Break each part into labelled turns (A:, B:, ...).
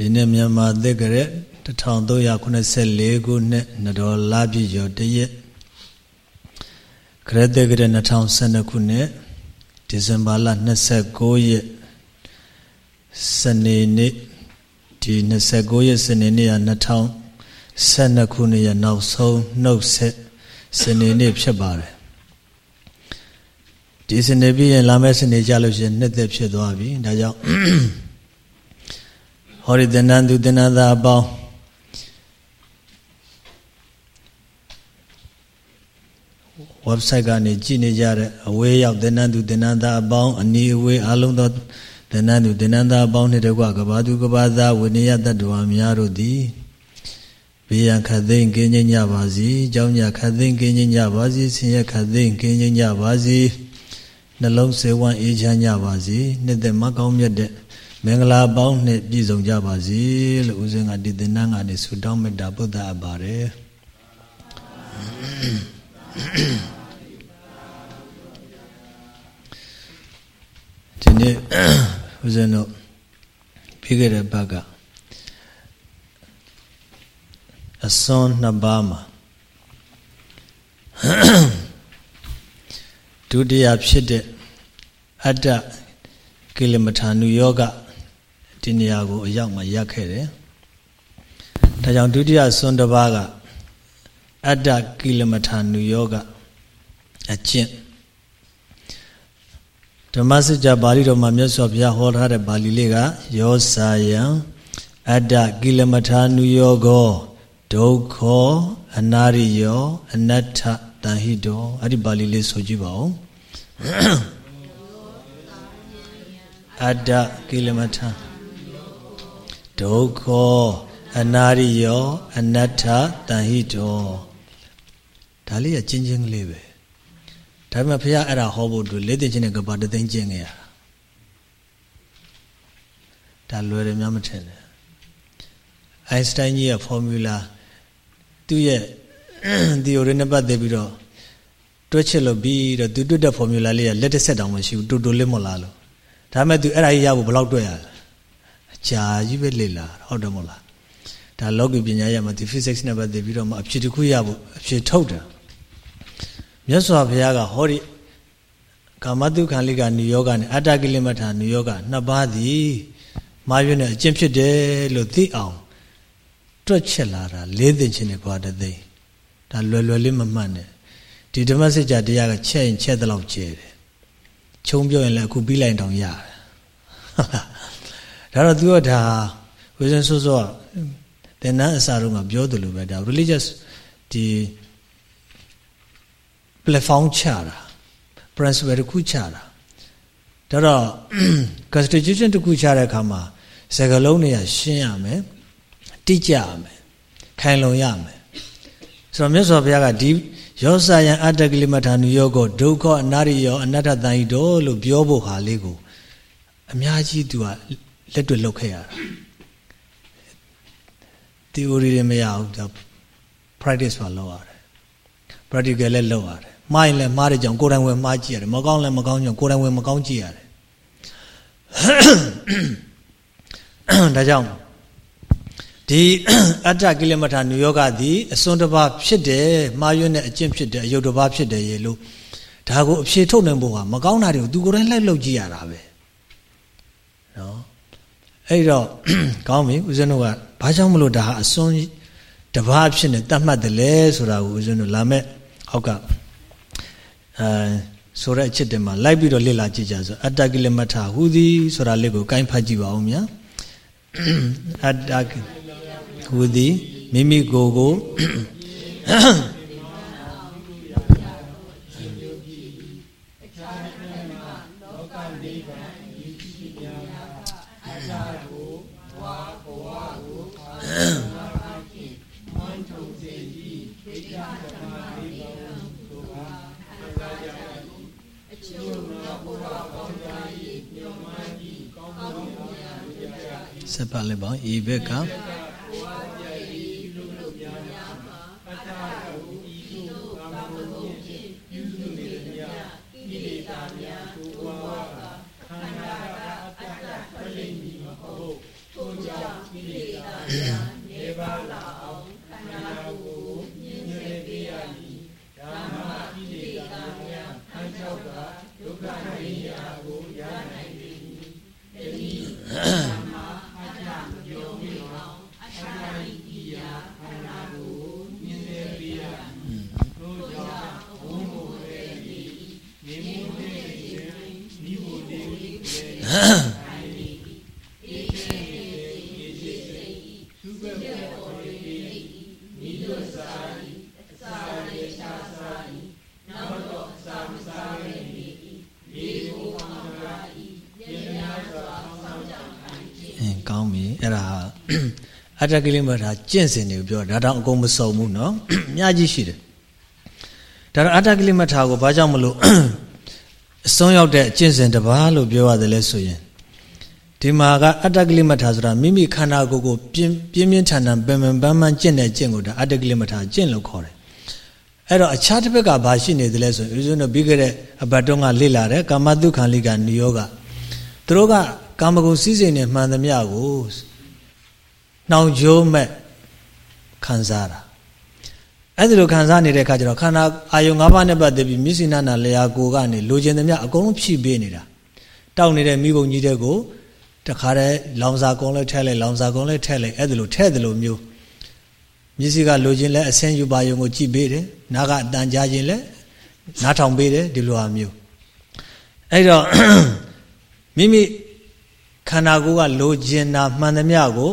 A: ဒီနေ့မြန်မာသက္ကရာ1384ခုနှစ်နတော်လာပြည့်ကျော်တရက်ခရစ်သက္ကရာ2012ခုနှစ်ဒီဇင်ဘာလ29ရက်စနေနေ့ဒီ29ရက်စနေနေ့က2012ခုနှစ်ရနောက်ဆုံးနှုတ်ဆက်စနေနေ့ဖြစ်ပါတယ်ဒီစနေပြီးရင်လာမယ့်စနေကြလို့ရှိရင်နှစ်သက်ဖြစ်သွားပြီဒါကြောင့် ဟောဒီသဏ္ဍန်သူသဏ္ဍန်သားအပေါင်းဝက်ဘ်ဆိုက်ကနေကြည့်နေကြတဲ့အဝေးရောက်သဏ္ဍန်သူသဏ္ဍန်သားအပေါင်းအနီးအဝေးအလုံးသောသဏ္ဍန်သူသဏ္ဍန်သားအပေါင်းနှင့်တကွကဘာသူကဘာသားဝိနည်းတ attva များတို့သည်ဘေးရန်ခတ်သိမ်းကင်းခြင်းကြပါစေ။ကြောင်းကြခတ်သိမ်းကင်းခြင်းကြပါစေ။ဆင်းရဲခတ်သိမ်းကင်းခြင်းကြပါစေ။နှလုံးစေဝံအေးချမ်းကြပါစေ။နှစ်သက်မကောင်းမြတ်တဲ့ မင်္ဂလာပေါင်းနဲ့ပြည့်စုံကြပါစေလို့ဦးဇင်းကဒီသင်္นานကနေဆုတောင်းမေတ္တာပုဒ်တာအပ်ပါတယ်ဒီနေ့ဦးဇင်းတို့ပြီးခဲ့တဲ့ဘက်ကအစွန်းနှစ်ပါးမှာဒုတိယဖြစ်တဲ့အတ္တကိလမထာနုယောဂ ဒီနေရာကိုအရောက်မှရက်ခဲ့တယ်။ဒါကြောင့်ဒုတိယစွန်းတစ်ပါးကအတ္တကိလမထာနုယောဂအကျင့်ဓမ္မစကြာပါဠိတော်မှာမြတ်စွာဘုရားဟောထားတဲ့ပါဠိလေးကယောစာယံအတ္တကိလမထာနုယောဂောဒုက္ခောအနာရိယောအနတ္ထတန်ဟိတောအဲ့ဒီပါဠိလေးဆိုကြည့်ပါဦးအတ္တကိလမထာ ဒုက္ခောအနာရိယောအနတ္ထတန်ဟိတောဒါလေးကချင်းချင်းကလေးပဲဒါပေမဲ့ဘုရားအဲ့ဒါဟောဖို့အတွက်လေးသိချင်းတဲ့ကဘာတသိန်းကျင့်ခဲ့ရတာဒါလွယ်တယ်များမထင်နဲ့အိုင်စတိုင်းကြီးရဲ့ formula သူ့ရဲ့ theory နဲ့ပတ်သက်ပြီးတော့တွက်ချက်လို့ပြီးတော့သူတွက်တဲ့ formula လေးကလက်တစ်ဆက်တောင်မရှိဘူးတူတူလေးမလားလို့ဒါမဲ့သူအဲ့ဒါကြီးရဖို့ဘယ်လောက်တွက်ရလဲ အကြာကြီးပဲလေ့လာဟုတ်တယ်မဟုတ်လားဒါလောကီပညာရမှာဒီ physics နဲ့ပတ်သက်ပြီးတော့မှအဖြေတစ်ခုရဖို့အဖြေထုတ်တယ်မြတ်စွာဘုရားကဟောဒီကာမတုခံလိကနိယောဂနဲ့အတ္တကိလမထာနိယောဂနှစ်ပါးသည်မာရွနဲ့အကျင့်ဖြစ်တယ်လို့သိအောင်တွက်ချက်လာတာလေးသိချင်းနဲ့ကွာတဲ့သိဒါလွယ်လွယ်လေးမမှတ်နဲ့ဒီဓမ္မစစ်ကြတရားကချက်ရင်ချက်တဲ့လောက်ကျဲတယ်ခြုံပြောရင်လည်းအခုပြီးလိုက်တောင်ရတယ် ဒါတော့သူကဒါဝိဇ္ဇန်ဆိုးဆိုးသင်္นานအစာတော့ကပြောတယ်လို့ပဲဒါ religious ဒီ platform ချတာ principle တစ်ခုချတာဒါတော့ constitution တစ်ခုချတဲ့အခါမှာစကားလုံးတွေကရှင်းရမယ်တိကျရမယ်ခိုင်လုံရမယ်ဆိုတော့မြတ်စွာဘုရားကဒီယောစာယံအတ္တကလိမထာနုယောကိုဒုက္ခအနာရိယောအနတ္တတန်ဟိတောလို့ပြောဖို့ဟာလေးကိုအများကြီးသူက လက်တွေ့လုပ်ခဲ့ရတာ theory တွေမရဘူးဒါ practice ပါလုပ်ရတယ် practical လည်းလုပ်ရတယ်မှားရင်လည်းမှားတဲ့ကြောင့်ကိုယ်တိုင်ဝင်မှားကြည့်ရတယ်မကောင်းလည်းမကောင်းကြောင့်ကိုယ်တိုင်ဝင်မကောင်းကြည့်ရတယ်ဒါကြောင့်ဒီအတ္တကိလမထာနုယောဂသည်အစွန်းတစ်ပါးဖြစ်တယ်မှားယွင်းတဲ့အကျင့်ဖြစ်တယ်အယုတ်တစ်ပါးဖြစ်တယ်ရေလို့ဒါကိုအဖြေထုတ်နိုင်ဖို့ကမကောင်းတာတွေကိုသူကိုယ်တိုင်လိုက်လုပ်ကြည့်ရတာပဲနော် အဲ့တော့ကောင်းပြီဦးဇင်းတို့ကဘာကြောင့်မလို့ဒါဟာအစွန်းတစ်ပါးဖြစ်နေတတ်မှတ်တယ်လဲဆိုတာကိုဦးဇင်းတို့လာမဲ့အောက်ကအဲဆိုတဲ့အချက်တင်မှာလိုက်ပြီးတော့လေ့လာကြည့်ကြဆိုအတ္တကိလမထာဟူသည်ဆိုတာလေးကိုကိုင်းဖတ်ကြည့်ပါဦးမြတ်အတ္တဟူသည်မိမိကိုယ်ကို ဆက်ပါလိုက်ပါဤဘက်က
B: ကိ တ္တကိလေသာကျင့်စဉ်တွေကိုပြောဒါတောင်
A: အကုန်မစုံဘူးနော်အများကြီးရှိတယ်ဒါတော့အတ္တကိလေသာကိုဘာကြောင့်မလို့အစွန်းရောက်တဲ့အကျင့်စဉ်တစ်ပါးလို့ပြောရတယ်လဲဆိုရင်ဒီမှာကအတ္တကိလေသာဆိုတာမိမိခန္ဓာကိုယ်ကိုပြင်းပြင်းထန်ထန်ပင်ပင်ပန်းပန်းကျင့်တဲ့ကျင့်ကိုဒါအတ္တကိလေသာကျင့်လို့ခေါ်တယ်အဲ့တော့အခြားတစ်ဘက်ကဘာရှိနေသလဲဆိုရင်ဦးဇုံတို့ပြီးခဲ့တဲ့အပတ်တုန်းကလေ့လာတဲ့ကာမတုခံလိကနိယောကသူတို့ကကာမဂုဏ်စည်းစိမ်နဲ့မှန်သမျှကို နှောင်ကြိုးမဲ့ခံစားတာအဲ့ဒီလိုခံစားနေတဲ့အခါကျတော့ခန္ဓာအာယုံ၅ပါးနဲ့ပတ်သက်ပြီးမျက်စိနာနာလျာကိုကနေလိုချင်သမျှအကုန်လုံးဖြည့်ပေးနေတာတောက်နေတဲ့မိဘုံကြီးတဲ့ကိုတခါတည်းလောင်စာကုန်းလဲထဲလိုက်လောင်စာကုန်းလဲထဲလိုက်အဲ့ဒီလိုထဲတယ်လို့မျိုးမျက်စိကလိုချင်လဲအဆင်းယူပါယုံကိုကြည့်ပေးတယ်နားကအတန်ကြားခြင်းလဲနားထောင်ပေးတယ်ဒီလိုဟာမျိုးအဲ့တော့မိမိခန္ဓာကိုယ်ကလိုချင်တာမှန်သမျှကို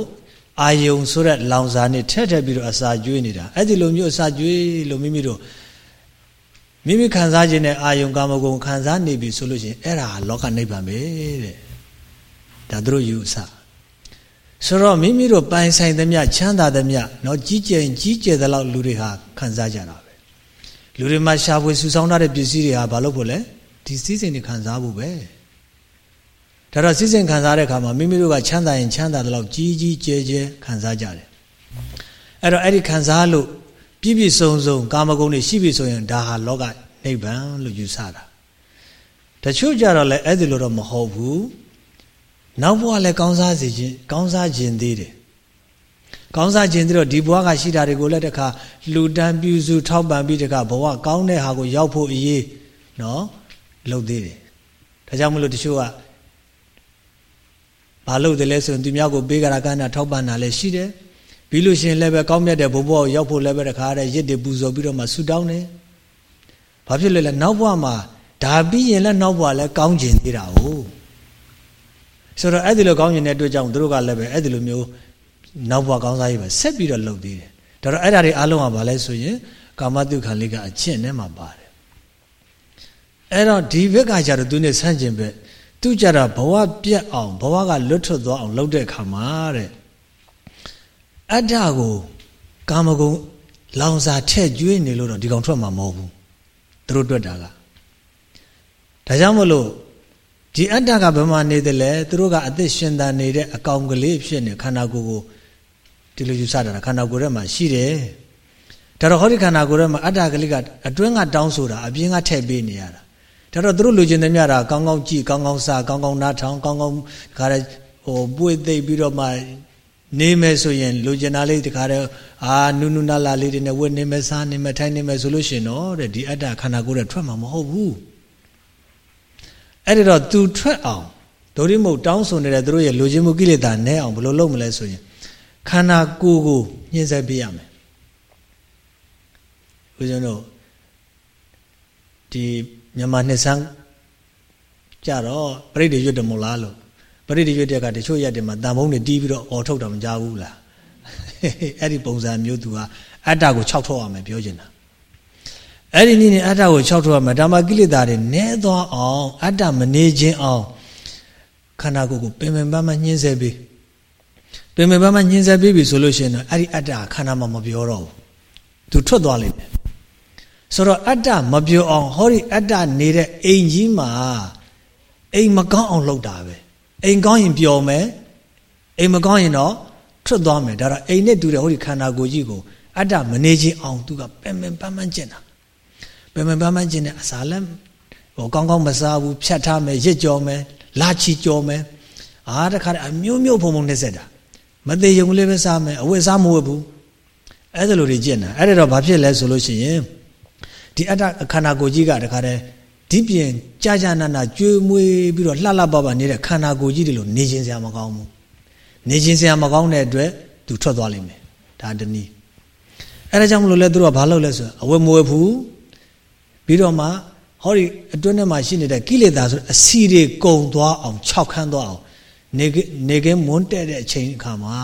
A: အာယုံဆိုတဲ့လောင်စာနဲ့ထက်ထက်ပြီးတော့အစာကျွေးနေတာအဲ့ဒီလိုမျိုးအစာကျွေးလို့မိမိတို့မိမိခံစားခြင်းနဲ့အာယုံကာမဂုဏ်ခံစားနေပြီဆိုလို့ရှိရင်အဲ့ဒါလောကနိဗ္ဗာန်ပဲတဲ့ဒါတို့ယူအစဆိုတော့မိမိတို့ပိုင်ဆိုင်သမျှချမ်းသာသမျှเนาะကြီးကျယ်ကြီးကျယ်သလောက်လူတွေဟာခံစားကြတာပဲလူတွေမှာရှာဖွေစုဆောင်းထားတဲ့ပစ္စည်းတွေဟာဘာလို့ဖို့လဲဒီစည်းစိမ်တွေခံစားဖို့ပဲ ဒါတော့စိစဉ်ခံစားတဲ့အခါမှာမိမိတို့ကချမ်းသာရင်ချမ်းသာတဲ့လောက်ကြီးကြီးကျယ်ကျယ်ခံစားကြတယ်အဲ့တော့အဲ့ဒီခံစားလို့ပြည့်ပြည့်စုံစုံကာမဂုဏ်တွေရှိပြီဆိုရင်ဒါဟာလောကနိဗ္ဗာန်လို့ယူဆတာတချို့ကြတော့လည်းအဲ့ဒီလိုတော့မဟုတ်ဘူးနောက်ဘဝလည်းကောင်းစားစေခြင်းကောင်းစားခြင်းသေးတယ်ကောင်းစားခြင်းသေးတော့ဒီဘဝကရှိတာတွေကိုလည်းတခါလှူဒန်းပြုစုထောက်ပံ့ပြီးတခါဘဝကောင်းတဲ့ဟာကိုရောက်ဖို့အရေးနော်လုပ်သေးတယ်ဒါကြောင့်မလို့တချို့က ဘာလို့တယ်လဲဆိုရင်သူများကိုပေးကြတာကနာထောက်ပံ့တာလည်းရှိတယ်ပြီးလို့ရှိရင်လည်းပဲကောင်းမြတ်တဲ့ဘုဘကိုရောက်ဖို့လည်းပဲတခါတည်းရစ်တွေပူဇော်ပြီးတော့မှဆူတောင်းတယ်ဘာဖြစ်လဲလဲနောက်ဘဝမှာဒါပြီးရင်လည်းနောက်ဘဝလည်းကောင်းကျင်သေးတာ哦ဆိုတော့အဲ့ဒီလိုကောင်းကျင်တဲ့အတွက်ကြောင့်တို့ကလည်းပဲအဲ့ဒီလိုမျိုးနောက်ဘဝကောင်းစားရေးပဲဆက်ပြီးတော့လုပ်သေးတယ်ဒါတော့အဲ့ဒါတွေအားလုံးကဘာလဲဆိုရင်ကာမတုခံလေးကအကျင့်ထဲမှာပါတယ်အဲ့တော့ဒီဘက်ကကြတော့သူနဲ့ဆန့်ကျင်ဘက် သူကြတာဘဝပြတ်အောင်ဘဝကလွတ်ထွက်သွားအောင်လုပ်တဲ့အခါမှာတဲ့အတ္တကိုကာမဂုဏ်လောင်စာထက်ကျွေးနေလို့တော့ဒီကောင်ထွက်မှာမဟုတ်ဘူးသူတို့တွေ့တာကဒါကြောင့်မလို့ဒီအတ္တကဘယ်မှာနေတယ်လဲသူတို့ကအသက်ရှင်တန်နေတဲ့အကောင်ကလေးဖြစ်နေခန္ဓာကိုယ်ကိုဒီလိုယူဆတာခန္ဓာကိုယ်ထဲမှာရှိတယ်ဒါတော့ဟောဒီခန္ဓာကိုယ်ထဲမှာအတ္တကလေးကအတွင်းကတောင်းဆိုတာအပြင်ကထည့်ပေးနေရတာ ဒါတော့သူတို့လူကျင်သမျှတာကောင်းကောင်းကြည့်ကောင်းကောင်းစားကောင်းကောင်းနားထောင်ကောင်းကောင်းခါရဲဟိုပွေသိပ်ပြီးတော့မှနေမယ်ဆိုရင်လူကျင်တာလေးတခါတည်းအာနုနုနာလာလေးတွေနဲ့ဝတ်နေမယ်စားနေမယ်ထိုင်နေမယ်ဆိုလို့ရှင်တော့တဲ့ဒီအတ္တခန္ဓာကိုယ်ရဲ့ထွက်မှာမဟုတ်ဘူးအဲ့ဒီတော့ तू ထွက်အောင်ဒိုရိမုတ်တောင်းဆိုနေတဲ့သူတို့ရဲ့လူချင်းမှုကိလေသာနဲအောင်ဘယ်လိုလုပ်မလဲဆိုရင်ခန္ဓာကိုယ်ကိုညှင်းဆဲပေးရမယ်ဦးဇင်းတို့ဒီ မြန်မာနှစ်ဆန်းကြတော့ပြိတ္တိရွတ်တယ်မို့လားလို့ပရိသေရွတ်တဲ့ကတချို့ရက်တွေမှာတန်ဖုံးတွေတီးပြီးတော့အော်ထုတ်တာမကြဘူးလားအဲ့ဒီပုံစံမျိုးသူကအတ္တကို၆ထုတ်ရမယ်ပြောချင်တာအဲ့ဒီနည်းနဲ့အတ္တကို၆ထုတ်ရမယ်ဒါမှကိလေသာတွေနည်းသွားအောင်အတ္တမနေခြင်းအောင်ခန္ဓာကိုယ်ကိုပင်ပင်ပန်းပန်းညှင်းဆဲပြီးပင်ပင်ပန်းပန်းညှင်းဆဲပြီးပြီဆိုလို့ရှိရင်တော့အဲ့ဒီအတ္တခန္ဓာမှာမပြောတော့ဘူးသူထွက်သွားလိမ့်မယ် ဆိုတော့အတ္တမပြောအောင်ဟောဒီအတ္တနေတဲ့အိမ်ကြီးမှာအိမ်မကောင်းအောင်လုပ်တာပဲအိမ်ကောင်းရင်ပျော်မယ်အိမ်မကောင်းရင်တော့ထွက်သွားမယ်ဒါတော့အိမ်နဲ့တူတဲ့ဟိုဒီခန္ဓာကိုယ်ကြီးကိုအတ္တမနေခြင်းအောင်သူကပင်ပင်ပန်းပန်းကျင့်တာပင်ပင်ပန်းပန်းကျင့်တဲ့အစာလည်းဟိုကောင်းကောင်းမစားဘူးဖြတ်ထားမယ်ရစ်ကြော်မယ်လာချီကြော်မယ်အားတခါအမျိုးမျိုးဖုံဖုံနှက်ဆက်တာမသေးယုံလေးပဲစားမယ်အဝတ်စားမဝတ်ဘူးအဲ့ဒါလိုတွေကျင့်တာအဲ့ဒါတော့ဘာဖြစ်လဲဆိုလို့ရှိရင် ဒီအတ္တခန္ဓာကိုယ်ကြီးကတခါတည်းဒီပြင်ကြာကြာနာနာကျွေးမွေးပြီးတော့လှလှပပနေတဲ့ခန္ဓာကိုယ်ကြီးတွေလို့နေခြင်းစရာမကောင်းဘူးနေခြင်းစရာမကောင်းတဲ့အတွက်သူထွက်သွားလိမ့်မယ်ဒါတနည်းအဲ့ဒါကြောင့်မလို့လဲသူတို့ကဘာလုပ်လဲဆိုအဝတ်မဝတ်ဘူးပြီးတော့မှဟောဒီအတွင်းထဲမှာရှိနေတဲ့ကိလေသာဆိုအစီတွေကုံသွားအောင်ခြောက်ခန်းသွားအောင်နေနေကဲမွန်းတဲ့တဲ့အချိန်အခါမှာ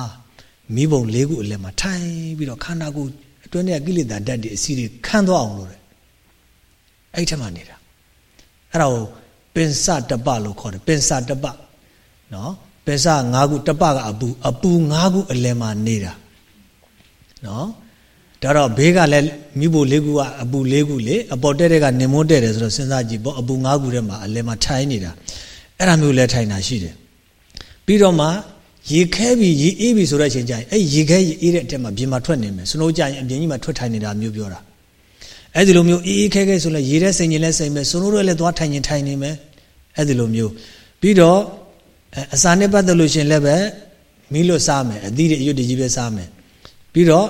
A: မိဘုံလေးခုအလယ်မှာထိုင်ပြီးတော့ခန္ဓာကိုယ်အတွင်းထဲကိလေသာဓာတ်တွေအစီတွေခန်းသွားအောင်လို့တယ် အဲ့ထက်မှနေတာအဲ့ဒါကိုပင်စတပလို့ခေါ်တယ်ပင်စတပနော်ပင်စ၅ခုတပကအပူအပူ၅ခုအလယ်မှာနေတာနော်ဒါတော့ဘေးကလည်းမိဖို့၄ခုကအပူ၄ခုလေအပေါ်တက်တဲ့ကနေမွန်းတက်တယ်ဆိုတော့စဉ်းစားကြည့်ပေါ့အပူ၅ခုထဲမှာအလယ်မှာထိုင်နေတာအဲ့ဒါမျိုးလဲထိုင်တာရှိတယ်ပြီးတော့မှရေခဲပြီးရေအေးပြီးဆိုတဲ့အချိန်ကျရင်အဲ့ရေခဲရေအေးတဲ့အတက်မှာပြင်မှာထွက်နေမယ်စနိုးကြရင်အပြင်ကြီးမှာထွက်ထိုင်နေတာမျိုးပြောတာ အဲ့ဒီလိုမျိုးအေးအေးခဲခဲဆိုလဲရေထဲစိန်ရင်လဲစိန်မယ်စနိုးတွေလည်းသွားထိုင်ရင်ထိုင်နေမယ်အဲ့ဒီလိုမျိုးပြီးတော့အစာနဲ့ပတ်သက်လို့ရှင်လည်းပဲမီးလို့စားမယ်အသီးတွေအရွတ်တွေကြီးပဲစားမယ်ပြီးတော့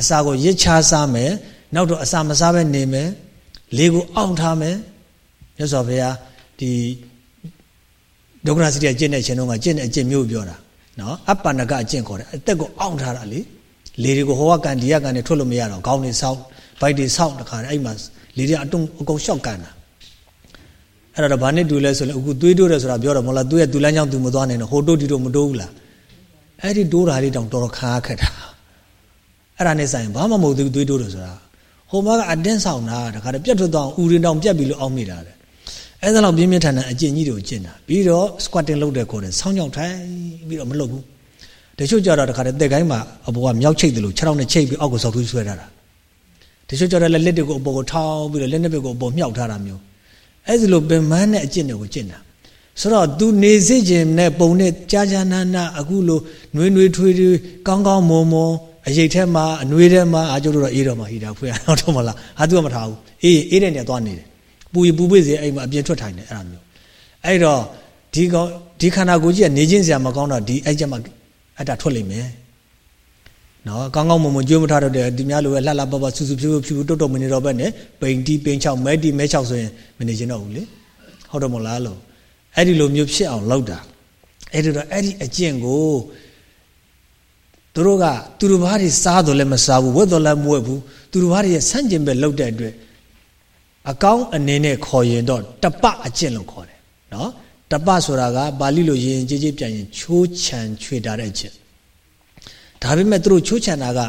A: အစာကိုရစ်ချစားမယ်နောက်တော့အစာမစားဘဲနေမယ်လေကိုအောင့်ထားမယ်မြတ်စွာဘုရားဒီဒုက္ခရစီတကျင့်တဲ့အချိန်တုန်းကကျင့်တဲ့အကျင့်မျိုးပြောတာနော်အပ္ပနကအကျင့်ခေါ်တယ်အသက်ကိုအောင့်ထားတာလေလေတွေကိုဟောကကန်ဒီကကန်နေထွက်လို့မရတော့ခေါင်းတွေဆောက် ဗိုက်တွေဆောက်တခါအဲ့မှာလေတွေအတုံအကုန်လျှောက်ကန်တာအဲ့တော့ဘာနဲ့တူလဲဆိုလဲအခုသွေးတိုးတယ်ဆိုတာပြောတော့မဟုတ်လားသူ့ရဲ့သူလမ်းကြောင်းသူမသွားနိုင်တော့ဟိုတိုးဒီတိုးမတိုးဘူးလားအဲ့ဒီတိုးတာလေးတောင်တော်တော်ခါခက်တာအဲ့ဒါနဲ့ဆိုင်ဘာမှမဟုတ်သေးဘူးသွေးတိုးတယ်ဆိုတာဟိုမှာကအတင်းဆောင်တာတခါတည်းပြတ်ထွက်သွားအောင်ဥရင်တောင်ပြတ်ပြီးလို့အောင်းမိတာလေအဲ့ဒါလောက်ပြင်းပြင်းထန်ထန်အကျင့်ကြီးတွေကိုကျင့်တာပြီးတော့ squatting လုပ်တဲ့ခေါ်တယ်ဆောင်းကြောင်ထိုင်ပြီးတော့မလုပ်ဘူးတချို့ကြတော့တခါတည်းတက်ကိုင်းမှာအပေါ်ကမြောက်ချိတ်တယ်လို့ခြေထောက်နဲ့ချိတ်ပြီးအောက်ကိုစောက်ထူးဆွဲထားတာ တချို့ကြတော့လက်တွေကိုအပေါ်ကိုထောင်းပြီးတော့လက်နှစ်ဘက်ကိုအပေါ်မြှောက်ထားတာမျိုးအဲ့ဒီလိုပင်မန်းတဲ့အကျင့်တွေကိုကျင့်တာဆိုတော့ तू နေစိခြင်းနဲ့ပုံနဲ့ကြာကြာနာနာအခုလိုနှွေးနှွေးထွေးထွေးကောင်းကောင်းမွန်မွန်အရေးထဲမှာအနှွေးထဲမှာအာကျတို့တော့အေးတော့မှဟီတာဖွေးရတော့တော့မလားဟာ तू ကမထားဘူးအေးအေးတဲ့နေရာသွားနေတယ်ပူရပူပွေးစေအိမ်မှာအပြင်ထွက်ထိုင်တယ်အဲ့ဒါမျိုးအဲ့တော့ဒီကောင်ဒီခန္ဓာကိုယ်ကြီးကနေချင်းစရာမကောင်းတော့ဒီအဲ့ချက်မှာအဲ့ဒါထွက်လိမ့်မယ် နော်ကောင်းကောင်းမွန်မွန်ကြွေးမထားတော့တဲ့ဒီများလိုပဲလှလှပပဆူဆူဖြူဖြူတုတ်တုတ်မနေတော့ဘဲနဲ့ပိန်တီပိန်ချောက်မဲတီမဲချောက်ဆိုရင်မနေချင်တော့ဘူးလေဟုတ်တယ်မလားလို့အဲ့ဒီလိုမျိုးဖြစ်အောင်လုပ်တာအဲ့ဒီတော့အဲ့ဒီအကျင့်ကိုသူတို့ကသူတို့ဘာတွေစားတော့လည်းမစားဘူးဝက်တော့လည်းမဝက်ဘူးသူတို့ဘာတွေရဲ့ဆန့်ကျင်ဘက်လုပ်တဲ့အတွက်အကောင်းအနေနဲ့ခေါ်ရင်တော့တပအကျင့်လို့ခေါ်တယ်နော်တပဆိုတာကပါဠိလိုရင်ကြီးကြီးပြန်ရင်ချိုးချံချွေတာတဲ့အကျင့် ဒါပေမဲ့သူတို့ချိုးချံတာက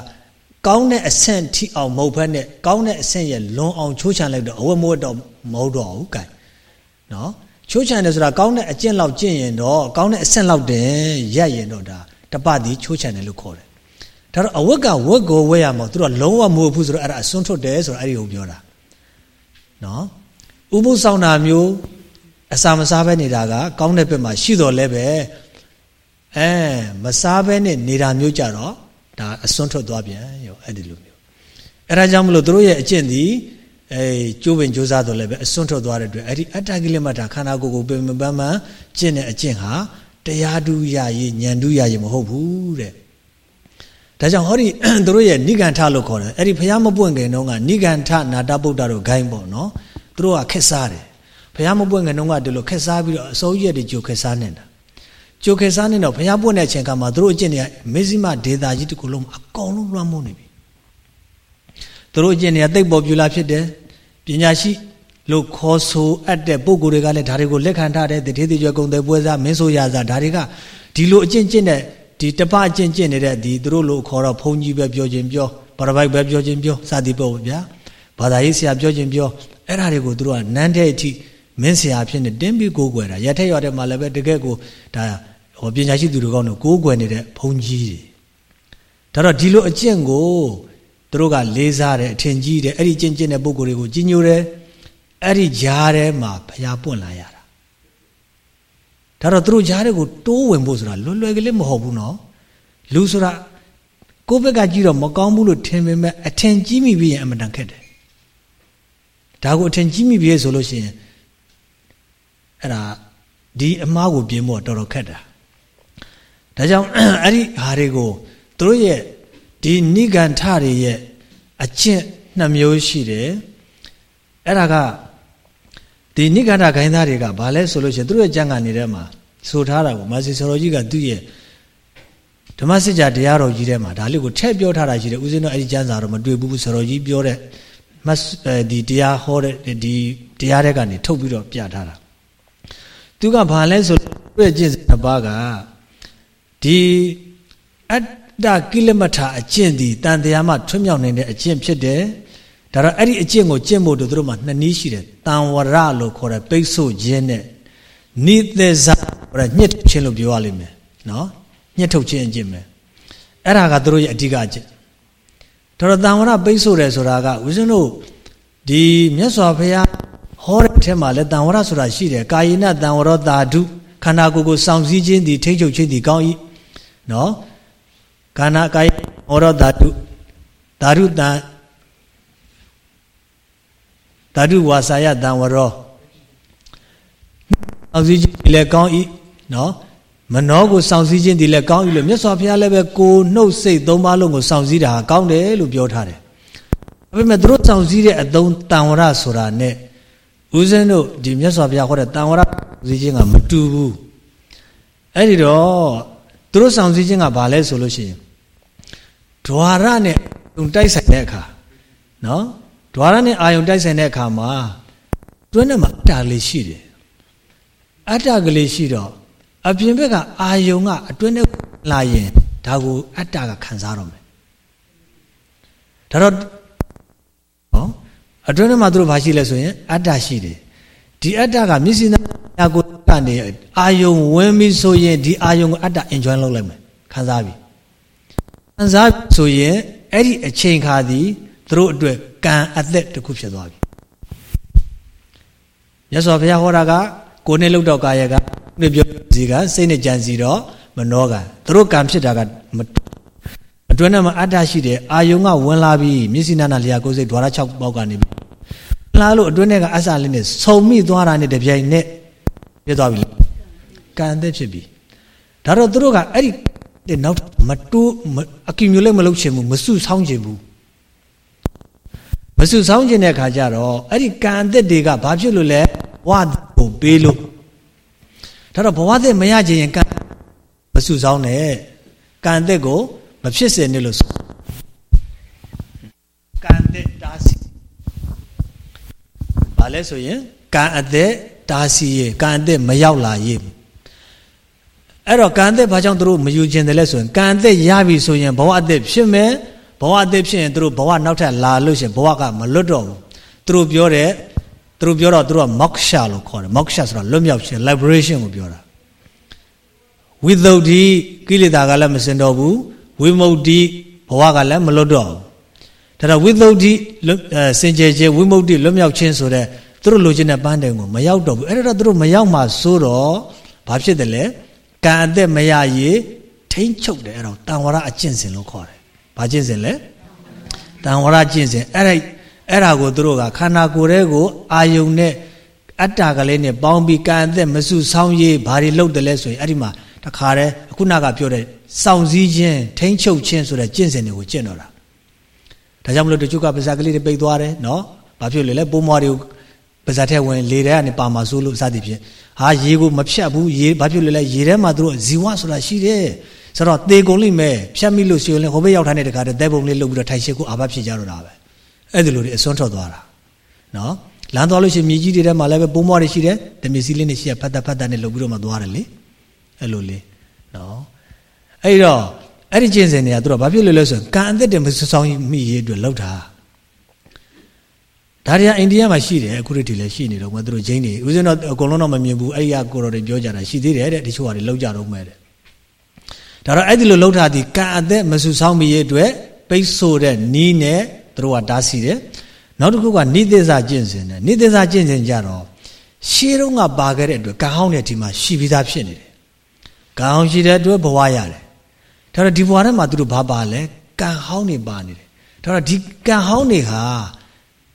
A: ကောင်းတဲ့အဆင့်ထိအောင်မဟုတ်ဘဲနဲ့ကောင်းတဲ့အဆင့်ရဲ့လွန်အောင်ချိုးချံလိုက်တော့အဝတ်မဝတ်တော့မဟုတ်တော့ဘူးကဲနော်ချိုးချံတယ်ဆိုတာကောင်းတဲ့အကျင့်လောက်ကျင့်ရင်တော့ကောင်းတဲ့အဆင့်လောက်တယ်ရက်ရင်တော့ဒါတပသည်ချိုးချံတယ်လို့ခေါ်တယ်ဒါတော့အဝတ်ကဝတ်ကိုဝတ်ရမှာသူတို့ကလုံးဝမဟုတ်ဘူးဆိုတော့အဲ့ဒါအစွန်းထွက်တယ်ဆိုတော့အဲ့ဒီကိုပြောတာနော်ဥပုသ်ဆောင်တာမျိုးအစာမစားဘဲနေတာကကောင်းတဲ့ဘက်မှာရှိတော်လဲပဲ အဲမစားဘဲနဲ့နေတာမျိုးကြတော့ဒါအစွန်းထွက်သွားပြန်ရောအဲ့ဒီလိုမျိုးအဲ့ဒါကြောင့်မလို့တို့ရဲ့အကျင့်ဒီအဲကျိုးပင်ကြိုးစားတော်လဲပဲအစွန်းထွက်သွားတဲ့အတွက်အဲ့ဒီအတ္တကိလမတာခန္ဓာကိုယ်ကိုပင်ပန်းပန်းကျင့်တဲ့အကျင့်ဟာတရားတူရရေးဉာဏ်တူရရေးမဟုတ်ဘူးတဲ့ဒါကြောင့်ဟောဒီတို့ရဲ့နိဂန္ထလို့ခေါ်တယ်အဲ့ဒီဘုရားမပွင့်ခင်တုန်းကနိဂန္ထနာတဗုဒ္ဓတို့ဂိုင်းပေါ့နော်တို့ကခက်စားတယ်ဘုရားမပွင့်ခင်တုန်းကဒီလိုခက်စားပြီးတော့အစိုးရတွေကြိုခက်စားနေတာ ကြိုခက်စားနေတော့ဘုရားပွင့်တဲ့အချိန်ကမှတို့အကျင့်တွေကမေဇိမဒေတာကြီးတကူလုံးအကုန်လုံးလွှမ်းမိုးနေပြီတို့အကျင့်တွေကတိတ်ပေါ်ပြူလာဖြစ်တယ်ပညာရှိလို့ခေါ်ဆိုအပ်တဲ့ပုံကိုယ်တွေကလည်းဒါတွေကိုလက်ခံထားတဲ့တထေးသေးကျွယ်ကုံတဲ့ပွဲစားမင်းဆိုရစားဒါတွေကဒီလိုအကျင့်ကျင့်တဲ့ဒီတပအကျင့်ကျင့်နေတဲ့ဒီသူတို့လို့ခေါ်တော့ဘုန်းကြီးပဲပြောခြင်းပြောပရပိုက်ပဲပြောခြင်းပြောစသည်ပေါ့ဗျာဘာသာရေးဆရာပြောခြင်းပြောအဲ့ဒါတွေကိုသူတို့ကနန်းတဲ့အထိ မင်းဆရာဖြစ်နေတင်းပြီးကိုးကွယ်တာရထက်ရွာတဲ့မှာလည်းပဲတကယ်ကိုဒါဟောပညာရှိသူတွေကောင်းတော့ကိုးကွယ်နေတဲ့ဘုန်းကြီးတွေဒါတော့ဒီလိုအကျင့်ကိုသူတို့ကလေးစားတယ်အထင်ကြီးတယ်အဲ့ဒီကျင့်ကျင့်တဲ့ပုံကိုယ်တွေကိုကြီးညိုတယ်အဲ့ဒီကြားထဲမှာဘုရားပွင့်လာရတာဒါတော့သူတို့ကြားထဲကိုတိုးဝင်ဖို့ဆိုတာလွယ်လွယ်ကလေးမဟုတ်ဘူးနော်လူဆိုတာကိုယ့်ဘက်ကကြည့်တော့မကောင်းဘူးလို့ထင်ပေမဲ့အထင်ကြီးမိပြီးရင်အမှန်တန်ခက်တယ်ဒါကိုအထင်ကြီးမိပြီဆိုလို့ရှိရင် အဲ့ဒါဒီအမားကိုပြင်ဖို့တော်တော်ခက်တာဒါကြောင့်အဲ့ဒီဟာတွေကိုသူတို့ရဲ့ဒီနိဂန္ဓတွေရဲ့အကျင့်နှစ်မျိုးရှိတယ်အဲ့ဒါကဒီနိဂန္ဓဂိုင်းသားတွေကဘာလဲဆိုလို့ရှိရင်သူတို့ရဲ့ကြံ့ကနေထဲမှာဆိုထားတာကိုမာစီဆရာကြီးကသူ့ရဲ့ဓမ္မစစ်ကြာတရားတော်ကြီးထဲမှာဒါလေးကိုထည့်ပြောထားတာရှိတယ်ဦးဇင်းတို့အဲ့ဒီကျမ်းစာတော့မတွေ့ဘူးဆရာကြီးပြောတဲ့မတ်ဒီတရားဟောတဲ့ဒီတရားတွေကနေထုတ်ပြီးတော့ပြထားတာ သူကဘာလဲဆိုသူ့ရဲ့ကျင့်စဉ်တစ်ပါးကဒီအတ္တကိလမထာအကျင့်ဒီတန်တရားမှထွံ့မြောက်နိုင်တဲ့အကျင့်ဖြစ်တယ်ဒါတော့အဲ့ဒီအကျင့်ကိုကျင့်ဖို့တို့တို့မှာနှစ်နည်းရှိတယ်တန်ဝရလို့ခေါ်တဲ့ပိတ်ဆို့ခြင်းနဲ့နိသေဇခေါ်တဲ့ညှစ်ခြင်းလို့ပြောရလိမ့်မယ်နော်ညှစ်ထုတ်ခြင်းအကျင့်ပဲအဲ့ဒါကတို့ရဲ့အဓိကအကျင့်ဒါတော့တန်ဝရပိတ်ဆို့တယ်ဆိုတာကဦးဇင်းတို့ဒီမြတ်စွာဘုရား ဟောတဲ့အထက်မှာလည်းတန်ဝရဆိုတာရှိတယ်ကာယိနတန်ဝရောတာဓုခန္ဓာကိုယ်ကိုစောင့်စည်းခြင်းဒီထိ ंछ ချုပ်ခြင်းဒီကောင်း၏နော်ခန္ဓာကာယဝရောတာဓုဓာတုတန်ဓာတုဝါစာယတံဝရောအောင်စည်းခြင်းဒီလည်းကောင်း၏နော်မနောကိုစောင့်စည်းခြင်းဒီလည်းကောင်း၏လို့မြတ်စွာဘုရားလည်းပဲကိုနှုတ်စိတ်သုံးပါးလုံးကိုစောင့်စည်းတာကောင်းတယ်လို့ပြောထားတယ်ဒါပေမဲ့သူတို့စောင့်စည်းတဲ့အသုံးတန်ဝရဆိုတာနဲ့ ဦးဇင်းတို့ဒီမြတ်စွာဘုရားဟောတဲ့တန်ဝရစည်းခြင်းကမတူဘူးအဲ့ဒီတော့သူတို့စောင့်စည်းခြင်းကဘာလဲဆိုလို့ရှိရင်ဒွါရနဲ့တိုက်ဆိုင်တဲ့အခါနော်ဒွါရနဲ့အာယုံတိုက်ဆိုင်တဲ့အခါမှာတွင်းထဲမှာအတ္တလေးရှိတယ်အတ္တကလေးရှိတော့အပြင်ဘက်ကအာယုံကအတွင်းထဲလာရင်ဒါကိုအတ္တကခံစားတော့မယ်ဒါတော့ဟော အတွင်းထဲမှာသူတို့ဘာရှိလဲဆိုရင် အတ္တရှိတယ်ဒီအတ္တကမျက်စိနာကိုကနေအာယုံဝင်ပြီဆိုရင်ဒီအာယုံကိုအတ္တ enjoy လုပ်လိုက်မယ်ခံစားပြီခံစားဆိုရင်အဲ့ဒီအချိန်ခါသည်သူတို့အတွက်ကံအသက်တစ်ခုဖြစ်သွားပြီမြတ်စွာဘုရားဟောတာကကိုယ်နဲ့လှုပ်တော့ကာယကနေ့ပြောစီကစိတ်နဲ့ကြံစီတော့မနှောကသူတို့ကံဖြစ်တာက အတွင်းထဲမှာအတ္တရှိတယ်အာယုံကဝင်လာပြီးမျက်စိနာနာလျာကိုယ်စိတ်ဓာရ6ပေါက်ကနေလာလို့အတွင်းထဲကအဆလေးနဲ့စုံမိသွားတာနဲ့တပြိုင်နက်ပြသွားပြီကံအသက်ဖြစ်ပြီဒါတော့သူတို့ကအဲ့ဒီနောက်မတိုးအကီမျိုးလည်းမလုပ်ချင်ဘူးမစုဆောင်းချင်ဘူးမစုဆောင်းခြင်းတဲ့ခါကျတော့အဲ့ဒီကံအသက်တွေကဘာဖြစ်လို့လဲဘဝကိုပေးလို့ဒါတော့ဘဝသက်မရခြင်းရင်ကံမစုဆောင်းနဲ့ကံအသက်ကို မဖြစ်စေနဲ့လို့ကံအသက်တားစီဘာလဲဆိုရင်ကံအသက်တားစီရေကံအသက်မရောက်လာရေအဲ့တော့ကံအသက်ဘာကြောင့်တို့မယူခြင်းတယ်လဲဆိုရင်ကံအသက်ရပြီဆိုရင်ဘဝအသက်ဖြစ်မယ်ဘဝအသေးဖြစ်ရင်သူတို့ဘဝနောက်ထပ်လာလို့ရှင်ဘဝကမလွတ်တော့ဘူးသူတို့ပြောတယ်သူတို့ပြောတော့သူတို့က moksha လို့ခေါ်တယ် moksha ဆိုတာလွတ်မြောက်ခြင်း liberation ကိုပြောတာဝိသုဒ္ဓိကိလေသာကလည်းမစင်တော့ဘူး ဝိမု ക്തി ဘဝကလည်းမလွတ်တော့ဘူးဒါတော့ဝိသုဒ္ဓိစင်ကြယ်ခြင်းဝိမု ക്തി လွတ်မြောက်ခြင်းဆိုတဲ့သူတို့လိုချင်တဲ့ပန်းတိုင်ကိုမရောက်တော့ဘူးအဲ့ဒါတော့သူတို့မရောက်မှဆိုတော့ဘာဖြစ်တယ်လဲကံအသက်မရရေးထိမ့်ချုပ်တယ်အဲ့တော့တန်ဝရအကျင့်စဉ်လို့ခေါ်တယ်ဘာကျင့်စဉ်လဲတန်ဝရကျင့်စဉ်အဲ့ဒါအဲ့ဒါကိုသူတို့ကခန္ဓာကိုယ်ရဲ့ကိုအာယုံနဲ့ အတ္တကလေးနဲ့ပေါင်းပြီးကံအသက်မစုဆောင်းရေးဘာတွေလုပ်တယ်လဲဆိုရင်အဲ့ဒီမှာတခါတည်းအခုနကပြောတဲ့စောင့်စည်းခြင်းထိမ့်ချုပ်ခြင်းဆိုတဲ့ကျင့်စဉ်တွေကိုကျင့်တော့တာဒါကြောင့်မလို့တချို့ကပါဇာကလေးတွေပိတ်သွားတယ်နော်ဘာဖြစ်လို့လဲပိုးမွားတွေကိုပါဇာထဲဝင်လေထဲကနေပါမှာစိုးလို့စသည်ဖြင့်ဟာရေကိုမဖြတ်ဘူးရေဘာဖြစ်လို့လဲရေထဲမှာသူတို့ဇီဝဆိုတာရှိတယ်ဆိုတော့သေကုန်လိမ့်မယ်ဖြတ်မိလို့ရှိရင်လည်းဟိုဘက်ရောက်ထားတဲ့တခါတည်းတဲပုံလေးလှုပ်ပြီးတော့ထိုင်ရှိကိုအာဘဖြစ်ကြတော့တာပဲအဲ့ဒီလိုတွေအစွန်းထွက်သွားတာနော် လမ်းသွားလို့ရှိရင်မြေကြီးတွေထဲမှာလည်းပဲပိုးမွားတွေရှိတယ်ဓမီစီလေးတွေရှိရဖတ်တဖတ်တနဲ့လှုပ်ပြီးတော့မှသွားတယ်လေအဲ့လိုလေနော်အဲ့တော့အဲ့ဒီကျင့်စဉ်တွေကသူတို့ဘာဖြစ်လို့လဲဆိုရင်ကံအသက်တွေမဆောင်းမိရေးအတွက်လှုပ်တာဒါတွေကအိန္ဒိယမှာရှိတယ်အခုတည်းလည်းရှိနေတော့မှသူတို့ဂျိန်းတွေဦးဇင်းတော့အကုန်လုံးတော့မမြင်ဘူးအဲ့ဒီကကိုတော်တွေပြောကြတာရှိသေးတယ်တဲ့တချို့ကတွေလှုပ်ကြတော့မဲ့တဲ့ဒါတော့အဲ့ဒီလိုလှုပ်ထားသည်ကံအသက်မဆူဆောင်းမိရဲ့အတွက်ပိတ်ဆို့တဲ့နီးနဲ့သူတို့ကတားဆီးတယ် နောက်တစ်ခုကနိသစ္စာကျင့်စဉ်တယ်နိသစ္စာကျင့်စဉ်ကြတော့ရှေးတုန်းကပါခဲ့တဲ့အတွက်ကံဟောင်းတဲ့ဒီမှာရှိပြီးသားဖြစ်နေတယ်ကံဟောင်းရှိတဲ့အတွက်ဘဝရတယ်ဒါတော့ဒီဘဝထဲမှာသူတို့ဘာပါလဲကံဟောင်းနေပါနေတယ်ဒါတော့ဒီကံဟောင်းတွေဟာ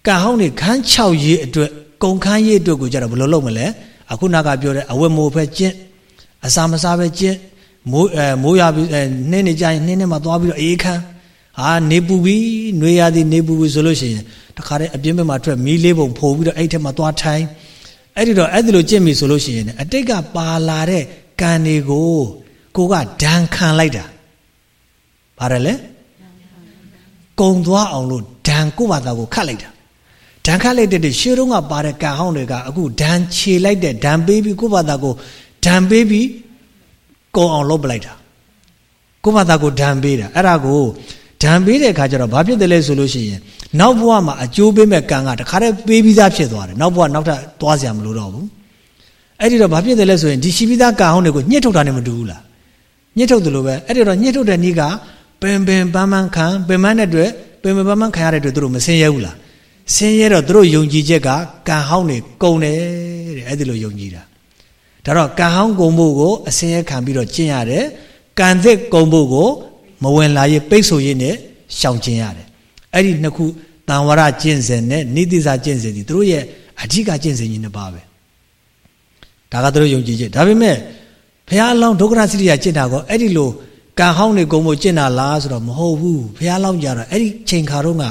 A: ကံဟောင်းတွေခန်း6ရေးအတွက်ကုံခန်းရေးအတွက်ကိုကြတော့ဘယ်လိုလုပ်မလဲအခုနကပြောတဲ့အဝတ်မိုးပဲကျင့်အစာမစားပဲကျင့်မိုးအဲမိုးရပြီးအဲနှင်းနေကြရင်နှင်းနဲ့မှသွားပြီးတော့အေးခမ်း ဟာနေပူပြီးຫນွေရသည်နေပူပြီဆိုလို့ရှိရင်တခါတည်းအပြင်းမဲ့မှာထွက်မီးလေးပုံဖိုးပြီးတော့အဲ့ထက်မှသွားထိုင်အဲ့ဒီတော့အဲ့ဒီလိုကြင့်ပြီဆိုလို့ရှိရင်အတိတ်ကပါလာတဲ့ကံတွေကိုကိုကဒဏ်ခံလိုက်တာပါတယ်လေကုံသွားအောင်လို့ဒဏ်ကိုဘာသာကိုခတ်လိုက်တာဒဏ်ခတ်လိုက်တဲ့ရှေးတုန်းကပါတဲ့ကံဟောင်းတွေကအခုဒဏ်ခြေလိုက်တဲ့ဒဏ်ပေးပြီးကိုဘာသာကိုဒဏ်ပေးပြီးကုံအောင်လုပ်ပလိုက်တာကိုဘာသာကိုဒဏ်ပေးတာအဲ့ဒါကို ဒဏ်ပေးတဲ့အခါကျတော့ဘာဖြစ်တယ်လဲဆိုလို့ရှိရင်နောက်ဘဝမှာအကျိုးပေးမဲ့ကံကတခါတည်းပေးပြီးသားဖြစ်သွားတယ်နောက်ဘဝနောက်ထပ်သွားစရာမလိုတော့ဘူးအဲ့ဒီတော့ဘာဖြစ်တယ်လဲဆိုရင်ဒီရှိပြီးသားကံဟောင်းတွေကိုညှစ်ထုတ်တာနဲ့မတူဘူးလားညှစ်ထုတ်တယ်လို့ပဲအဲ့ဒီတော့ညှစ်ထုတ်တဲ့နည်းကပင်ပင်ပန်းပန်းခံပင်မန်းတဲ့အတွက်ပင်ပင်ပန်းပန်းခံရတဲ့အတွက်သူတို့မဆင်းရဲဘူးလားဆင်းရဲတော့သူတို့ယုံကြည်ချက်ကကံဟောင်းတွေကုန်တယ်တဲ့အဲ့ဒီလိုယုံကြည်တာဒါတော့ကံဟောင်းကုန်ဖို့ကိုအဆင်းရဲခံပြီးတော့ကျင့်ရတယ်ကံသစ်ကုန်ဖို့ကို မဝင်လာရေးပိတ်ဆို့ရေးနဲ့ရှောင်ကျင်ရတယ်အဲ့ဒီနှစ်ခုတန်ဝရကျင့်စဉ်နဲ့နိတိစာကျင့်စဉ်ဒီသူတို့ရဲ့အဓိကကျင့်စဉ်ကြီးနှစ်ပါးပဲဒါကသူတို့ယုံကြည်ချက်ဒါပေမဲ့ဘုရားအလောင်းဒုက္ခရစိရိယကျင့်တာကောအဲ့ဒီလိုကံဟောင်းတွေကုန်ဖို့ကျင့်တာလားဆိုတော့မဟုတ်ဘူးဘုရားအလောင်းကြတော့အဲ့ဒီချိန်ခါတော့က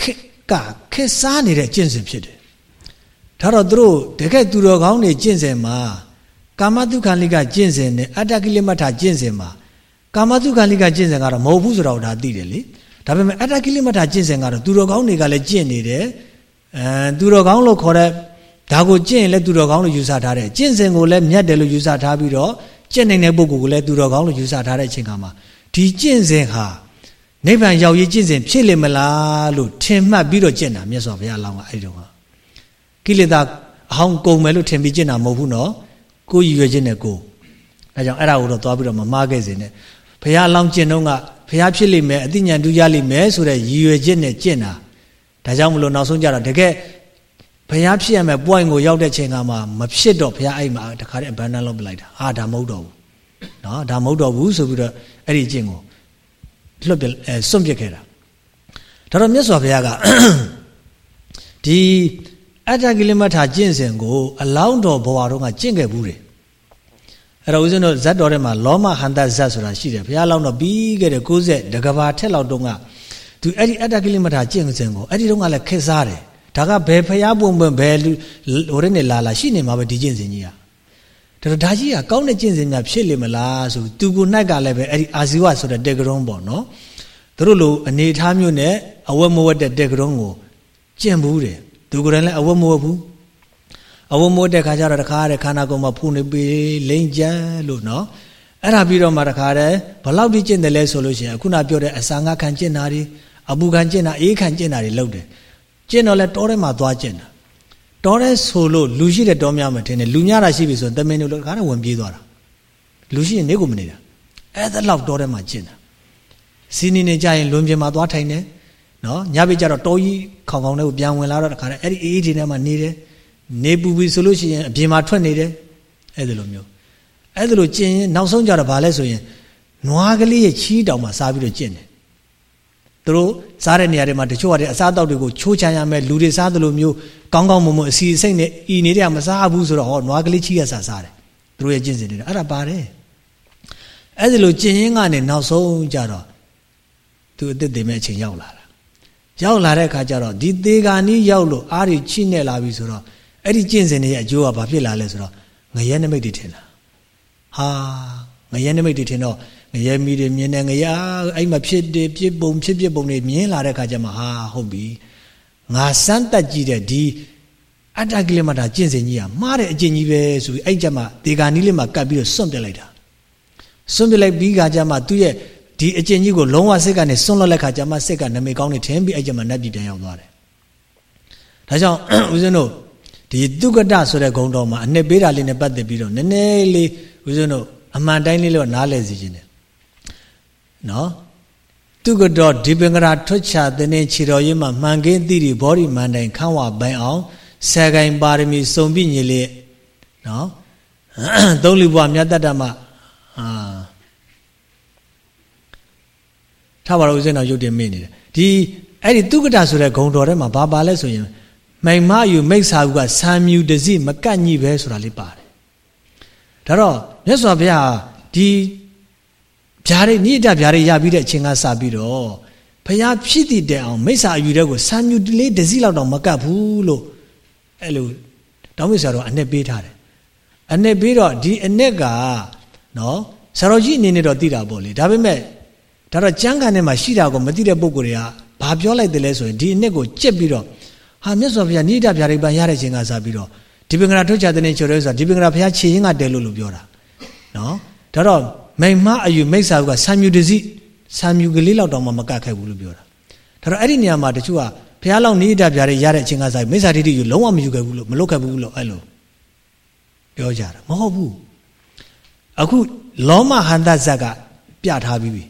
A: ခက်ကခက်စားနေတဲ့ကျင့်စဉ်ဖြစ်တယ်ဒါတော့သူတို့တကယ်သူတော်ကောင်းတွေကျင့်စဉ်မှာကာမတုခံလိကကျင့်စဉ်နဲ့အတ္တကိလမထကျင့်စဉ်မှာ ကာမတုခံလိကကျင့်စဉ်ကတော့မဟုတ်ဘူးဆိုတော့ဒါသိတယ်လေဒါပေမဲ့အတ္တကိလမထကျင့်စဉ်ကတော့သူတော်ကောင်းတွေကလည်းကျင့်နေတယ်အဲသူတော်ကောင်းလို့ခေါ်တဲ့ဒါကိုကျင့်ရင်လည်းသူတော်ကောင်းလို့ယူဆထားတယ်ကျင့်စဉ်ကိုလည်းမြတ်တယ်လို့ယူဆထားပြီးတော့ကျင့်နိုင်တဲ့ပုဂ္ဂိုလ်ကိုလည်းသူတော်ကောင်းလို့ယူဆထားတဲ့အချိန်ခါမှာဒီကျင့်စဉ်ဟာနိဗ္ဗာန်ရောက်ရေးကျင့်စဉ်ဖြစ်လိမ့်မလားလို့ထင်မှတ်ပြီးတော့ကျင့်တာမြတ်စွာဘုရားအလောင်းကအဲ့ဒီတော့ကိလေသာအဟောင်းကုန်မယ်လို့ထင်ပြီးကျင့်တာမဟုတ်ဘူးနော်ကိုယ်ရည်ရွယ်ခြင်းနဲ့ကိုယ်အဲကြောင့်အဲ့ဒါကိုတော့သွားပြီးတော့မမှားခဲ့စေနဲ့ ဘုရားအလောင်းကျင့်တော့ကဘုရားဖြစ်လိမ့်မယ်အသိဉာဏ်တူရလိမ့်မယ်ဆိုတဲ့ရည်ရွယ်ချက်နဲ့ကျင့်တာဒါကြောင့်မလို့နောက်ဆုံးကြတော့တကယ်ဘုရားဖြစ်ရမယ် point ကိုရောက်တဲ့ချိန်ကမှမဖြစ်တော့ဘုရားအဲ့မှာတခါတည်း abandon လုပ်ပလိုက်တာဟာဒါမဟုတ်တော့ဘူးเนาะဒါမဟုတ်တော့ဘူးဆိုပြီးတော့အဲ့ဒီအကျင့်ကိုလွတ်ပြအဲစွန့်ပစ်ခဲ့တာဒါတော့မြတ်စွာဘုရားကဒီအတ္တကိလမထာကျင့်စဉ်ကိုအလောင်းတော်ဘဝတော်ကကျင့်ခဲ့ဘူးတယ် အဲ့တော့ဦးဇင်းတို့ဇတ်တော်ထဲမှာလောမဟန္တဇတ်ဆိုတာရှိတယ်ဘုရားလောင်းတော်ပြီးခဲ့တဲ့60တကဘာထက်လောက်တုန်းကသူအဲ့ဒီအတ္တကိလမထာကျင့်စဉ်ကိုအဲ့ဒီတုန်းကလည်းခက်စားတယ်ဒါကဘယ်ဖျားပုံပွင့်ဘယ်ဟိုရဲနဲ့လာလာရှိနေမှာပဲဒီကျင့်စဉ်ကြီးอ่ะဒါတော့ဒါကြီးကကောင်းတဲ့ကျင့်စဉ်များဖြစ်လိမ့်မလားဆိုသူကို၌ကလည်းပဲအဲ့ဒီအာဇီဝဆိုတဲ့တေကရုံးပေါ့နော်သူတို့လိုအနေထားမျိုးနဲ့အဝတ်မဝတ်တဲ့တေကရုံးကိုကျင့်ဘူးတယ်သူကိုယ်တိုင်လည်းအဝတ်မဝတ်ဘူး အဝတ်မဝတ်တဲ့ခါကျတော့တခါတည်းခန္ဓာကိုယ်မှာဖုန်နေပြီလိမ့်ကြလို့နော်အဲ့ဒါပြီးတော့မှတခါတည်းဘလောက်ထိကျင့်တယ်လဲဆိုလို့ရှိရင်ခုနပြောတဲ့အစာငါခံကျင့်တာတွေအပူခံကျင့်တာအေးခံကျင့်တာတွေလုပ်တယ်ကျင့်တော့လဲတောထဲမှာသွားကျင့်တာတောထဲဆိုလို့လူရှိတဲ့တောများမထင်နဲ့လူများတာရှိပြီဆိုရင်တမင်တို့ခါနဲ့ဝင်ပြေးသွားတာလူရှိရင်နေကိုမနေတာအဲ့ဒါလောက်တောထဲမှာကျင့်တာစီနီနေကြရင်လွန်ပြင်မှာသွားထိုင်တယ်နော်ညဘက်ကျတော့တောကြီးခေါင်ခေါင်တွေကိုပြန်ဝင်လာတော့တခါနဲ့အဲ့ဒီအေးအေးတွေထဲမှာနေတယ် နေပူပြီဆိုလို့ရှိရင်အပြင်မှာထွက်နေတယ်အဲ့ဒါလိုမျိုးအဲ့ဒါလိုကျင့်ရင်နောက်ဆုံးကြတော့ဗာလဲဆိုရင်နွားကလေးရဲ့ချီးတောင်မှာစားပြီးတော့ကျင့်တယ်သူတို့စားတဲ့နေရာတွေမှာတချို့ကတည်းအစားတောက်တွေကိုချိုးချမ်းရမယ်လူတွေစားသလိုမျိုးကောင်းကောင်းမွန်မွန်အစီအစိတ်နဲ့ဤနေတဲ့မစားဘူးဆိုတော့ဟောနွားကလေးချီးရစားစားတယ်သူတို့ရဲ့ကျင့်စဉ်တွေအဲ့ဒါပါတယ်အဲ့ဒီလိုကျင့်ရင်းကနေနောက်ဆုံးကြတော့သူအသက်တည်မဲ့အချိန်ရောက်လာတာရောက်လာတဲ့အခါကျတော့ဒီသေဂာနီးရောက်လို့အားတွေချိနဲ့လာပြီဆိုတော့ အဲ့ဒီကျင့်စဉ်တွေရဲ့အကျိုးကဘာဖြစ်လာလဲဆိုတော့ငရဲနမိတ်တွေထင်တာဟာငရဲနမိတ်တွေထင်တော့ငရဲမီတွေမြင်တယ်ငရအဲ့မှာဖြစ်တယ်ပြစ်ပုံဖြစ်ပြစ်ပုံတွေမြင်လာတဲ့ခါကျမှဟာဟုတ်ပြီငါစမ်းတက်ကြည့်တဲ့ဒီအတ္တကိလမတာကျင့်စဉ်ကြီးကမှားတဲ့အကျင့်ကြီးပဲဆိုပြီးအဲ့ကြမှာဒေဂာနီးလေးမှာကတ်ပြီးတော့စွန့်ပြလိုက်တာစွန့်ပြလိုက်ပြီးခါကျမှသူ့ရဲ့ဒီအကျင့်ကြီးကိုလုံးဝစိတ်ကနေစွန့်လွတ်လိုက်ခါကျမှစိတ်ကနမိတ်ကောင်းနေထင်ပြီးအဲ့ကြမှာနတ်ပြည်ပြန်ရောက်သွားတယ်ဒါကြောင့်ဦးဇင်းတို့ ဒီတုကတဆိုတဲ့ဂုံတော်မှာအနှစ်ပေးတာလေးနဲ့ပတ်သက်ပြီးတော့နည်းနည်းလေးဦးဇင်းတို့အမှန်တိုင်းလေးလို့နားလည်စီခြင်းတယ်နော်သူကတော့ဒီပင်္ဂရာထွတ်ချတဲ့ခြေတော်ရင်းမှာမှန်ကင်းသိရီဘောဓိမန်တိုင်ခန့်ဝပိုင်အောင်ဆယ်ကိုင်ပါရမီစုံပြည့်ညင်လေနော်သုံးလူဘွားမြတ်တတ္တမအာထားပါတော့ဦးဇင်းတော်ရုပ်တင်မေ့နေတယ်ဒီအဲ့ဒီသူကတဆိုတဲ့ဂုံတော်ထဲမှာဘာပါလဲဆိုရင် မိန်မယူမိတ်ဆာကူကဆံမြူတစီမကန့်ညိပဲဆိုတာလေးပါတယ်ဒါတော့မြတ်စွာဘုရားဒီဗျာဒိတ်နိဒဗျာဒိတ်ရပြီးတဲ့အချိန်ကစပြီးတော့ဘုရားဖြစ်တည်တဲ့အောင်မိစ္ဆာအယူတဲ့ကိုဆံမြူလေးတစ်စီးလောက်တော့မကတ်ဘူးလို့အဲ့လိုတောင်းမိဆရာတော်အနှစ်ပေးထားတယ်အနှစ်ပေးတော့ဒီအနှစ်ကနော်ဆရာတော်ကြီးအနေနဲ့တော့သိတာပေါ့လေဒါပေမဲ့ဒါတော့ကျမ်းဂန်ထဲမှာရှိတာကိုမသိတဲ့ပုံကိုယ်တွေကဘာပြောလိုက်တယ်လဲဆိုရင်ဒီအနှစ်ကိုကြက်ပြီးတော့ ဟာမြတ်စွာဘုရားနိဒဗျာဒိတ်ပန်ရတဲ့ချိန်ကစပြီးတော့ဒီပင်္ဂရာထုတ်ချတဲ့ချိုရဲဆိုတာဒီပင်္ဂရာဘုရားခြေရင်းကတဲလို့လို့ပြောတာနော်ဒါတော့မိန်မအယူမိတ်ဆာကဆံမြူတစီဆံမြူကလေးလောက်တောင်မှမကတ်ခဲ့ဘူးလို့ပြောတာဒါတော့အဲ့ဒီနေရာမှာတချို့ကဘုရားလောက်နိဒဗျာဒိတ်ရတဲ့အချိန်ကစပြီးမိစ္ဆာဒိဋ္ဌိယူလုံးဝမယူခဲ့ဘူးလို့မလုပ်ခဲ့ဘူးလို့အဲ့လိုပြောကြတာမဟုတ်ဘူးအခုလောမဟန္တဇက်ကပြထားပြီးပြီ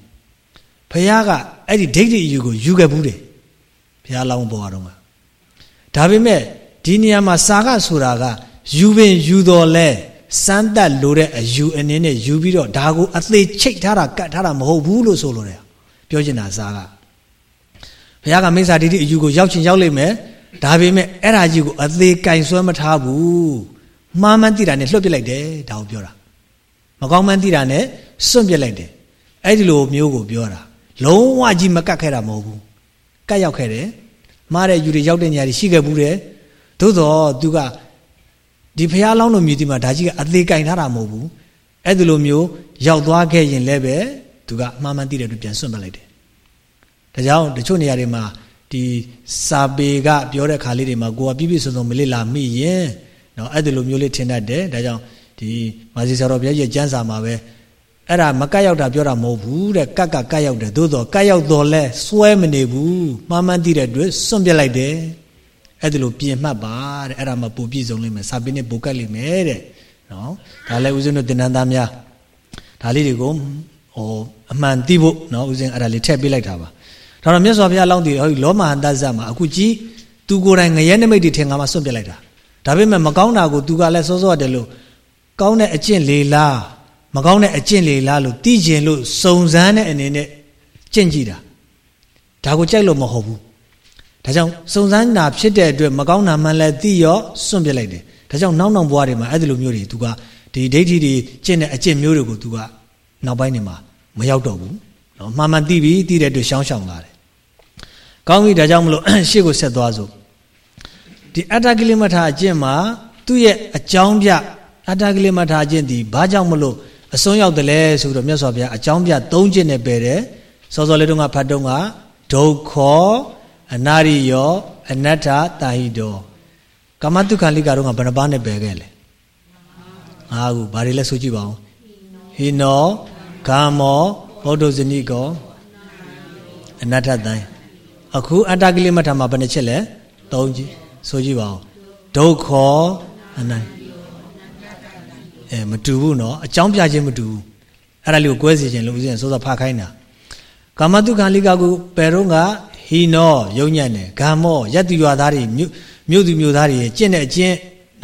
A: ဘုရားကအဲ့ဒီဒိဋ္ဌိအယူကိုယူခဲ့ဘူးတယ်ဘုရားလောင်းပေါ်တော့မှာ ဒါပေမဲ့ဒီနေရာမှာစာကဆိုတာကယူပင်ယူတော်လဲစမ်းသက်လို့တဲ့အယူအနေနဲ့ယူပြီးတော့ဒါကိုအသေးချိတ်ထားတာကတ်ထားတာမဟုတ်ဘူးလို့ဆိုလိုတယ်ပြောချင်တာစာကဘုရားကမိစ္ဆာဒိဋ္ဌိအယူကိုရောက်ချင်ရောက်လိမ့်မယ်ဒါပေမဲ့အဲ့ဒါကြီးကိုအသေးကင်ဆွဲမထားဘူးမှားမှန်းသိတာနဲ့လွတ်ပစ်လိုက်တယ်ဒါကိုပြောတာမကောင်းမှန်းသိတာနဲ့စွန့်ပစ်လိုက်တယ်အဲ့ဒီလိုမျိုးကိုပြောတာလုံးဝကြီးမကတ်ခဲ့တာမဟုတ်ဘူးကတ်ရောက်ခဲ့တယ် မှားတဲ့ယူတွေရောက်တဲ့ညတွေရှိခဲ့ဘူးတယ်သို့တော့သူကဒီဖះလောင်းလိုမြည်ဒီမှာဒါကြီးကအသေးကင်ထားတာမဟုတ်ဘူးအဲ့ဒီလိုမျိုးရောက်သွားခဲ့ရင်လည်းပဲသူကအမှားမှန်သိတဲ့အတွက်ပြန်စွန့်ပလိုက်တယ်ဒါကြောင့်တချို့နေရာတွေမှာဒီစာပေကပြောတဲ့ခါလေးတွေမှာကိုကပြပြစုံစုံမလစ်လာမိရင်နော်အဲ့ဒီလိုမျိုးလေးထင်တတ်တယ်ဒါကြောင့်ဒီမာစီဆရာတော်ဘုရားရဲ့ကျမ်းစာမှာပဲ အဲ့ဒါမကတ်ရောက်တာပြောတာမဟုတ်ဘူးတဲ့ကတ်ကကတ်ရောက်တယ်သို့တော့ကတ်ရောက်တော့လဲစွဲမနေဘူးမှားမှန်းသိတဲ့အတွက်စွန့်ပြလိုက်တယ်အဲ့ဒါလိုပြင်မှတ်ပါတဲ့အဲ့ဒါမှပိုပြည့်စုံလိမ့်မယ်စာပေနဲ့ပိုကတ်လိမ့်မယ်တဲ့နော်ဒါလည်းဦးဇင်းတို့တင်နန်းသားများဒါလေးတွေကိုဟိုအမှန်သိဖို့နော်ဦးဇင်းအဲ့ဒါလေးထည့်ပေးလိုက်တာပါဒါတော့မြတ်စွာဘုရားလောင်းတည်ဟိုလောမဟန်တဇတ်မှာအခုကြည့်သူကိုယ်တိုင်ငရဲနမိတ်တွေထင်ငါမှစွန့်ပြလိုက်တာဒါပေမဲ့မကောင်းတာကိုသူကလည်းစောစောတယ်လို့ကောင်းတဲ့အကျင့်လေလား မကောင်းတဲ့အကျင့်လေလားလို့သိကျင်လို့စုံစမ်းတဲ့အနေနဲ့ကျင့်ကြည့်တာဒါကိုကြိုက်လို့မဟုတ်ဘူးဒါကြောင့်စုံစမ်းတာဖြစ်တဲ့အတွက်မကောင်းတာမှလည်းသိရောစွန့်ပစ်လိုက်တယ်ဒါကြောင့်နောက်နောက်ဘဝတွေမှာအဲ့ဒီလိုမျိုးတွေ तू ကဒီဒိဋ္ဌိတွေကျင့်တဲ့အကျင့်မျိုးတွေကို तू ကနောက်ပိုင်းတွေမှာမရောက်တော့ဘူးနော်မှန်မှန်သိပြီသိတဲ့အတွက်ရှောင်းရှောင်းလာတယ်ကောင်းပြီဒါကြောင့်မလို့ရှေ့ကိုဆက်သွားစို့ဒီအတ္တကိလမထာအကျင့်မှာသူ့ရဲ့အကြောင်းပြအတ္တကိလမထာအကျင့်ဒီဘာကြောင့်မလို့ အစွန်းရောက်တယ်လဲဆိုတော့မြတ်စွာဘုရားအကြောင်းပြ၃ကျင့်နဲ့ပယ်တယ်စောစောလေးတုန်းကဖတ်တုန်းကဒုက္ခအနာရိယောအနတ္ထတာဟိတောကာမတုခန္လိကတော့ကဘယ်နှပါးနဲ့ပယ်ခဲ့လဲငါးခုဘာတွေလဲဆိုကြည့်ပါဦးဟိနောကာမောဗုဒ္ဓဇနိကောအနတ္ထတန်အခုအတ္တကိလမထာမှာဘယ်နှချက်လဲ၃ကြည့်ဆိုကြည့်ပါဦးဒုက္ခအနတ္အဲမတူဘူးနော်အကြောင်းပြခြင်းမတူဘူးအဲ့ဒါလေးကိုကွဲစီခြင်းလို့ဦးဇင်းစောစောဖာခိုင်းတာကာမတုခံလိကကိုဘယ်တော့ကဟီနောယုံညံ့တယ်ဂမ္မောယက်သူရွာသားတွေမြို့သူမြို့သားတွေကျင့်တဲ့အကျင့်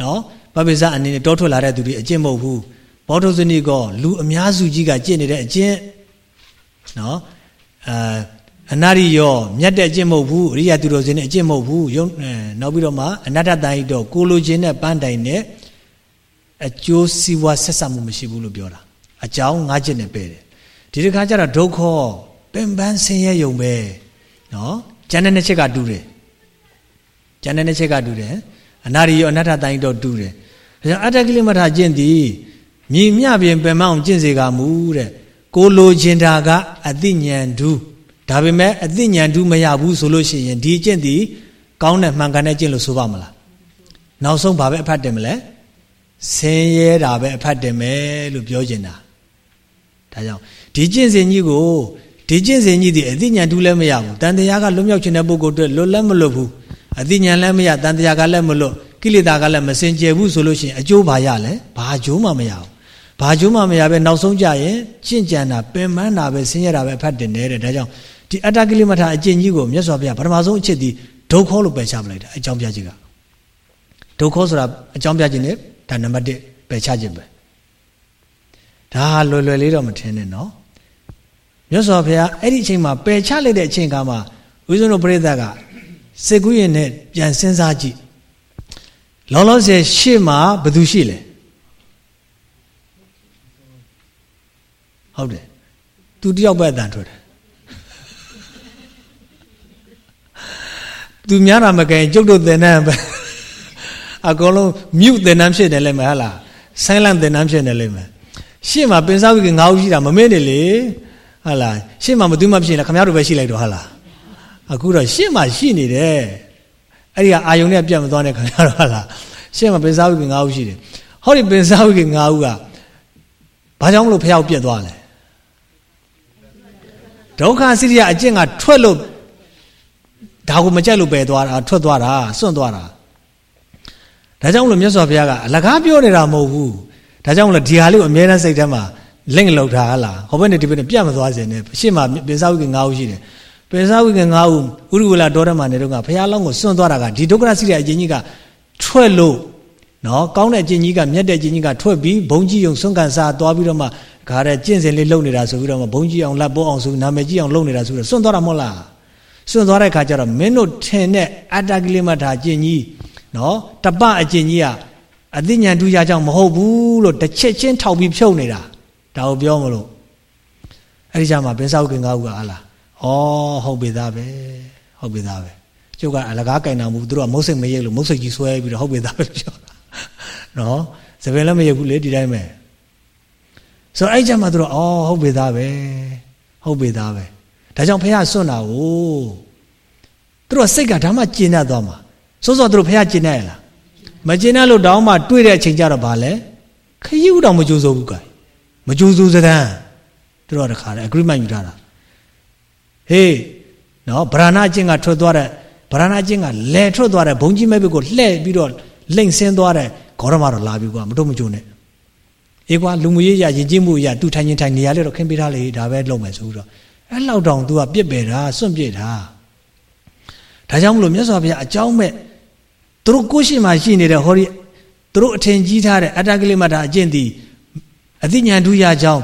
A: နော်ဗဗိဇအနေနဲ့တောထွက်လာတဲ့သူတွေအကျင့်မဟုတ်ဘူးဘောဓုဇနိကောလူအများစုကြီးကကျင့်နေတဲ့အကျင့်နော်အာအနာရိယောမြတ်တဲ့အကျင့်မဟုတ်ဘူးအရိယသူတော်စင်တဲ့အကျင့်မဟုတ်ဘူးနောက်ပြီးတော့မှအနတ္တတန်ဟိတောကိုလိုခြင်းနဲ့ပန်းတိုင်နဲ့ အကျိုးစီးပွားဆက်ဆက်မှုမရှိဘူးလို့ပြောတာအကြောင်းငါးချက်နဲ့ပဲတယ်ဒီတစ်ခါကျတော့ဒုက္ခပင်ပန်းဆင်းရဲယုံပဲနော်ကျန်တဲ့နှစ်ချက်ကတူတယ်ကျန်တဲ့နှစ်ချက်ကတူတယ်အနာရိယောအနတ္တတိုင်းတော့တူတယ်ဒါကြောင့်အတ္တကိလမထာကျင့်သည်မြည်မြပြင်ပင်မအောင်ကျင့်စေကမူတဲ့ကိုလိုချင်တာကအသိဉာဏ်ဒုဒါပေမဲ့အသိဉာဏ်ဒုမရဘူးဆိုလို့ရှိရင်ဒီကျင့်သည်ကောင်းတဲ့မှန်ကန်တဲ့ကျင့်လို့ဆိုပါမလားနောက်ဆုံးဘာပဲအဖတ်တယ်မလဲ ဆင်းရဲတာပဲအဖတ်တယ်မယ်လို့ပြောချင်တာဒါကြောင့်ဒီကျင့်စဉ်ကြီးကိုဒီကျင့်စဉ်ကြီးဒီအသိဉာဏ်တူးလည်းမရဘူးတန်တရားကလွတ်မြောက်ခြင်းတဲ့ပုဂ္ဂိုလ်တွေလွတ်လည်းမလွတ်ဘူးအသိဉာဏ်လည်းမရတန်တရားကလည်းမလွတ်ကိလေသာကလည်းမစင်ကြယ်ဘူးဆိုလို့ရှိရင်အကျိုးဘာရလဲဘာအကျိုးမှမရဘူးဘာအကျိုးမှမရပဲနောက်ဆုံးကြရင်ကျင့်ကြံတာပင်ပန်းတာပဲဆင်းရဲတာပဲအဖတ်တင်နေတဲ့ဒါကြောင့်ဒီအတ္တကိလေမထာအကျင့်ကြီးကိုမြတ်စွာဘုရားပထမဆုံးအချက်ဒီဒုက္ခလို့ပယ်ချပလိုက်တာအကြောင်းပြခြင်းကဒုက္ခဆိုတာအကြောင်းပြခြင်းနဲ့ ဒါနံပါတ်1ပယ်ချခြင်းပဲဒါလွယ်လွယ်လေးတော့မထင်နဲ့နော်မြတ်စွာဘုရားအဲ့ဒီအချိန်မှာပယ်ချလိုက်တဲ့အချိန်ကမှဦးဇုံတို့ပြိဿကစေကူးရင်နဲ့ပြန်စဉ်းစားကြည့်လောလောဆယ်ရှေ့မှာဘသူရှိလဲဟုတ်တယ်သူတယောက်ပဲအတန်ထွက်တယ်သူများတာမကရင်ကျုပ်တို့သင်တန်းပဲ အကုန်လုံး mute သင်တန်းဖြစ်နေလိမ့်မယ်ဟလား silent သင်တန်းဖြစ်နေလိမ့်မယ်ရှေ့မှာပင်စားဝိကငါးဦးရှိတာမမေ့နေလေဟလားရှေ့မှာမသူမှဖြစ်နေလားခမရတို့ပဲရှိလိုက်တော့ဟလားအခုတော့ရှေ့မှာရှိနေတယ်အဲ့ဒီကအာယုံနဲ့ပြတ်မသွားတဲ့ခါကျတော့ဟလားရှေ့မှာပင်စားဝိကငါးဦးရှိတယ်ဟောဒီပင်စားဝိကငါးဦးကဘာကြောင့်မလို့ဖျောက်ပြက်သွားလဲဒုက္ခစိရိယအကျင့်ကထွက်လို့ဒါကိုမကြိုက်လို့ပယ်သွားတာထွက်သွားတာစွန့်သွားတာ ဒါကြောင့်မလို့မြတ်စွာဘုရားကအလကားပြောနေတာမဟုတ်ဘူးဒါကြောင့်မလို့ဒီဟာလေးကိုအမြဲတမ်းစိတ်ထဲမှာလင့်လောက်ထားဟလားဟောဘက်နဲ့ဒီဘက်နဲ့ပြတ်မသွားစေနဲ့ရှေ့မှာပိဿဝိက9ဦးရှိတယ်ပိဿဝိက9ဦးဥရုဝလာဒေါရမနေတော့ကဘုရားလောင်းကိုစွန့်သွားတာကဒီဒုက္ခစိရိယအကျဉ်းကြီးကထွက်လို့နော်ကောင်းတဲ့အကျဉ်းကြီးကမြတ်တဲ့အကျဉ်းကြီးကထွက်ပြီးဘုံကြီးုံစွန့်ကန်စားသွားပြီးတော့မှခါတဲ့ကျင့်စဉ်လေးလုပ်နေတာဆိုပြီးတော့မှဘုံကြီးအောင်လက်ပိုးအောင်ဆိုနာမည်ကြီးအောင်လုပ်နေတာဆိုတော့စွန့်သွားတာမဟုတ်လားစွန့်သွားတဲ့ခါကျတော့မင်းတို့ထင်တဲ့အတ္တကိလေသာအကျင့်ကြီး နော်တပအကျင့်ကြီးကအသိဉာဏ်ထူးခြားကြောင့်မဟုတ်ဘူးလို့တစ်ချက်ချင်းထောက်ပြီးဖြုတ်နေတာဒါကိုပြောမလို့အဲ့ဒီကြမှာပင်စောက်ကင်ကားဦးကဟာလားဩဟုတ်ပြီသားပဲဟုတ်ပြီသားပဲကျုပ်ကအလကားကင်တာမဟုတ်သူတို့ကမုတ်စိတ်မရိပ်လို့မုတ်စိတ်ကြီးဆွဲပြီးတော့ဟုတ်ပြီသားပဲပြောတာနော်သပင်လည်းမရိပ်ဘူးလေဒီတိုင်းပဲဆိုအဲ့ကြမှာသူတို့ဩဟုတ်ပြီသားပဲဟုတ်ပြီသားပဲဒါကြောင့်ဖះစွန့်တာကိုသူတို့စိတ်ကဒါမှကျဉ်တတ်သွားမှာ စိုးစောသူတို့ဖះကျင်နေရလားမကျင်နေလို့တောင်းမှတွေ့တဲ့အချိန်ကျတော့ဗာလဲခရီးဥတော်မကြိုးစိုးဘူးကဲမကြိုးစိုးစကန်းသူတို့ကတခါလဲ agreement ယူထားတာဟေးနော်ဗရာဏအကျင့်ကထွက်သွားတဲ့ဗရာဏအကျင့်ကလဲထွက်သွားတဲ့ဘုံကြီးမဲ့ဘက်ကိုလှည့်ပြီးတော့လိမ့်ဆင်းသွားတဲ့ဂေါရမတော်လာပြီကွာမတို့မကြုံနဲ့အေးကွာလူမှုရေးရရည်ကြီးမှုရသူထိုင်ချင်းထိုင်နေရာလေးတော့ခင်းပေးထားလေဒါပဲလုပ်မယ်ဆိုပြီးတော့အဲ့လောက်တောင် तू ကပြစ်ပယ်တာစွန့်ပြစ်တာ ဒါကြောင့်မလို့မြတ်စွာဘုရားအကြောင်းမဲ့သူတို့ကိုယ်ရှိမှရှိနေတဲ့ဟောဒီသူတို့အထင်ကြီးထားတဲ့အတ္တကလိမတာအကျင့်သည်အသိဉာဏ်ထူးရကြောင်း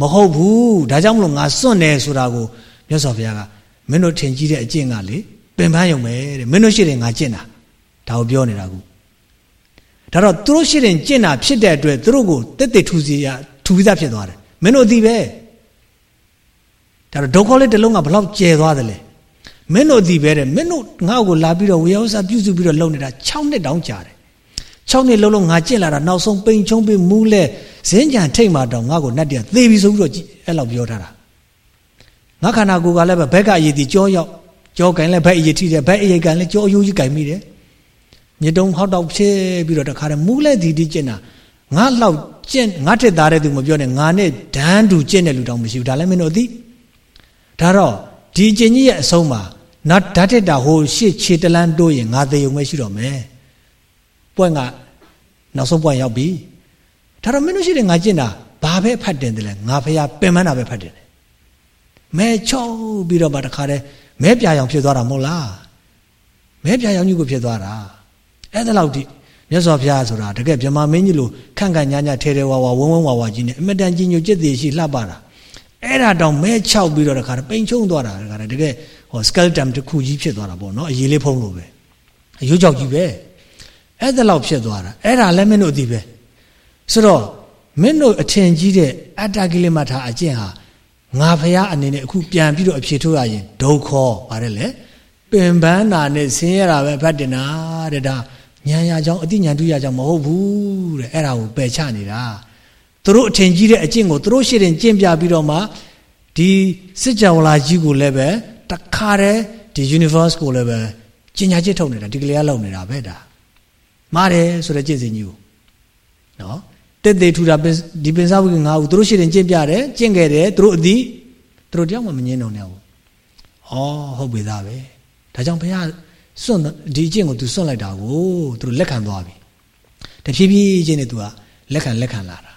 A: မဟုတ်ဘူးဒါကြောင့်မလို့ငါစွန့်တယ်ဆိုတာကိုမြတ်စွာဘုရားကမင်းတို့ထင်ကြီးတဲ့အကျင့်ကလေပင်ပန်းရုံပဲတဲ့မင်းတို့ရှိတယ်ငါကျင့်တာဒါကိုပြောနေတာကူဒါတော့သူတို့ရှိတယ်ကျင့်တာဖြစ်တဲ့အတွက်သူတို့ကိုတက်တက်ထူစီရထူပြီးသားဖြစ်သွားတယ်မင်းတို့အသိပဲဒါတော့ဒုက္ခလေးတစ်လုံးကဘလောက်ကျဲသွားတယ်လဲ မင်းတို့အသိပဲတဲ့မင်းတို့ငါ့ကိုလာပြီးတော့ဝေယဥစ္စာပြုစုပြီးတော့လုပ်နေတာ6နှစ်တောင်ကြာတယ်6နှစ်လုံးလုံးငါကျင့်လာတာနောက်ဆုံးပိန်ချုံပြီးမူးလဲဇင်းကြံထိတ်မှတော့ငါ့ကိုနတ်တည်းသေပြီဆိုပြီးတော့အဲ့လောက်ပြောထားတာငါခန္ဓာကိုယ်ကလည်းပဲဘက်ကအရည်တီကြောရောက်ကြောကင်လည်းဘက်အရည်ထိတယ်ဘက်အရည်ကန်လည်းကြောအယိုးကြီးကင်မိတယ်မြေတုံးဟောက်တော့ဖြစ်ပြီးတော့တခါတည်းမူးလဲဒီဒီကျင့်တာငါလောက်ကျင့်ငါထက်သားတဲ့သူမပြောနဲ့ငါနဲ့ဒန်းတူကျင့်တဲ့လူတောင်မရှိဘူးဒါလည်းမင်းတို့သိဒါတော့ဒီကျင့်ကြီးရဲ့အဆုံးမှာ နတ်ဓာတ်တက်တာဟိုရှေ့ခြေတလန်းတိုးရင်ငါသေုံပဲရှိတော့မယ်ပွင့်ကနောက်ဆုံးပွင့်ရောက်ပြီဒါတော့မင်းတို့ရှိတယ်ငါကျင့်တာဘာပဲဖတ်တင်တယ်လဲငါဖះပင်မနာပဲဖတ်တင်တယ်မဲချောပြီးတော့ဗာတခါတည်းမဲပြာရောင်ဖြစ်သွားတာမဟုတ်လားမဲပြာရောင်ကြီးကိုဖြစ်သွားတာအဲ့ဒါလောက်ဒီမြတ်စွာဘုရားဆိုတာတကယ်ဗြဟ္မာမင်းကြီးလိုခန့်ခန့်ညာညာထဲထဲဝါဝါဝန်းဝန်းဝါဝါကြီးနဲ့အမတန်ကြီးညိုကြက်သေးရှိလှပတာ အဲ့ဒါတောင်မဲချောက်ပြီးတော့တခါတည်းပိန်ချုံသွားတာတခါတည်းတကယ်ဟော skeleton တစ်ခုကြီးဖြစ်သွားတာပေါ့နော်အရေးလေးဖုံးလို့ပဲအယိုးကြောက်ကြီးပဲအဲ့ဒါလောက်ဖြစ်သွားတာအဲ့ဒါလည်းမင်းတို့အသိပဲဆိုတော့မင်းတို့အထင်ကြီးတဲ့အတ္တကိလေသာအကျင့်ဟာငါဖះအနေနဲ့အခုပြန်ပြီးတော့အဖြေထုတ်ရရင်ဒုက္ခပါတယ်လေပင်ပန်းနာနဲ့ဆင်းရဲတာပဲဖတ်တင်တာတဲ့ဒါဉာဏ်ရကြောင်းအတိဉာဏ်တူရကြောင်းမဟုတ်ဘူးတဲ့အဲ့ဒါကိုပယ်ချနေတာ သူတို့အထင်ကြီးတဲ့အကျင့်ကိုသူတို့ရှိရင်ကျင့်ပြပြီးတော့မှဒီစစ်ကြောလာကြီးကိုလည်းပဲတခါတည်းဒီ universe ကိုလည်းပဲကျင်ညာချစ်ထုတ်နေတာဒီကလေးကလုံနေတာပဲဒါမားတယ်ဆိုတဲ့ကျင့်စဉ်ကြီးကိုနော်တက်သေးထူတာဒီပင်စားဝိကငါးဦးသူတို့ရှိရင်ကျင့်ပြတယ်ကျင့်ခဲ့တယ်သူတို့အသည်သူတို့တယောက်မှမငင်းတော့နဲ့ဘူးဩဟုတ်ပြီသားပဲဒါကြောင့်ဘုရားစွန့်ဒီအကျင့်ကို तू စွန့်လိုက်တာကိုသူတို့လက်ခံသွားပြီတဖြည်းဖြည်းချင်းနဲ့ तू ကလက်ခံလက်ခံလာတာ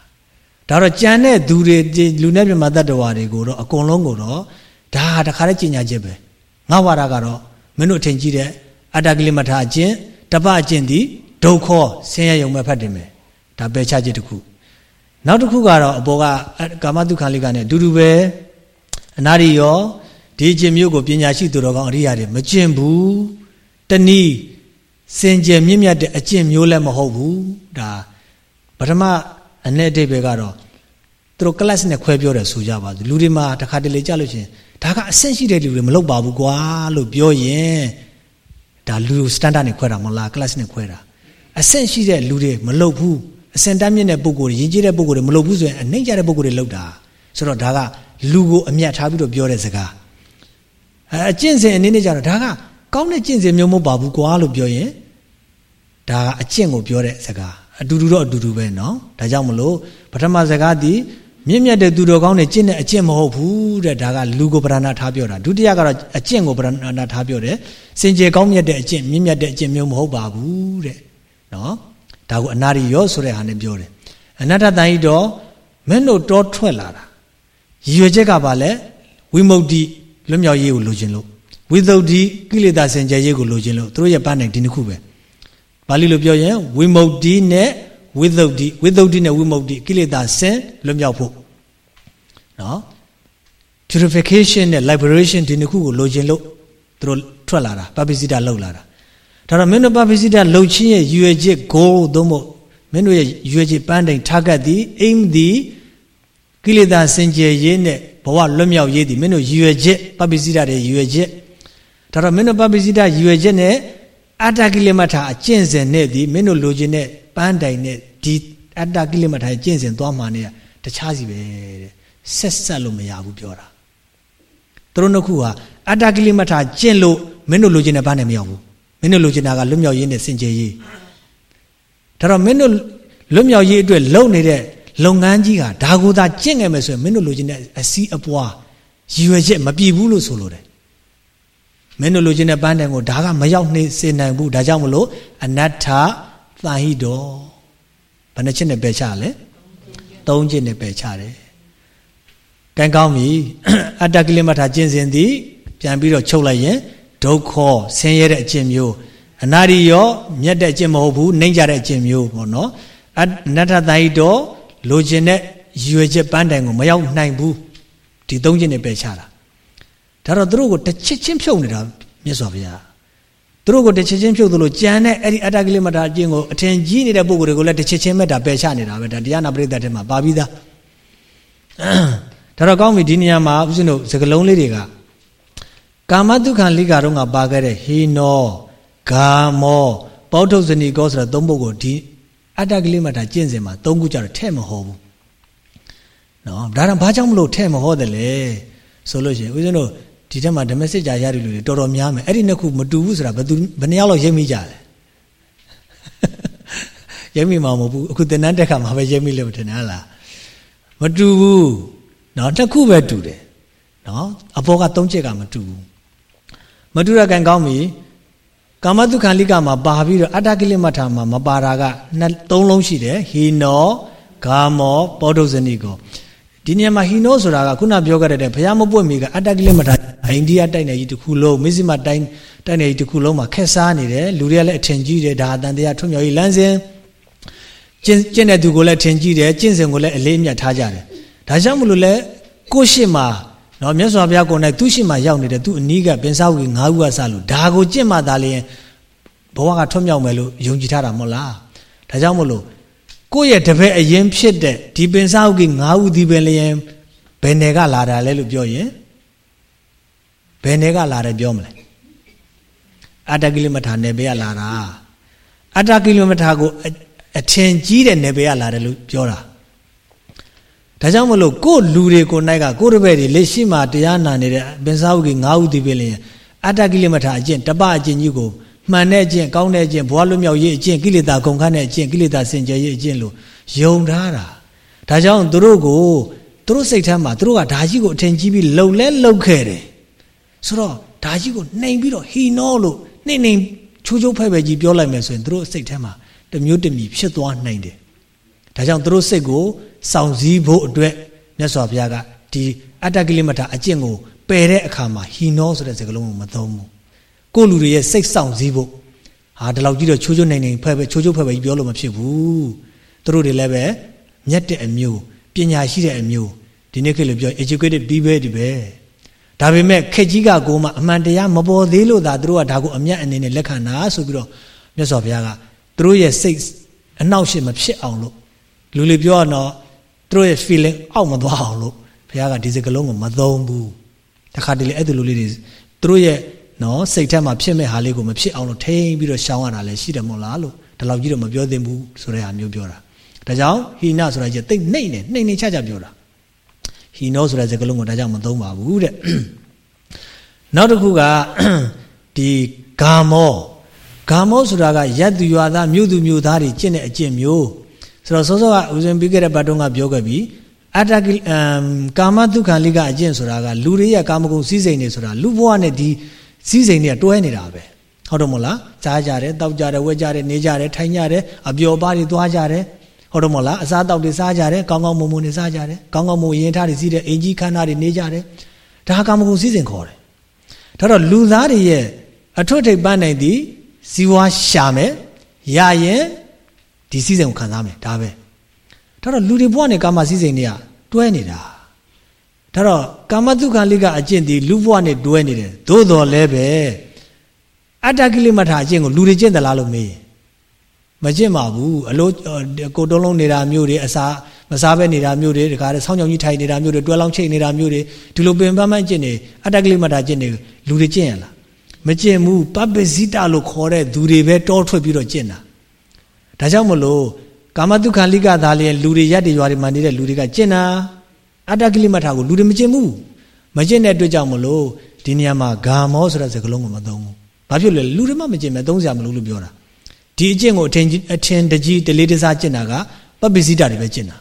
A: ဒါတော့ကြံတဲ့သူတွေလူနဲ့မြမတတ္တဝါတွေကိုတော့အကုန်လုံးကိုတော့ဒါတခါတည်းကျင်ညာချက်ပဲငါဝါဒကတော့မင်းတို့ထင်ကြည့်တဲ့အတ္တကိလမထာအကျင့်တပအကျင့်ဒီဒုက္ခဆင်းရဲရုံပဲဖတ်တယ်မယ်ဒါပဲချချက်တစ်ခုနောက်တစ်ခုကတော့အပေါ်ကကာမတုခံလေးကနဲ့အတူတူပဲအနာရီရောဒီအကျင့်မျိုးကိုပညာရှိသူတော်ကောင်းအရိယာတွေမကျင့်ဘူးတနည်းစင်ကြယ်မြင့်မြတ်တဲ့အကျင့်မျိုးလည်းမဟုတ်ဘူးဒါပထမ အ내အတိတ်ပဲကတော့သူသူတို့ class နဲ့ခွဲပြောတယ်ဆိုကြပါစို့လူတွေမှာတစ်ခါတလေကြလို့ရှင်ဒါကအဆင့်ရှိတဲ့လူတွေမလုပ်ပါဘူးကွာလို့ပြောရင်ဒါလူ standard နဲ့ခွဲတာမဟုတ်လား class နဲ့ခွဲတာအဆင့်ရှိတဲ့လူတွေမလုပ်ဘူးအစင်တမ်းမြင့်တဲ့ပုံကိုယ်ရင်းကြီးတဲ့ပုံကိုယ်တွေမလုပ်ဘူးဆိုရင်အနှိမ့်ကြတဲ့ပုံကိုယ်တွေလုပ်တာဆိုတော့ဒါကလူကိုအမျက်ထားပြီးတော့ပြောတဲ့စကားအဲအကျင့်စဉ်အနေနဲ့ကြတော့ဒါကကောင်းတဲ့ကျင့်စဉ်မျိုးမဟုတ်ပါဘူးကွာလို့ပြောရင်ဒါကအကျင့်ကိုပြောတဲ့စကား အတူတူတော့အတူတူပဲเนาะဒါကြောင့်မလို့ပထမစကားဒီမြင့်မြတ်တဲ့သူတော်ကောင်းတွေကျင့်တဲ့အကျင့်မဟုတ်ဘူးတဲ့ဒါကလူကိုပဓာနာထားပြောတာဒုတိယကတော့အကျင့်ကိုပဓာနာထားပြောတယ်စင်ကြယ်ကောင်းမြတ်တဲ့အကျင့်မြင့်မြတ်တဲ့အကျင့်မျိုးမဟုတ်ပါဘူးတဲ့เนาะဒါကိုအနာရီရောဆိုတဲ့ဟာနဲ့ပြောတယ်အနတ္တတန်ဤတော့မင်းတို့တောထွက်လာတာရည်ရွယ်ချက်ကပါလဲဝိမု ക്തി လွတ်မြောက်ရေးကိုလိုချင်လို့ဝိသုဒ္ဓိကိလေသာစင်ကြယ်ရေးကိုလိုချင်လို့သူတို့ရဲ့ပန်းနိုင်ဒီနှစ်ခုပဲ ပါဠိလိုပြောရင်ဝိမု ക്തി နဲ့ဝိသုဒ္ဓိဝိသုဒ္ဓိနဲ့ဝိမု ക്തി ကိလေသာစင်လွတ်မြောက်ဖို့နော် purification နဲ့ liberation ဒီနှစ်ခုကိုလိုချင်လို့သူတို့ထွက်လာတာပပိစိတလောက်လာတာဒါတော့မင်းတို့ပပိစိတလှုပ်ချင်းရဲ့ရွယ်ချက် goal သို့မဟုတ်မင်းတို့ရဲ့ရွယ်ချက်ပန်းတိုင် target သည် aim သည်ကိလေသာစင်ကြယ်ရေးနဲ့ဘဝလွတ်မြောက်ရေးသည်မင်းတို့ရွယ်ချက်ပပိစိတရဲ့ရွယ်ချက်ဒါတော့မင်းတို့ပပိစိတရွယ်ချက်နဲ့ အတ္တကိလေမထာအကျင့်စဉ်နဲ့ဒီမင်းတို့လိုချင်တဲ့ပန်းတိုင်နဲ့ဒီအတ္တကိလေမထာရဲ့ကျင့်စဉ်သွားမှနဲ့တခြားစီပဲတဲ့ဆက်ဆက်လို့မရဘူးပြောတာသူတို့နှစ်ခုဟာအတ္တကိလေမထာကျင့်လို့မင်းတို့လိုချင်တဲ့ပန်းနဲ့မရောက်ဘူးမင်းတို့လိုချင်တာကလွတ်မြောက်ရေးနဲ့စင်ကြယ်ရေးဒါတော့မင်းတို့လွတ်မြောက်ရေးအတွက်လုပ်နေတဲ့လုပ်ငန်းကြီးကဒါကိုသာကျင့်ငယ်မယ်ဆိုရင်မင်းတို့လိုချင်တဲ့အစည်းအပွားရည်ရွယ်ချက်မပြည့်ဘူးလို့ဆိုလိုတယ် မင်းတို့လိုချင်တဲ့ပန်းတိုင်ကိုဒါကမရောက်နေစေနိုင်ဘူးဒါကြောင့်မလို့အနတ္ထသာဟိတောဘယ်နှချက်နဲ့ပယ်ချလဲသုံးချက်နဲ့ပယ်ချတယ်ကံကောင်းပြီအတ္တကိလေသာကျင့်စဉ်သည်ပြန်ပြီးတော့ချုပ်လိုက်ရင်ဒုက္ခဆင်းရဲတဲ့အကျင့်မျိုးအနာရီရောမြတ်တဲ့အကျင့်မဟုတ်ဘူးနှိမ့်ကြတဲ့အကျင့်မျိုးပေါ့နော်အနတ္ထသာဟိတောလိုချင်တဲ့ရွယ်ချက်ပန်းတိုင်ကိုမရောက်နိုင်ဘူးဒီသုံးချက်နဲ့ပယ်ချတာ ဒါတော့သူတို့ကိုတစ်ချက်ချင်းဖြုတ်နေတာမြတ်စွာဘုရားသူတို့ကိုတစ်ချက်ချင်းဖြုတ်သလိုကြံတဲ့အဲ့ဒီအတ္တကိလေသာအကျင့်ကိုအထင်ကြီးနေတဲ့ပုံကိုယ်တွေကိုလည်းတစ်ချက်ချင်းမဲ့တာပယ်ချနေတာပဲဒါတရားနာပရိသတ်ထဲမှာပါပြီးသားဒါတော့ကောင်းပြီဒီနေရာမှာဦးဇင်းတို့စကလုံးလေးတွေကကာမတုခံလိကတော့ငါပါခဲ့တဲ့ဟေနောဂါမောပေါထုတ်ဇနီကောဆိုတာသုံးပုဒ်ကိုဒီအတ္တကလေးမှဒါကျင့်စဉ်မှာသုံးခုကြတော့ထဲ့မဟောဘူးနော်ဒါတော့ဘာကြောင့်မလို့ထဲ့မဟောတယ်လဲဆိုလို့ရှိရင်ဦးဇင်းတို့ ဒီထက်မှာဓမ္မစစ်ကြာရတဲ့လူတွေတော်တော်များမယ်အဲ့ဒီနှစ်ခုမတူဘူးဆိုတာဘယ်သူဘယ်နှယောက်လောက်ရိပ်မိကြလဲရိပ်မိမှာမဟုတ်ဘူးအခုသင်္นานတက်ခါမှာပဲရိပ်မိလို့ထင်တယ်ဟလားမတူဘူးနော်တစ်ခုပဲတူတယ်နော်အပေါ်ကသုံးချက်ကမတူဘူးမတူရကန်ကောင်းပြီကာမတုခံလိကမှာပါပြီးတော့အတ္တကိလေသာမှာမပါတာကနှစ်သုံးလုံးရှိတယ်ဟီနောဂါမောပောဒုဇနိကော ဒီနေရာမှာဟီနောဆိုတာကခုနပြောခဲ့တဲ့ဘုရားမပွင့်မီကအတ္တကိလေသာအိန္ဒိယတိုက်နယ်ကြီးတစ်ခုလုံးမစ္စည်းမတိုင်းတိုက်နယ်ကြီးတစ်ခုလုံးမှာခက်စားနေတယ်လူတွေကလည်းအထင်ကြီးတယ်ဒါအတန်တရားထွံ့မြော်ရေးလမ်းစဉ်ကျင့်ကျင့်တဲ့သူကိုလည်းထင်ကြီးတယ်ကျင့်စဉ်ကိုလည်းအလေးအမြတ်ထားကြတယ်ဒါကြောင့်မလို့လဲကိုရှိမှာနော်မြတ်စွာဘုရားကိုယ်၌သူရှိမှရောက်နေတဲ့သူအနီးကပင်စားဝီ၅ခုကစလို့ဒါကိုကြင့်မှသာလျင်ဘဝကထွတ်မြောက်မယ်လို့ယုံကြည်ထားတာမဟုတ်လားဒါကြောင့်မလို့ ကိုယ့်ရဲ့တပည့်အရင်ဖြစ်တဲ့ဒီပင်စားဝီ၅ခုဒီပင်လျင်ဘယ်နယ်ကလာတာလဲလို့ပြောရင်ဘယ်နယ်ကလာတယ်ပြောမလဲအတ္တကိလမထာနယ်ပယ်ကလာတာအတ္တကိလမထာကိုအထင်ကြီးတဲ့နယ်ပယ်ကလာတယ်လို့ပြောတာဒါကြောင့်မလို့ကိုလူတွေကိုနိုင်ကကိုတပည့်တွေလက်ရှိမှာတရားနာနေတဲ့ပင်စားဥကြီး၅ဥတည်ပဲလျင်အတ္တကိလေသာအကျင့်တပအကျင့်ကြီးကို မှန်တဲ့အကျင့်ကောင်းတဲ့အကျင့်ဘဝလွတ်မြောက်ရေးအကျင့်ကိလေသာကုန်ခန်းတဲ့အကျင့်ကိလေသာစင်ကြယ်ရေးအကျင့်လို့ယုံထားတာဒါကြောင့်သူတို့ကိုသူတို့စိတ်ထဲမှာသူတို့ကဓာကြီးကိုအထင်ကြီးပြီးလှုပ်လဲလှုပ်ခဲ့တယ်ဆိုတော့ဓာကြီးကိုနှိမ်ပြီးတော့ဟီနောလို့နှိမ်နှိမ်ချိုးချိုးဖဲ့ဖဲ့ကြီးပြောလိုက်မယ်ဆိုရင်သူတို့စိတ်ထဲမှာတမျိုးတမီဖြစ်သွားနိုင်တယ်ဒါကြောင့်သူတို့စိတ်ကိုစောင့်စည်းဖို့အတွက်မြတ်စွာဘုရားကဒီအတ္တကိလေသာအကျင့်ကိုပယ်တဲ့အခါမှာဟီနောဆိုတဲ့စကားလုံးကိုမသုံးဘူး ကိုလူတွေရဲ့စိတ်စောင့်စည်းဖို့ဟာဒီလောက်ကြီးတော့ချိုးချိုးနိုင်နိုင်ဖဲ့ဖဲ့ချိုးချိုးဖဲ့ဖဲ့ပြောလို့မဖြစ်ဘူးသူတို့တွေလည်းပဲမြတ်တဲ့အမျိုးပညာရှိတဲ့အမျိုးဒီနေ့ခေတ်လိုပြော educated people ဒီပဲဒါပေမဲ့ခက်ကြီးကကိုမှအမှန်တရားမပေါ်သေးလို့သာသူတို့ကဒါကိုအမျက်အနေနဲ့လက်ခံတာဆိုပြီးတော့မြတ်စွာဘုရားကသူတို့ရဲ့စိတ်အနှောက်အယှက်မဖြစ်အောင်လို့လူတွေပြောတော့တသူတို့ရဲ့ feeling အောက်မသွားအောင်လို့ဘုရားကဒီစကလုံးကိုမသုံးဘူးတခါတလေအဲ့ဒီလိုလေးတွေသူတို့ရဲ့ နော်စိတ်ထဲမှာဖြစ်မဲ့ဟာလေးကိုမဖြစ်အောင်လို့ထိန်းပြီးတော့ရှောင်ရတာလည်းရှိတယ်မို့လားလို့ဒီလောက်ကြီးတော့မပြောသင့်ဘူးဆိုတဲ့ဟာမျိုးပြောတာဒါကြောင့်ဟိနဆိုတာကြီးတိတ်နှိမ့်နေနှိမ့်နေချချပြောတာဟိနောဆိုတဲ့စကားလုံးကိုဒါကြောင့်မသုံးပါဘူးတဲ့နောက်တစ်ခုကဒီဂါမောဂါမောဆိုတာကယတ်သူရွာသားမြို့သူမြို့သားတွေကျင့်တဲ့အကျင့်မျိုးဆိုတော့စောစောကဦးဇင်းပြီးခဲ့တဲ့ဘတ်တုန်းကပြောခဲ့ပြီးအတ္တကိအမ်ကာမတုခံလိကအကျင့်ဆိုတာကလူတွေရဲ့ကာမဂုဏ်စည်းစိမ်တွေဆိုတာလူဘဝနဲ့ဒီ စည်းစိမ်တွေကတွဲနေတာပဲဟုတ်တယ်မို့လားကြားကြတယ်တောက်ကြတယ်ဝက်ကြတယ်နေကြတယ်ထိုင်ကြတယ်အပျော်ပါးတွေသွားကြတယ်ဟုတ်တယ်မို့လားအစားတောက်တွေစားကြတယ်ကောင်းကောင်းမွန်မွန်တွေစားကြတယ်ကောင်းကောင်းမွန်ရင်ထားတွေစီးတယ်အင်ကြီးခန်းသားတွေနေကြတယ်ဒါကာမဂုဏ်စည်းစိမ်ခေါ်တယ်ဒါတော့လူသားတွေရဲ့အထွတ်ထိပ်ပန်းနိုင်သည်ဇီဝရှာမယ်ရရင်ဒီစည်းစိမ်ကိုခံစားမယ်ဒါပဲဒါတော့လူတွေဘဝနဲ့ကာမစည်းစိမ်တွေကတွဲနေတာ ဒါတော့ကာမတုခံလိကအကျင့်ဒီလူဘဝနဲ့တွဲနေတယ်သို့တော်လည်းပဲအတ္တကိလေမထာအကျင့်ကိုလူတွေကျင့်သလားလို့မေးမကျင့်ပါဘူးအလိုကိုတုံးလုံးနေတာမျိုးတွေအစာမစားပဲနေတာမျိုးတွေတခါတည်းဆောင်းကြောင်ကြီးထိုင်နေတာမျိုးတွေတွဲလောင်းချိတ်နေတာမျိုးတွေဒီလိုပင်ပန်းပန်းကျင့်နေအတ္တကိလေမထာကျင့်နေလူတွေကျင့်ရလားမကျင့်ဘူးပပဇိတလို့ခေါ်တဲ့သူတွေပဲတောထွက်ပြီးတော့ကျင့်တာဒါကြောင့်မလို့ကာမတုခံလိကသာလျင်လူတွေရက်တွေရွာတွေမှာနေတဲ့လူတွေကကျင့်တာ အတ္တကိလေမထာကိုလူတွေမကျင့်ဘူးမကျင့်တဲ့အတွက်ကြောင့်မလို့ဒီနေရာမှာဂါမောဆိုတဲ့စကားလုံးကိုမသုံးဘူးဘာဖြစ်လဲလူတွေမှမကျင့်မဲ့သုံးစရာမလိုလို့ပြောတာဒီအကျင့်ကိုအထင်အထင်တကြီးတလေးတစားကျင့်တာကပပဇိတတွေပဲကျင့်တာ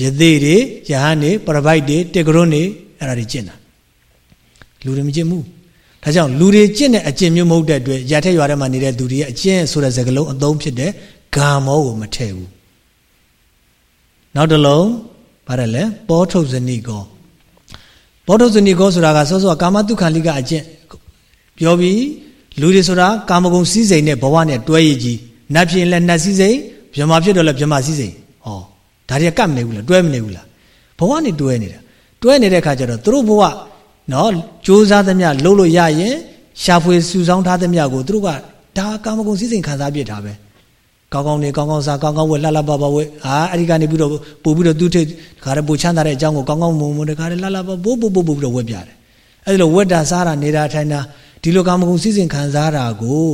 A: ယသေးတွေယဟန်တွေပရပိုက်တွေတေကရွန်းတွေအဲ့ဒါတွေကျင့်တာလူတွေမကျင့်ဘူးဒါကြောင့်လူတွေကျင့်တဲ့အကျင့်မျိုးမဟုတ်တဲ့အတွက်ရထက်ရွာထဲမှာနေတဲ့သူတွေရဲ့အကျင့်ဆိုတဲ့စကားလုံးအသုံးဖြစ်တဲ့ဂါမောကိုမထည့်ဘူးနောက်တစ်လုံး ဗါတယ်လေပောထုတ်ဇနိကောပောထုတ်ဇနိကောဆိုတာကစောစောကာမတုခံလိကအကျင့်ပြောပြီးလူတွေဆိုတာကာမဂုဏ်စည်းစိမ်နဲ့ဘဝနဲ့တွဲရည်ကြီးနတ်ဖြစ်လည်းနတ်စည်းစိမ်ဗြဟ္မာဖြစ်တော့လည်းဗြဟ္မာစည်းစိမ်ဟောဒါတွေကတ်မနေဘူးလားတွဲမနေဘူးလားဘဝနဲ့တွဲနေတာတွဲနေတဲ့ခါကျတော့သူတို့ဘဝနော်စူးစမ်းသမျှလှုပ်လို့ရရင်ရှာဖွေစုဆောင်းထားသမျှကိုသူတို့ကဒါကာမဂုဏ်စည်းစိမ်ခံစားပြစ်တာပဲ ကောင်းကောင်းနေကောင်းကောင်းစားကောင်းကောင်းဝက်လှလှပပဝက်အာအဲ့ဒီကနေပြီးတော့ပို့ပြီးတော့သူ့ထိတ်ခါရပို့ချမ်းသာတဲ့အကြောင်းကိုကောင်းကောင်းမုံမုံတခါရလှလှပပို့ပို့ပို့ပို့ပြီးတော့ဝက်ပြတယ်အဲ့ဒီလိုဝက်တာစားတာနေတာထိုင်တာဒီလိုကာမဂုဏ်စည်းစိမ်ခံစားတာကို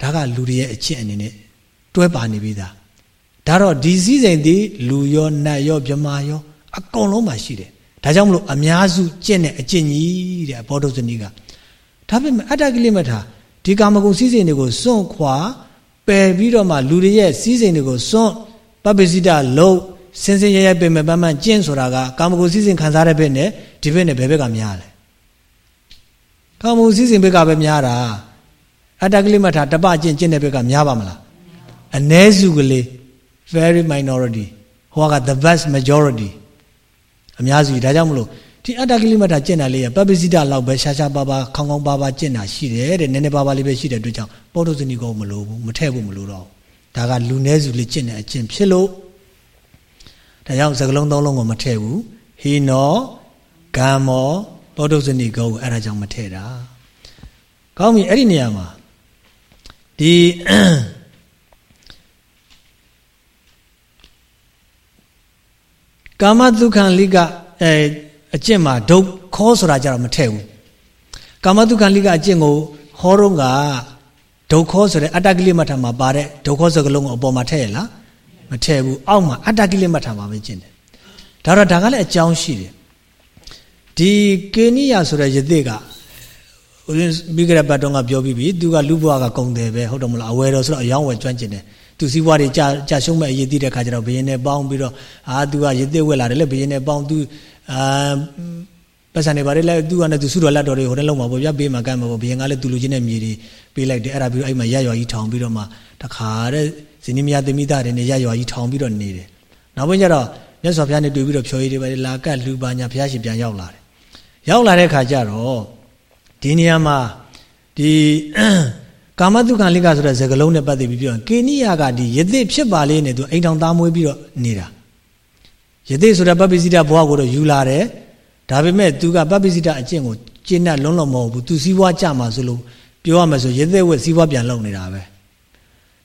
A: ဒါကလူတွေရဲ့အချက်အနေနဲ့တွဲပါနေပြီသားဒါတော့ဒီစည်းစိမ်ဒီလူရောနတ်ရောမြမာရောအကုန်လုံးမှာရှိတယ်ဒါကြောင့်မလို့အများစုကျင့်တဲ့အကျင့်ကြီးတဲ့ဘောဓုဇနီးကဒါပေမဲ့အတ္တကိလေမထာဒီကာမဂုဏ်စည်းစိမ်တွေကိုစွန့်ခွာ ပယ်ပြီးတော့မှလူတွေရဲ့စည်းစိမ်တွေကိုစွန့်ပပ္ပစိတလုံးစင်စင်ရရပင်မဲ့ပန်းပန်းကျင့်ဆိုတာကကာမဂုဏ်စည်းစိမ်ခံစားတဲ့ဘက်နဲ့ဒီဘက်နဲ့ဘယ်ဘက်ကများလဲကာမဂုဏ်စည်းစိမ်ဘက်ကပဲများတာအတ္တကိလေမထာတပကျင့်ကျင့်တဲ့ဘက်ကများပါမလားအ ਨੇ စုကလေး very minority ဟောက the vast majority အများစုဒါကြောင့်မလို့ဒီအတ္တကိလေမထာကျင့်တာလေးရပပ္ပစိတလောက်ပဲရှားရှားပါပါခေါင်းခေါင်းပါပါကျင့်တာရှိတယ်တဲ့နည်းနည်းပါပါလေးပဲရှိတဲ့အတွက်ကြောင့် ပောတုဇနီကောမလို့ဘူးမထည့်ဖို့မလို့တော့ဒါကလူနည်းစုလေးကျင့်တဲ့အကျင့်ဖြစ်လို့ဒါကြောင့်စကလုံးသုံးလုံးကိုမထည့်ဘူးဟိနောဂမ္မောပောတုဇနီကောကိုအဲ့ဒါကြောင့်မထည့်တာကောင်းပြီအဲ့ဒီနေရာမှာဒီကာမတုခံလိကအဲအကျင့်မှာဒုက္ခောဆိုတာကြတော့မထည့်ဘူးကာမတုခံလိကအကျင့်ကိုဟောတော့က ဒုက္ခောဆိုတဲ့အတ္တကိလေမထာမှာပါတဲ့ဒုက္ခောစကလုံးကိုအပေါ်မှာထည့်ရလားမထည့်ဘူးအောက်မှာအတ္တကိလေမထာမှာပဲကျင့်တယ်ဒါတော့ဒါကလည်းအကြောင်းရှိတယ်ဒီကေနိယဆိုတဲ့ယသိကဦးဇင်းပြီးကြတဲ့ဘတ်တော့ကပြောပြီးပြီသူကလူဘွားကကုံတယ်ပဲဟုတ်တယ်မလားအဝယ်တော်ဆိုတော့အယောင်းဝယ်ကျွမ်းကျင်တယ်သူစည်းဝါးတွေကြာကြာရှုံးမဲ့အရေးသိတဲ့ခါကျတော့ဘယင်းနဲ့ပေါင်းပြီးတော့အာသူကရစ်သက်ဝက်လာတယ်လေဘယင်းနဲ့ပေါင်းသူအာ ပတ်စံနေပါတယ်လေသူကလည်းသူစုတော်လက်တော်တွေဟိုတည်းလုံးမှာပေါ့ဗျာပေးမှာကမ်းမှာပေါ့ဘယင်းကလည်းသူလူချင်းနဲ့မြေတွေပေးလိုက်တယ်အဲ့ဒါပြီးတော့အဲ့မှာရရွာကြီးထောင်ပြီးတော့မှတခါတဲ့ဇနီးမယားသမီးသားတွေနဲ့ရရွာကြီးထောင်ပြီးတော့နေတယ်နောက်ပိုင်းကျတော့မြတ်စွာဘုရားနဲ့တွေ့ပြီးတော့ဖြော်ရည်တွေပဲလာကတ်လူပါညာဘုရားရှင်ပြန်ရောက်လာတယ်ရောက်လာတဲ့ခါကျတော့ဒီနေရာမှာဒီကာမတုခံလိကဆိုတဲ့ဇဂလုံးနဲ့ပတ်သက်ပြီးပြောရင်ကေနိယကဒီယသိဖြစ်ပါလေနဲ့သူအိမ်ထောင်သားမွေးပြီးတော့နေတာယသိဆိုတဲ့ပပ္ပစိတဘဝကိုတော့ယူလာတယ် ဒါပေမဲ့သူကပပ္ပစိတအကျင့်ကိုကျင့်တတ်လုံးလုံးမဟုတ်ဘူးသူစည်းဝါးကြမှာဆိုလို့ပြောရမယ်ဆိုယသိဝက်စည်းဝါးပြန်လုပ်နေတာပဲ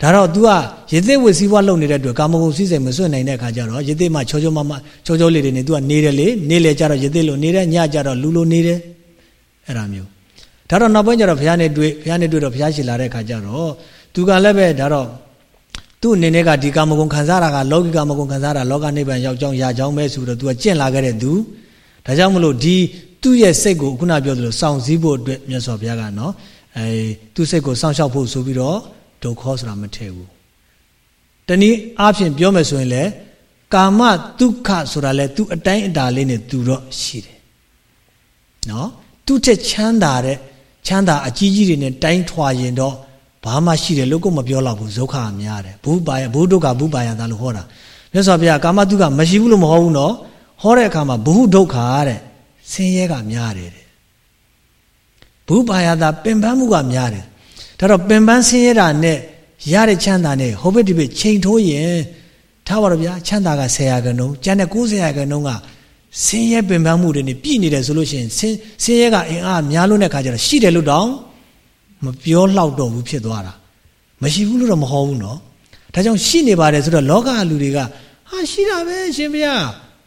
A: ဒါတော့ तू ကရေသိဝစီဘွားလုံနေတဲ့အတွက်ကာမဂုဏ်စည်းစိမ်မစွန့်နိုင်တဲ့အခါကျတော့ရေသိမှချောချောမမချောချောလေးတွေနေ तू ကနေတယ်လေနေလေကြတော့ရေသိလို့နေတယ်ညကြတော့လူလိုနေတယ်အဲ့ဒါမျိုးဒါတော့နောက်ပိုင်းကျတော့ဘုရားနဲ့တွေ့ဘုရားနဲ့တွေ့တော့ဘုရားရှိလာတဲ့အခါကျတော့ तू ကလည်းပဲဒါတော့သူ့အနေနဲ့ကဒီကာမဂုဏ်ခံစားတာကလောကီကာမဂုဏ်ခံစားတာလောကနိဗ္ဗာန်ရောက်ကြောင်းရကြောင်းပဲဆိုတော့ तू ကကျင့်လာခဲ့တဲ့သူ ဒါကြောင့်မလို့ဒီသူ့ရဲ့စိတ်ကိုခုနပြောသလိုစောင့်စည်းဖို့အတွက်မြတ်စွာဘုရားကနော်အဲသူ့စိတ်ကိုစောင့်ရှောက်ဖို့ဆိုပြီးတော့ဒုက္ခဆိုတာမထည့်ဘူးတနည်းအားဖြင့်ပြောမယ်ဆိုရင်လေကာမဒုက္ခဆိုတာလေသူအတိုင်းအတာလေးနဲ့သူတော့ရှိတယ်နော်သူ့တဲ့ချမ်းသာတဲ့ချမ်းသာအကြီးကြီးတွေနဲ့တိုင်းထွာရင်တော့ဘာမှရှိတယ်လို့ကိုမပြောတော့ဘူးဒုက္ခကများတယ်ဘူးပါယဘူးဒုက္ခဘူးပါယသာလို့ဟောတာမြတ်စွာဘုရားကာမဒုက္ခမရှိဘူးလို့မဟုတ်ဘူးနော် ဟောတဲ့အခါမှာဘုဟုဒုက္ခတဲ့ဆင်းရဲကများတယ်တဲ့ဘူးပါယသာပင်ပန်းမှုကများတယ်ဒါတော့ပင်ပန်းဆင်းရဲတာနဲ့ရတဲ့ချမ်းသာနဲ့ဟိုဘက်ဒီဘက်ချိန်ထိုးရင်ထားပါတော့ဗျာချမ်းသာက10ရာခိုင်နှုန်းကျန်တဲ့90ရာခိုင်နှုန်းကဆင်းရဲပင်ပန်းမှုတွေနဲ့ပြည့်နေတယ်ဆိုလို့ရှိရင်ဆင်းဆင်းရဲကအင်အားများလို့တဲ့ခါကျတော့ရှိတယ်လို့တောင်မပြောလောက်တော့ဘူးဖြစ်သွားတာမရှိဘူးလို့တော့မဟောဘူးနော်ဒါကြောင့်ရှိနေပါတယ်ဆိုတော့လောကလူတွေကဟာရှိတာပဲရှင်ဗျာ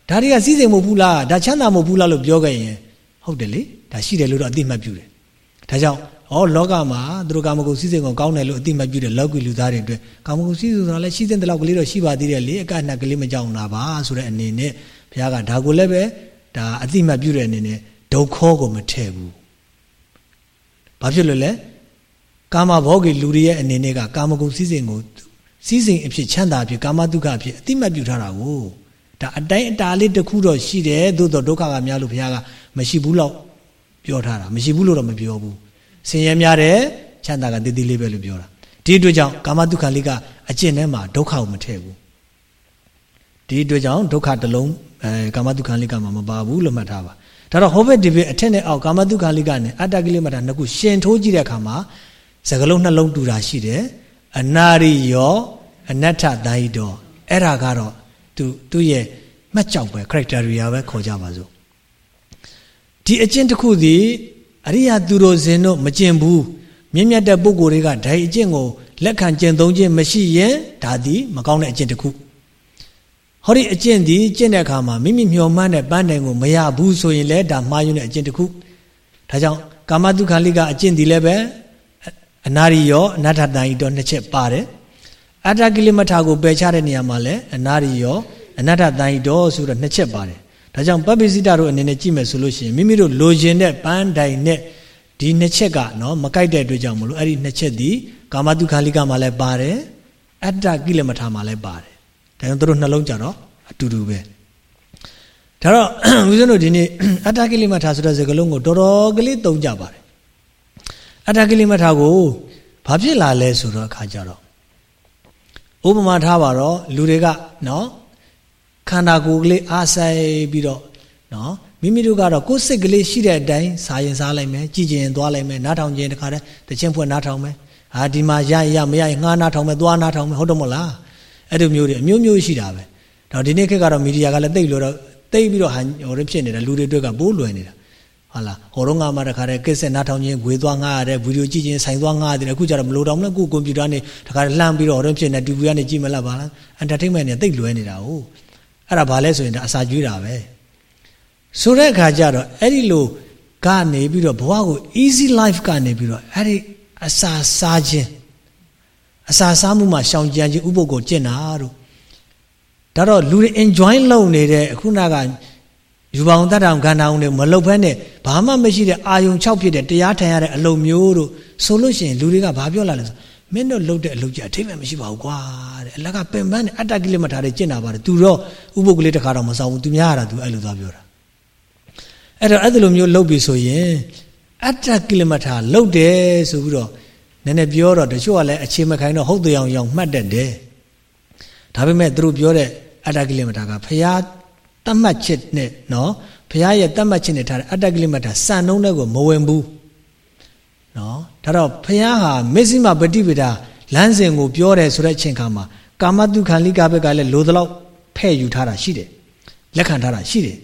A: ဒါတွေကစည်းစိမ်မဟုတ်ဘူးလားဒါချမ်းသာမဟုတ်ဘူးလားလို့ပြောခဲ့ရင်ဟုတ်တယ်လေဒါရှိတယ်လို့တော့အသိမှတ်ပြုတယ်ဒါကြောင့်ဩလောကမှာသူတို့ကာမဂုဏ်စည်းစိမ်ကိုကောင်းတယ်လို့အသိမှတ်ပြုတယ်လောကီလူသားတွေအတွက်ကာမဂုဏ်စည်းစိမ်ဆိုတာလည်းရှိတဲ့လောက်ကလေးတော့ရှိပါသေးတယ်လေအကန့်အနက်ကလေးမကြောက်တာပါဆိုတဲ့အနေနဲ့ဘုရားကဒါကိုလည်းပဲဒါအသိမှတ်ပြုတဲ့အနေနဲ့ဒုက္ခကိုမထည့်ဘူးဘာဖြစ်လို့လဲကာမဘောဂီလူတွေရဲ့အနေနဲ့ကကာမဂုဏ်စည်းစိမ်ကိုစည်းစိမ်အဖြစ်ချမ်းသာအဖြစ်ကာမတုခအဖြစ်အတိမတ်ပြုထားတာကို ဒါအတိုင်းအတာလေးတစ်ခုတော့ရှိတယ်သို့တော့ဒုက္ခကများလို့ဘုရားကမရှိဘူးလို့ပြောထားတာမရှိဘူးလို့တော့မပြောဘူးဆင်းရဲများတယ်ချမ်းသာကတည်တည်လေးပဲလို့ပြောတာဒီအတွက်ကြောင့်ကာမတုခလေးကအကျင့်ထဲမှာဒုက္ခကိုမထည့်ဘူးဒီအတွက်ကြောင့်ဒုက္ခတစ်လုံးအဲကာမတုခလေးကမှမပါဘူးလို့မှတ်ထားပါဒါတော့ဟောဘက်ဒီဘက်အထက်နဲ့အောက်ကာမတုခလေးကနဲ့အတ္တကိလေသာနှစ်ခုရှင်ထိုးကြည့်တဲ့အခါမှာစကလုံးနှလုံးတူတာရှိတယ်အနာရိယောအနတ္ထသာဟိတောအဲ့ဒါကတော့ သူသူ့ရဲ့မှတ်ကြောက်ပဲ criteria ပဲခေါ်ကြပါစို့ဒီအကျင့်တစ်ခုသည်အရိယာသူတော်စင်တို့မကျင့်ဘူးမြင့်မြတ်တဲ့ပုဂ္ဂိုလ်တွေကဒါအကျင့်ကိုလက်ခံကျင့်သုံးခြင်းမရှိရင်ဒါသည်မကောင်းတဲ့အကျင့်တစ်ခုဟောဒီအကျင့်ဒီကျင့်တဲ့အခါမှာမိမိမျှော်မှန်းတဲ့ပန်းတိုင်ကိုမရဘူးဆိုရင်လည်းဒါမှားယွင်းတဲ့အကျင့်တစ်ခုဒါကြောင့်ကာမတုခလိကအကျင့်ဒီလည်းပဲအနာရိယောအနတ္ထတန်ဤတော့နှစ်ချက်ပါတယ် အတ္တကိလမထာကိုပယ်ချတဲ့နေရာမှာလည်းအနာရိယောအနတ္ထတန်ဤတော့ဆိုတော့နှစ်ချက်ပါတယ်ဒါကြောင့်ပပ္ပိစိတတို့အနေနဲ့ကြည့်မယ်ဆိုလို့ရှိရင်မိမိတို့လိုချင်တဲ့ပန်းတိုင်နဲ့ဒီနှစ်ချက်ကနော်မကိုက်တဲ့အတွက်ကြောင့်မလို့အဲ့ဒီနှစ်ချက်ဒီကာမတုခလိကမှာလည်းပါတယ်အတ္တကိလမထာမှာလည်းပါတယ်ဒါကြောင့်တို့နှလုံးကြတော့အတူတူပဲဒါတော့ဦးဇင်းတို့ဒီနေ့အတ္တကိလမထာဆိုတဲ့စကားလုံးကိုတော်တော်ကလေးသုံးကြပါတယ်အတ္တကိလေသာကိုဘာဖြစ်လာလဲဆိုတော့အခါကြတော့ ဥပမာထားပါတော့လူတွေကနော်ခန္ဓာကိုယ်ကလေးအားဆိုင်ပြီးတော့နော်မိမိတို့ကတော့ကိုယ်စိတ်ကလေးရှိတဲ့အတိုင်းစားရင်စားလိုက်မယ်ကြည်ကျင်ရင်သွားလိုက်မယ်နားထောင်ခြင်းတခါတည်းတခြင်းဖွင့်နားထောင်မယ်ဟာဒီမှာရရမရရင်ငှားနားထောင်မယ်သွားနားထောင်မယ်ဟုတ်တော့မလားအဲ့လိုမျိုးတွေအမျိုးမျိုးရှိတာပဲတော့ဒီနေ့ခေတ်ကတော့မီဒီယာကလည်းတိတ်လို့တော့တိတ်ပြီးတော့ဟိုရဖြစ်နေတာလူတွေအတွက်ကပိုးလွယ်နေတာ ဟုတ်လားဟောတော့ငါမှတခါတည်းကစ်ဆက်နားထောင်ခြင်းဂွေသွားငားရတယ်ဗီဒီယိုကြည့်ခြင်းဆိုင်သွားငားရတယ်အခုကျတော့မလိုတော့မလဲကိုကွန်ပျူတာနဲ့တခါတည်းလှမ်းပြီးတော့ဟောတော့ဖြစ်နေတူဗီကနေကြည့်မလားပါလားအန်တာထိတ်မန့်နဲ့တိတ်လွယ်နေတာဟုတ်အဲ့ဒါဘာလဲဆိုရင်ဒါအစာကျွေးတာပဲဆိုတဲ့အခါကျတော့အဲ့ဒီလိုကနေပြီးတော့ဘဝကို easy life ကနေပြီးတော့အဲ့ဒီအစာစားခြင်းအစာစားမှုမှာရှောင်ကြံခြင်းဥပုပ်ကိုကျင့်တာတို့ဒါတော့လူတွေ enjoy လုပ်နေတဲ့အခုနက ယူပါအောင်တတ်တောင်ခန္ဓာအောင်တွေမလုတ်ဖဲနဲ့ဘာမှမရှိတဲ့အာယုံ6ဖြစ်တဲ့တရားထိုင်ရတဲ့အလုပ်မျိုးတို့ဆိုလို့ရှိရင်လူတွေကဘာပြောလာလဲဆိုမင်းတို့လုတ်တဲ့အလုပ်ကြီးအထိမ့်မရှိပါဘူးကွာတဲ့အလကပင်ပန်းနဲ့အတ္တကိလေသာတွေကျင့်တာပါတယ်သူတော့ဥပုပ်ကလေးတစ်ခါတော့မဆောင်ဘူးသူများရတာသူအဲ့လိုသွားပြောတာအဲ့တော့အဲ့လိုမျိုးလုတ်ပြီဆိုရင်အတ္တကိလေသာလုတ်တယ်ဆိုပြီးတော့နည်းနည်းပြောတော့တချို့ကလည်းအခြေမခိုင်တော့ဟုတ်တယ်အောင်အောင်မှတ်တတ်တယ်ဒါပေမဲ့သူတို့ပြောတဲ့အတ္တကိလေသာကဖျား တတ်မှတ်ချက်နဲ့နော်ဘုရားရဲ့တတ်မှတ်ချက်နဲ့ထားတဲ့အတ္တကိလမတာစံနှုံးတဲ့ကိုမဝင်ဘူးနော်ဒါတော့ဘုရားဟာမစ္စည်းမပฏิပဒါလမ်းစဉ်ကိုပြောတယ်ဆိုတဲ့အချိန်ခါမှာကာမတုခံလိကဘက်ကလည်းလိုသလောက်ဖဲ့ယူထားတာရှိတယ်လက်ခံထားတာရှိတယ်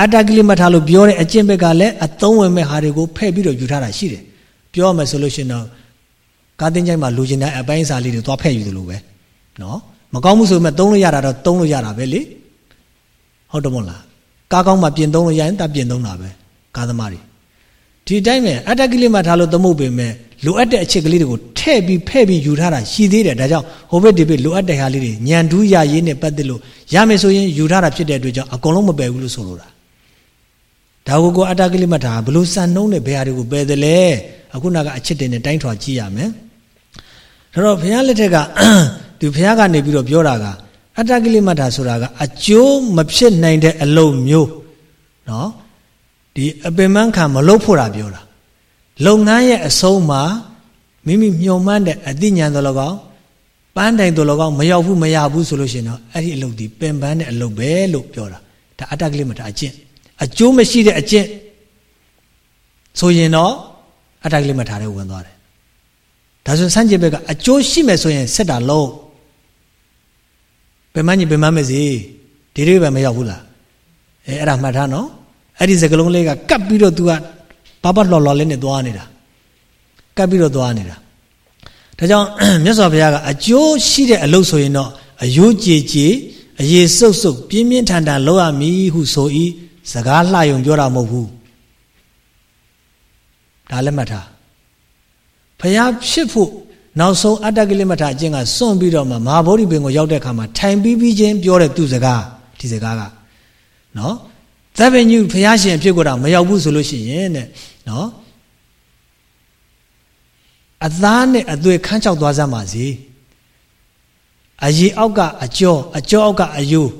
A: အတ္တကိလမထာလို့ပြောတဲ့အကျင့်ဘက်ကလည်းအသုံးဝင်မဲ့ဟာတွေကိုဖဲ့ပြီးတော့ယူထားတာရှိတယ်ပြောရမယ်ဆိုလို့ရှိရင်တော့ကားတင်းချိုင်းမှာလူကျင်တဲ့အပိုင်းစာလေးတွေသွားဖက်ယူသလိုပဲနော်မကောင်းဘူးဆိုပေမဲ့သုံးလို့ရတာတော့သုံးလို့ရတာပဲလေ ဟုတ်တယ်မို့လားကားကောင်းမှပြင်သုံးလို့ရရင်တပြင်သုံးတာပဲကားသမားတွေဒီတိုင်းပဲအတ္တကိလေသာထားလို့သမုတ်ပေမဲ့လိုအပ်တဲ့အချက်ကလေးတွေကိုထဲ့ပြီးဖဲ့ပြီးယူထားတာရှိသေးတယ်ဒါကြောင့်ဟိုဘက်ဒီဘက်လိုအပ်တဲ့ဟာလေးတွေညံတူးရရေးနဲ့ပတ်သက်လို့ရမယ်ဆိုရင်ယူထားတာဖြစ်တဲ့အတွက်ကြောင့်အကုန်လုံးမပယ်ဘူးလို့ဆိုလိုတာဒါကိုကိုအတ္တကိလေသာဘလို့စံနှုံးတဲ့ဘယ်ဟာတွေကိုပယ်တယ်လဲအခုနကအချစ်တင်နဲ့တိုင်းထွာကြည့်ရမယ်ဒါတော့ဘုရားလက်ထက်ကသူဘုရားကနေပြီးတော့ပြောတာက အတ္တကိလေသာဆိုတာကအကျိုးမဖြစ်နိုင်တဲ့အလုံးမျိုးနော်ဒီအပင်မခံမလုပ်ဖို့တာပြောတာလုပ်ငန်းရဲ့အဆုံးမှာမိမိမျှော်မှန်းတဲ့အသိဉာဏ်တော်၎င်းပန်းတိုင်တော်၎င်းမရောက်ဘူးမရဘူးဆိုလို့ရှိရင်တော့အဲ့ဒီအလုပ်ဒီပင်ပန်းတဲ့အလုပ်ပဲလို့ပြောတာဒါအတ္တကိလေသာအကျင့်အကျိုးမရှိတဲ့အကျင့်ဆိုရင်တော့အတ္တကိလေသာတွေဝင်သွားတယ်ဒါဆိုစမ်းကြည့်ဘက်ကအကျိုးရှိမယ်ဆိုရင်ဆက်တာလုံး ပင်မကြီးပင်မမယ်စီဒီတွေပဲမရောက်ဘူးလားအဲအဲ့ဒါမှတ်ထားနော်အဲ့ဒီစကလုံးလေးကကပ်ပြီးတော့ तू ကဘာဘာလှော်လှော်လေးနဲ့သွားနေတာကပ်ပြီးတော့သွားနေတာဒါကြောင့်မြတ်စွာဘုရားကအကျိုးရှိတဲ့အလုပ်ဆိုရင်တော့အယိုးကြည်ကြည်အရေးစုပ်စုပ်ပြင်းပြင်းထန်ထန်လုပ်ရမည်ဟုဆိုဤစကားလှယုံပြောတာမဟုတ်ဘူးဒါလည်းမှတ်ထားဘုရားဖြစ်ဖို့ နောက်ဆုံးအတ္တကိလမထအကျင့်ကစွန့်ပြီးတော့မှမဟာဗောဓိပင်ကိုရောက်တဲ့အခါမှာထိုင်ပြီးပြီးချင်းပြောတဲ့သူစကားဒီစကားကနော်သဗ္ဗညုဘုရားရှင်ဖြစ်ကိုတော့မရောက်ဘူးဆိုလို့ရှိရင်တဲ့နော်အသားနဲ့အသွေးခန်းချောက်သွားစမ်းပါစေအရေအောက်ကအကျော်အကျော်အောက်ကအယိုး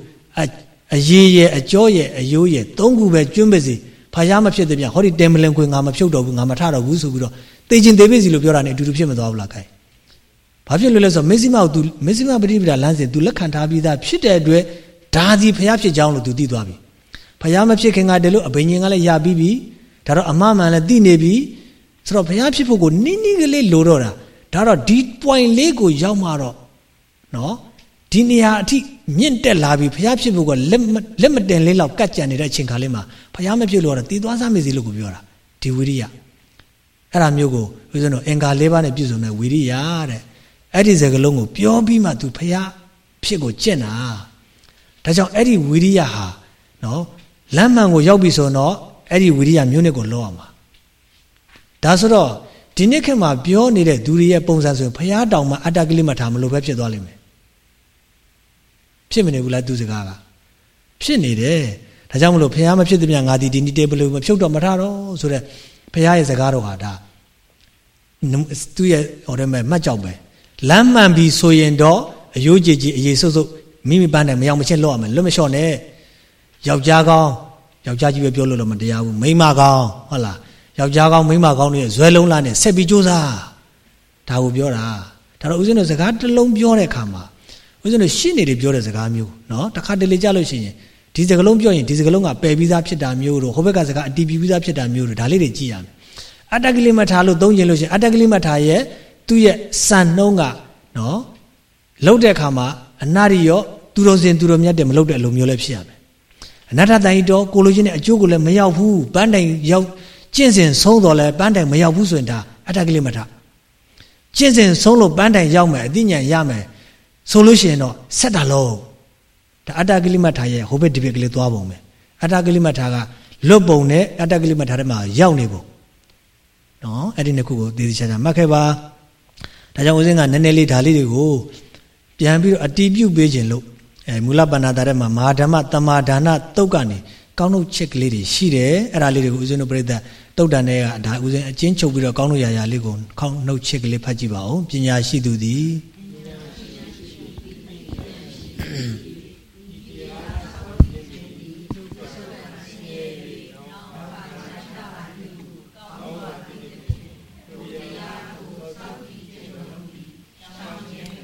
A: အရေရဲ့အကျော်ရဲ့အယိုးရဲ့သုံးခုပဲကျွန်းပါစေဖယားမဖြစ်တဲ့ပြန်ဟောဒီတယ်မလင်ခွေငါမဖြုတ်တော့ဘူးငါမထတော့ဘူးဆိုပြီးတော့တေခြင်းသေးပြီစီလို့ပြောတာ ਨੇ အတူတူဖြစ်မသွားဘူးလားခိုင် ဘာဖြစ်လို့လဲဆိုတော့မေဇိမကို तू မေဇိမပရိပဒါလမ်းစဉ် तू လက်ခံထားပြီးသားဖြစ်တဲ့အတွက်ဒါဒီဖယားဖြစ်ကြောင်းလို့ तू သိသွားပြီဖယားမဖြစ်ခင်ကတည်းလို့အဘိညာဉ်ကလည်းရပြီးပြီဒါတော့အမမှန်လည်းသိနေပြီဆိုတော့ဘုရားဖြစ်ဖို့ကိုနိနိကလေးလိုတော့တာဒါတော့ဒီ point လေးကိုရောက်မှတော့နော်ဒီနေရာအထိမြင့်တက်လာပြီဘုရားဖြစ်ဖို့ကလက်လက်မတင်လေးလောက်ကတ်ကြံနေတဲ့အချိန်ခါလေးမှာဘုရားမဖြစ်လို့တော့တည်သွားစားမေစီလို့ကိုပြောတာဒီဝိရိယအဲ့ဒါမျိုးကိုဦးဇင်းတို့အင်္ဂါ၄ပါးနဲ့ပြည့်စုံတဲ့ဝိရိယတဲ့ အဲ့ဒီစကားလုံးကိုပြောပြီးမှ तू ဘုရားဖြစ်ကိုကျင့်တာဒါကြောင့်အဲ့ဒီဝိရိယဟာနော်လမ်းမှန်ကိုရောက်ပြီဆိုတော့အဲ့ဒီဝိရိယမျိုးနဲ့ကိုလောရမှာဒါဆိုတော့ဒီနေ့ခေတ်မှာပြောနေတဲ့သူတွေရဲ့ပုံစံဆိုရင်ဘုရားတောင်မှအတ္တကလိမထာမလို့ပဲဖြစ်သွားလိမ့်မယ်ဖြစ်မနေဘူးလားသူစကားကဖြစ်နေတယ်ဒါကြောင့်မလို့ဘုရားမဖြစ်တဲ့မြငါဒီဒီနေ့တေဘလို့မဖြုတ်တော့မထတော့ဆိုတော့ဘုရားရဲ့စကားတော်ဟာဒါသူရဲ့ဟောတယ်မဲ့မှတ်ကြောက်ပဲ လမ်းမှန်ပြီဆိုရင်တော့အယိုးကြည်ကြည်အရေးဆုပ်ဆုပ်မိမိပန်းတယ်မရောက်မချင်းလောက်ရမယ်လွတ်မလျှော့နဲ့ယောက်ျားကောင်းယောက်ျားကြီးပဲပြောလို့တော့မတရားဘူးမိန်းမကောင်းဟုတ်လားယောက်ျားကောင်းမိန်းမကောင်းတွေဇွဲလုံးလားနဲ့ဆက်ပြီးကြိုးစားဒါကိုပြောတာဒါတော့ဦးဇင်းတို့စကားတစ်လုံးပြောတဲ့အခါမှာဦးဇင်းတို့ရှင်းနေတယ်ပြောတဲ့စကားမျိုးเนาะတခါတလေကြလို့ရှိရင်ဒီစကားလုံးပြောရင်ဒီစကားလုံးကပယ်ပြီးသားဖြစ်တာမျိုးတို့ဟိုဘက်ကစကားအတီးပြီးသားဖြစ်တာမျိုးတို့ဒါလေးတွေကြည့်ရမယ်အတ္တကလိမထာလို့သုံးကျင်လို့ရှိရင်အတ္တကလိမထာရဲ့ သူ့ရဲ့စံနှုံးကနော်လှုပ်တဲ့အခါမှာအနာရိယောသူတော်စင်သူတော်မြတ်တယ်မလှုပ်တဲ့လိုမျိုးလည်းဖြစ်ရမယ်အနာထတန်ဤတော်ကိုလိုချင်းနဲ့အကျိုးကိုလည်းမရောက်ဘူးပန်းတိုင်ရောက်ကျင့်စဉ်ဆုံးတော်လဲပန်းတိုင်မရောက်ဘူးဆိုရင်ဒါအတ္တကလိမထကျင့်စဉ်ဆုံးလို့ပန်းတိုင်ရောက်မယ်အသိဉာဏ်ရမယ်ဆိုလို့ရှိရင်တော့ဆက်တာလုံးဒါအတ္တကလိမထရဲ့ဟိုဘက်ဒီဘက်ကလေးသွားပုံပဲအတ္တကလိမထကလွတ်ပုံနဲ့အတ္တကလိမထထဲမှာရောက်နေပုံနော်အဲ့ဒီနှစ်ခုကိုသေသေချာချာမှတ်ခဲ့ပါ ဒါကြောင့်ဦးစင်းကနည်းနည်းလေးဒါလေးတွေကိုပြန်ပြီးတော့အတီးပြုတ်ပေးခြင်းလို့အဲမူလပဏ္ဏတာထဲမှာမဟာဓမ္မတမာဒါနတုတ်ကနေကောင်းထုတ်ချက်ကလေးတွေရှိတယ်အဲ့ဒါလေးတွေကိုဦးဇင်းတို့ပြိဿတုတ်တန်တွေကဒါဦးဇင်းအချင်းချုပ်ပြီးတော့ကောင်းထုတ်ရာရာလေးကိုခေါင်းနှုတ်ချက်ကလေးဖတ်ကြည့်ပါဦးပညာရှိသူသည်ကော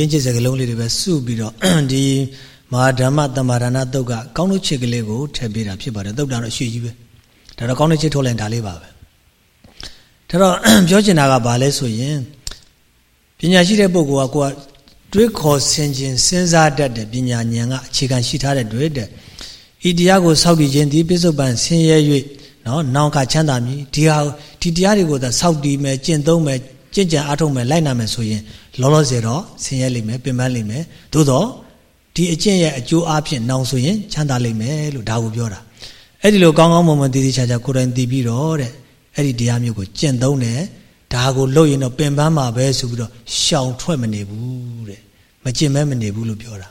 A: ရင်းချစ်စကလုံးလေးတွေပဲစုပြီးတော့ဒီမဟာဓမ္မတမ္မာဒနာတုတ်ကကောင်းလို့ချစ်ကလေးကိုထည့်ပေးတာဖြစ်ပါတယ်တုတ်တာတော့အရှိကြီးပဲဒါတော့ကောင်းလို့ချစ်ထုတ်လိုက်ဒါလေးပါပဲဒါတော့ပြောချင်တာကဘာလဲဆိုရင်ပညာရှိတဲ့ပုဂ္ဂိုလ်ကကိုကတွေးခေါ်ဆင်ခြင်စဉ်းစားတတ်တဲ့ပညာဉာဏ်ကအခြေခံရှိထားတဲ့တွေ့တဲ့ဤတရားကိုစောင့်တည်ခြင်းဒီပိစုပန်ဆင်းရဲ၍နော်နောင်ကချမ်းသာမည်ဒီဟာဒီတရားတွေကိုသာစောင့်တည်မယ်ကျင့်သုံးမယ် ကြင်ကြံအားထုတ်မယ်လိုက်နာမယ်ဆိုရင်လောလောဆယ်တော့ဆင်းရဲလိမ့်မယ်ပင်ပန်းလိမ့်မယ်သို့တော့ဒီအကျင့်ရဲ့အကျိုးအဖြစ်နောင်ဆိုရင်ချမ်းသာလိမ့်မယ်လို့ဒါကိုပြောတာအဲ့ဒီလိုကောင်းကောင်းမွန်မွန်တည်တည်ချာချာကိုယ်တိုင်တည်ပြီးတော့တဲ့အဲ့ဒီတရားမျိုးကိုကျင့်သုံးတယ်ဒါကိုလုပ်ရင်တော့ပင်ပန်းမှာပဲဆိုပြီးတော့ရှောင်ထွက်မနေဘူးတဲ့မကျင့်မဲမနေဘူးလို့ပြောတာ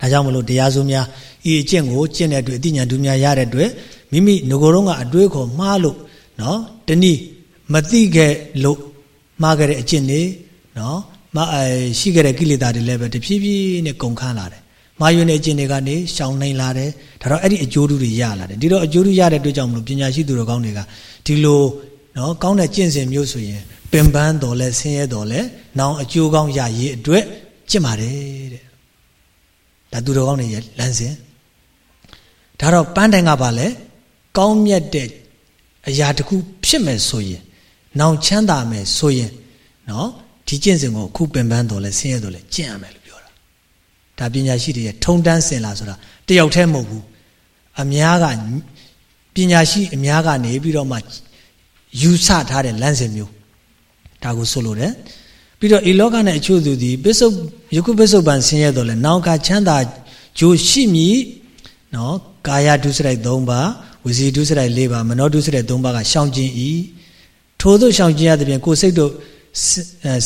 A: ဒါကြောင့်မလို့တရားစုများဤအကျင့်ကိုကျင့်တဲ့အတွက်အတိညာဒုများရတဲ့အတွက်မိမိငကိုယ်တော့ကအတွေးခေါ်မှားလို့နော်တနည်းမသိခဲ့လို့ မှားခဲ့တဲ့အကျင့်တွေနော်မအဲရှိခဲ့တဲ့ကိလေသာတွေလည်းပဲတဖြည်းဖြည်းနဲ့ကုန်ခန်းလာတယ်မှားယွင်းတဲ့အကျင့်တွေကနေရှောင်နိုင်လာတယ်ဒါတော့အဲ့ဒီအကျိုးတွေရလာတယ်ဒီတော့အကျိုးတွေရတဲ့အတွက်ကြောင့်မလို့ပညာရှိသူတော်ကောင်းတွေကဒီလိုနော်ကောင်းတဲ့ကျင့်စဉ်မျိုးဆိုရင်ပင်ပန်းတော်လဲဆင်းရဲတော်လဲနောင်အကျိုးကောင်းရရေးအတွက်ကျင့်ပါတယ်တဲ့ဒါသူတော်ကောင်းတွေရဲ့လမ်းစဉ်ဒါတော့ပန်းတိုင်ကပါလဲကောင်းမြတ်တဲ့အရာတစ်ခုဖြစ်မယ်ဆိုရင် နောင်ချမ်းသာမယ်ဆိုရင်နော်ဒီကျင့်စဉ်ကိုခုပင်ပန်းတော်လဲဆင်းရဲတော်လဲကျင့်ရမယ်လို့ပြောတာဒါပညာရှိတွေရဲ့ထုံတန်းစင်လာဆိုတာတယောက်တည်းမဟုတ်ဘူးအများကပညာရှိအများကနေပြီးတော့မှယူဆထားတဲ့လမ်းစဉ်မျိုးဒါကိုဆိုလိုတယ်ပြီးတော့ဤလောကနဲ့အချို့သူသည်ပစ္စုယခုပစ္စုပန်ဆင်းရဲတော်လဲနောင်ကချမ်းသာဂျိုးရှိမည်နော်ကာယဒုစရိုက်၃ပါးဝစီဒုစရိုက်၄ပါးမနောဒုစရိုက်၃ပါးကရှောင်ကျင်၏ ထို့သောရှောင်ကျင်ရသဖြင့်ကိုယ်စိတ်တို့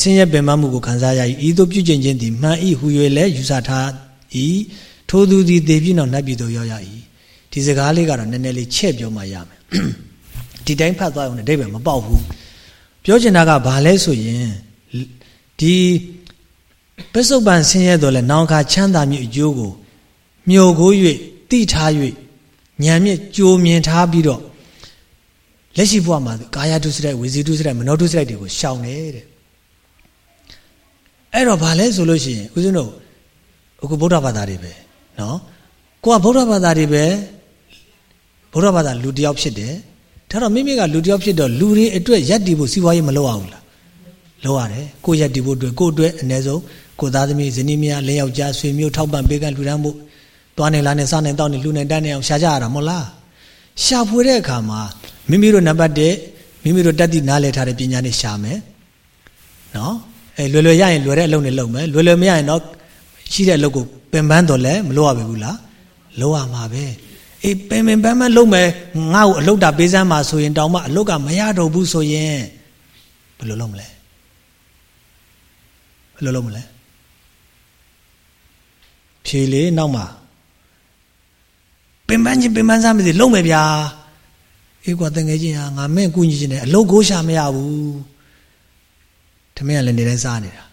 A: ဆင်းရဲပင်ပန်းမှုကိုခံစားရ၏ဤသို့ပြုကျင့်ခြင်းသည်မှန်၏ဟူ၍လည်းယူဆထား၏ထိုသူသည်သေပြီးနောက်နတ်ပြည်သို့ရောက်ရ၏ဒီစကားလေးကတော့နည်းနည်းလေးချဲ့ပြောမှရမယ်ဒီတိုင်းဖတ်သွားအောင်အဓိပ္ပာယ်မပေါက်ဘူးပြောချင်တာကဘာလဲဆိုရင်ဒီပစ္စုပန်ဆင်းရဲတော်လဲနောင်ခါချမ်းသာမြင့်အကျိုးကို မြို့ကို၍တိထား၍ဉာဏ်မြင့်ကြိုမြင်ထားပြီးတော့ လက်ရှိဘဝမှာကာယဒုစရိုက်ဝေစီဒုစရိုက်မနောဒုစရိုက်တွေကိုရှောင်တယ်တဲ့အဲ့တော့ဘာလဲဆိုလို့ရှိရင်ဦးဇင်းတို့အခုဗုဒ္ဓဘာသာတွေပဲနော်ကိုကဗုဒ္ဓဘာသာတွေပဲဗုဒ္ဓဘာသာလူတယောက်ဖြစ်တယ်ဒါတော့မိမိကလူတယောက်ဖြစ်တော့လူတွေအတွက်ယက်တီဖို့စီးပွားရေးမလုပ်အောင်လားလုပ်ရတယ်ကိုယက်တီဖို့အတွက်ကိုအတွက်အ ਨੇ ဆုံးကိုသားသမီးဇနီးမယားလင်းယောက်ျားဆွေမျိုးထောက်ပံ့ပေးကလှူဒန်းဖို့သွားနေလာနေစားနေတောက်နေလှူနေတန်းနေအောင်ရှာကြရတာမဟုတ်လားရှာဖွေတဲ့အခါမှာ မိမိတို့နံပါတ်1မိမိတို့တက်တည်နားလည်ထားတဲ့ပညာနဲ့ရှာမယ်နော်အဲလွယ်လွယ်ရရင်လွယ်တဲ့အလုပ်နဲ့လုပ်မယ်လွယ်လွယ်မရရင်တော့ရှိတဲ့အလုပ်ကိုပင်ပန်းတော့လဲမလုပ်ရပါဘူးလားလုပ်ရမှာပဲအေးပင်ပင်ပန်းပန်းလုပ်မယ်ငါ့ကိုအလုပ်တာပေးစမ်းပါဆိုရင်တောင်မှအလုပ်ကမရတော့ဘူးဆိုရင်ဘယ်လိုလုပ်မလဲဘယ်လိုလုပ်မလဲဖြေလေနောက်မှာပင်ပန်းချင်းပင်ပန်းစားမစီလုံးမယ်ဗျာ အေးကွာတငယ်ချင်းဟာငါမဲ့ကူညီချင်းတယ်အလုတ်ကိုရှာမရဘူးထမင်းကလည်းနေတိုင်းစားနေတာ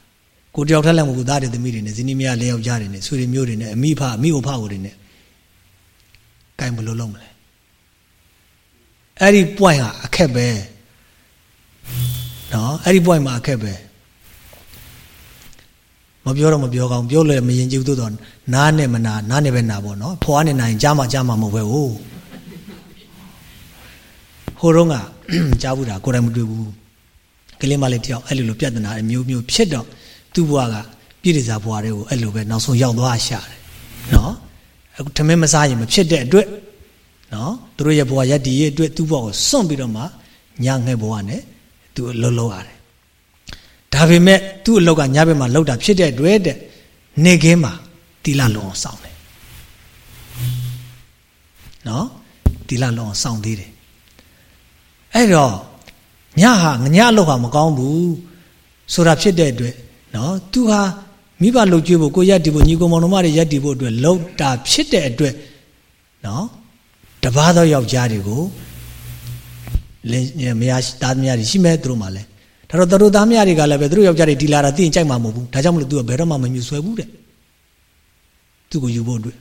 A: ကိုတယောက်ထက်လည်းမဟုတ်ဘူးသားတွေသမီးတွေနဲ့ဇနီးမယားလေးယောက်ျားတွေနဲ့ဆွေတွေမျိုးတွေနဲ့အမိဖအမိအိုဖကိုတွေနဲ့ကင်ဘလို့လုံးမလဲအဲ့ဒီ point ဟာအခက်ပဲနော်အဲ့ဒီ point မှာအခက်ပဲမပြောတော့မပြောကောင်းပြောလဲမရင်ကြည့်ဘူးတော့နားနဲ့မနာနားနဲ့ပဲနာပေါ့နော်ဖွားနဲ့နိုင်ကြားမှကြားမှမဟုတ်ပဲဟို ဟိုတော့ကကြားဘူးတာကိုယ်တိုင်မတွေ့ဘူးကလေးမလေးတယောက်အဲ့လိုလိုပြဿနာအမျိုးမျိုးဖြစ်တော့သူ့ဘဝကပြည်ရစာဘဝတွေကိုအဲ့လိုပဲနောက်ဆုံးရောက်သွားရှာတယ်နော်အခုထမင်းမစားရင်မဖြစ်တဲ့အတွက်နော်သူတို့ရဲ့ဘဝရက်တည်ရဲ့အတွက်သူ့ဘဝကိုစွန့်ပြီးတော့မှညငှဲ့ဘဝနဲ့သူအလုံးလုံးရတယ်ဒါပေမဲ့သူ့အလောက်ကညဘက်မှာလောက်တာဖြစ်တဲ့အတွက်တဲ့နေခင်းမှာတီလာလုံအောင်စောင့်တယ်နော်တီလာလုံအောင်စောင့်သေးတယ် အဲ့တော့ညဟာညအလောက်ဟာမကောင်းဘူးဆိုတာဖြစ်တဲ့အတွက်နော်သူဟာမိဘလှုပ်ကြွေးဖို့ကိုရက်တီဖို့ညီကောင်မောင်နှမတွေရက်တီဖို့အတွက်လှုပ်တာဖြစ်တဲ့အတွက်နော်တပားသောယောက်ျားတွေကိုလင်းမယားသားသမီးတွေရှိမဲ့သူတို့မှလည်းဒါတော့သူတို့သားမယားတွေကလည်းပဲသူတို့ယောက်ျားတွေတီလာတာသိရင်ကြိုက်မှာမဟုတ်ဘူးဒါကြောင့်မလို့ तू ကဘယ်တော့မှမမြူဆွဲဘူးတဲ့သူ့ကိုယူဖို့အတွက်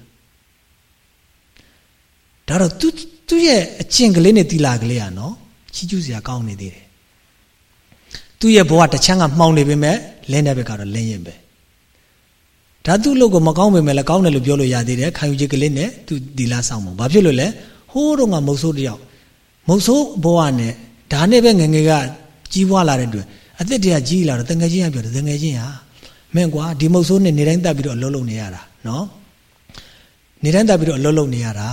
A: ဒါတော့သူသူ့ရဲ့အကျင့်ကလေးနဲ့တီလာကလေးอ่ะနော် ချီးကျူးစရာကောင်းနေသေးတယ်သူ့ရဲ့ဘဝတစ်ချမ်းကမှောင်နေပေမဲ့လင်းတဲ့ဘက်ကတော့လင်းရင်ပဲဒါသူ့လို့ကိုမကောင်းပေမဲ့လည်းကောင်းတယ်လို့ပြောလို့ရသေးတယ်ခံယူချက်ကလေးနဲ့သူဒီလားဆောင်မှာဘာဖြစ်လို့လဲဟိုးတော့ကမုတ်ဆိုးတယောက်မုတ်ဆိုးဘဝနဲ့ဒါနဲ့ပဲငငယ်ကကြီးပွားလာတဲ့အတွက်အသက်တည်းကကြီးလာတော့တငယ်ချင်းကပြောတယ်တငယ်ချင်းဟာမင်းကွာဒီမုတ်ဆိုးနဲ့နေတိုင်းတက်ပြီးတော့အလုံးလုံးနေရတာနော်နေတိုင်းတက်ပြီးတော့အလုံးလုံးနေရတာ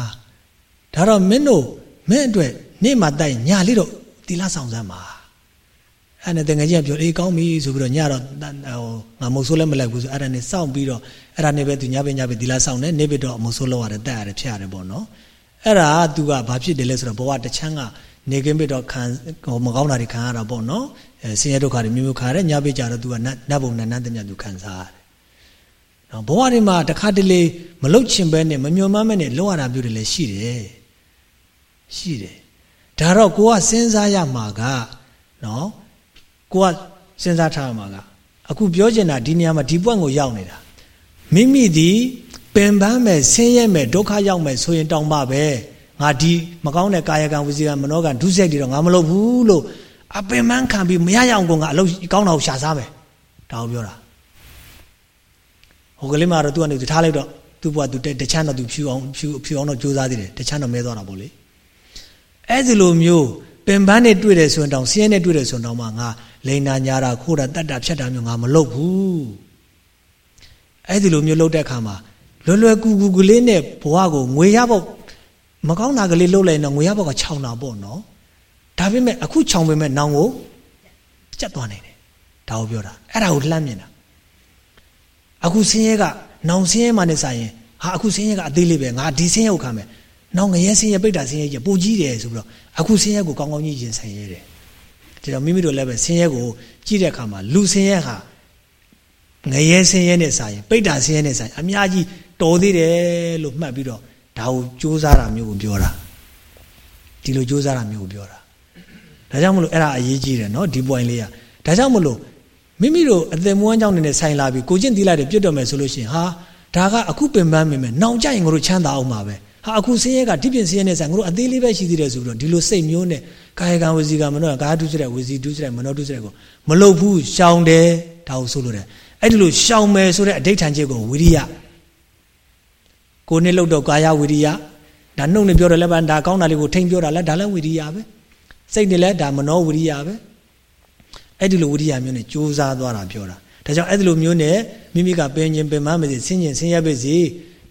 A: ဒါတော့မင်းတို့မင်းအတွက် နေ့မှတိုက်ညလေးတော့တီလာဆောင်စမ်းပါအဲ့နဲ့တငယ်ချင်းကပြောအေးကောင်းပြီဆိုပြီးတော့ညတော့ဟိုငါမုတ်ဆိုးလည်းမလိုက်ဘူးဆိုအဲ့ဒါနဲ့စောင့်ပြီးတော့အဲ့ဒါနဲ့ပဲသူညပဲညပဲတီလာဆောင်တယ်နေ့ဘက်တော့မုတ်ဆိုးလောက်ရတယ်တက်ရတယ်ဖြတ်ရတယ်ပေါ့နော်အဲ့ဒါကသူကဘာဖြစ်တယ်လဲဆိုတော့ဘဝတစ်ချမ်းကနေကင်းဘက်တော့ခံဟိုမကောင်းတာတွေခံရတာပေါ့နော်အဲဆင်းရဲဒုက္ခတွေမျိုးမျိုးခံရတယ်ညဘက်ကြတော့သူကနတ်ဘုံနတ်နတ်တမြတ်သူခံစားရတယ်နော်ဘဝတွေမှာတစ်ခါတလေမလုတ်ချင်ပဲနဲ့မမျောမှန်းမဲ့နဲ့လောက်ရတာမျိုးတွေလည်းရှိတယ်ရှိတယ် ဒါတော့ကိုကစဉ်းစားရမှာကနော်ကိုကစဉ်းစားထားမှာကအခုပြောချင်တာဒီနေရာမှာဒီပွင့်ကိုရောက်နေတာမိမိဒီပင်ပန်းမဲ့ဆင်းရဲမဲ့ဒုက္ခရောက်မဲ့ဆိုရင်တောင်မှပဲငါဒီမကောင်းတဲ့ကာယကံဝစီကံမနောကံဒုစရိုက်တွေတော့ငါမလုပ်ဘူးလို့အပင်ပန်းခံပြီးမရရအောင်ကငါအလုပ်ကောင်းတာကိုရှာစားမယ်ဒါကိုပြောတာဟိုကလေးမတော့သူကနေသူထားလိုက်တော့သူ့ဘဝသူတချမ်းတော့သူဖြူအောင်ဖြူဖြူအောင်တော့ကြိုးစားသေးတယ်တချမ်းတော့မဲသွားတာပေါ့လေ အဲ့ဒီလိုမျိုးပင်ပန်းနဲ့တွေ့တယ်ဆိုရင်တောင်ဆင်းရဲနဲ့တွေ့တယ်ဆိုရင်တောင်မှငါလိန်နာညာတာခိုးတာတတ်တာဖြတ်တာမျိုးငါမလုပ်ဘူးအဲ့ဒီလိုမျိုးလုပ်တဲ့အခါမှာလွယ်လွယ်ကူကူကလေးနဲ့ဘဝကိုငွေရဖို့မကောင်းတာကလေးလုပ်လိုက်တော့ငွေရဖို့ကခြောင်တာပေါ့နော်ဒါပေမဲ့အခုခြောင်ပေမဲ့နောင်ကိုကြက်သွားနိုင်တယ်ဒါကိုပြောတာအဲ့ဒါကိုလှမ်းမြင်တာအခုဆင်းရဲကနောင်ဆင်းရဲမှနဲ့ဆိုင်ရင်ဟာအခုဆင်းရဲကအသေးလေးပဲငါဒီဆင်းရဲကိုခံမယ် နောင်ငရဲဆင်းရဲပိတ်တာဆင်းရဲကြီးပိုကြီးတယ်ဆိုပြီးတော့အခုဆင်းရဲကိုကောင်းကောင်းကြီးရင်ဆိုင်ရဲတယ်ဒါကြောင့်မိမိတို့လည်းပဲဆင်းရဲကိုကြည့်တဲ့အခါမှာလူဆင်းရဲဟာငရဲဆင်းရဲနဲ့ဆိုင်ရင်ပိတ်တာဆင်းရဲနဲ့ဆိုင်အများကြီးတော်သေးတယ်လို့မှတ်ပြီးတော့ဒါကိုစူးစမ်းတာမျိုးကိုပြောတာဒီလိုစူးစမ်းတာမျိုးကိုပြောတာဒါကြောင့်မလို့အဲ့ဒါအရေးကြီးတယ်နော်ဒီ point လေးကဒါကြောင့်မလို့မိမိတို့အသက်မွေးကြောင်းနေဆိုင်လာပြီးကိုချင်းတီးလိုက်တယ်ပြတ်တော်မယ်ဆိုလို့ရှိရင်ဟာဒါကအခုပင်ပန်းမိမယ်နောက်ကြရင်ငါတို့ချမ်းသာအောင်ပါပဲ ဟာအခုဆင်းရဲကဒီပြင်ဆင်းရဲနဲ့ဆိုင်ငါတို့အသေးလေးပဲရှိသေးတယ်ဆိုပြီးတော့ဒီလိုစိတ်မျိုးနဲ့ကာယကံဝစီကမနောကာယတုစရိုက်ဝစီတုစရိုက်မနောတုစရိုက်ကိုမလုပ်ဘူးရှောင်တယ်ဒါကိုဆိုလို့တယ်အဲ့ဒီလိုရှောင်မယ်ဆိုတဲ့အဋိဋ္ဌာန်ချက်ကိုဝိရိယကိုနှစ်လောက်တော့ကာယဝိရိယဒါနှုတ်နဲ့ပြောတယ်လည်းပဲဒါကောင်းတာလေးကိုထိန်ပြောတာလည်းဒါလည်းဝိရိယပဲစိတ်နဲ့လည်းဒါမနောဝိရိယပဲအဲ့ဒီလိုဝိရိယမျိုးနဲ့ကြိုးစားသွားတာပြောတာဒါကြောင့်အဲ့ဒီလိုမျိုးနဲ့မိမိကပင်ခြင်းပင်မမစေဆင်းခြင်းဆင်းရဲပါစေ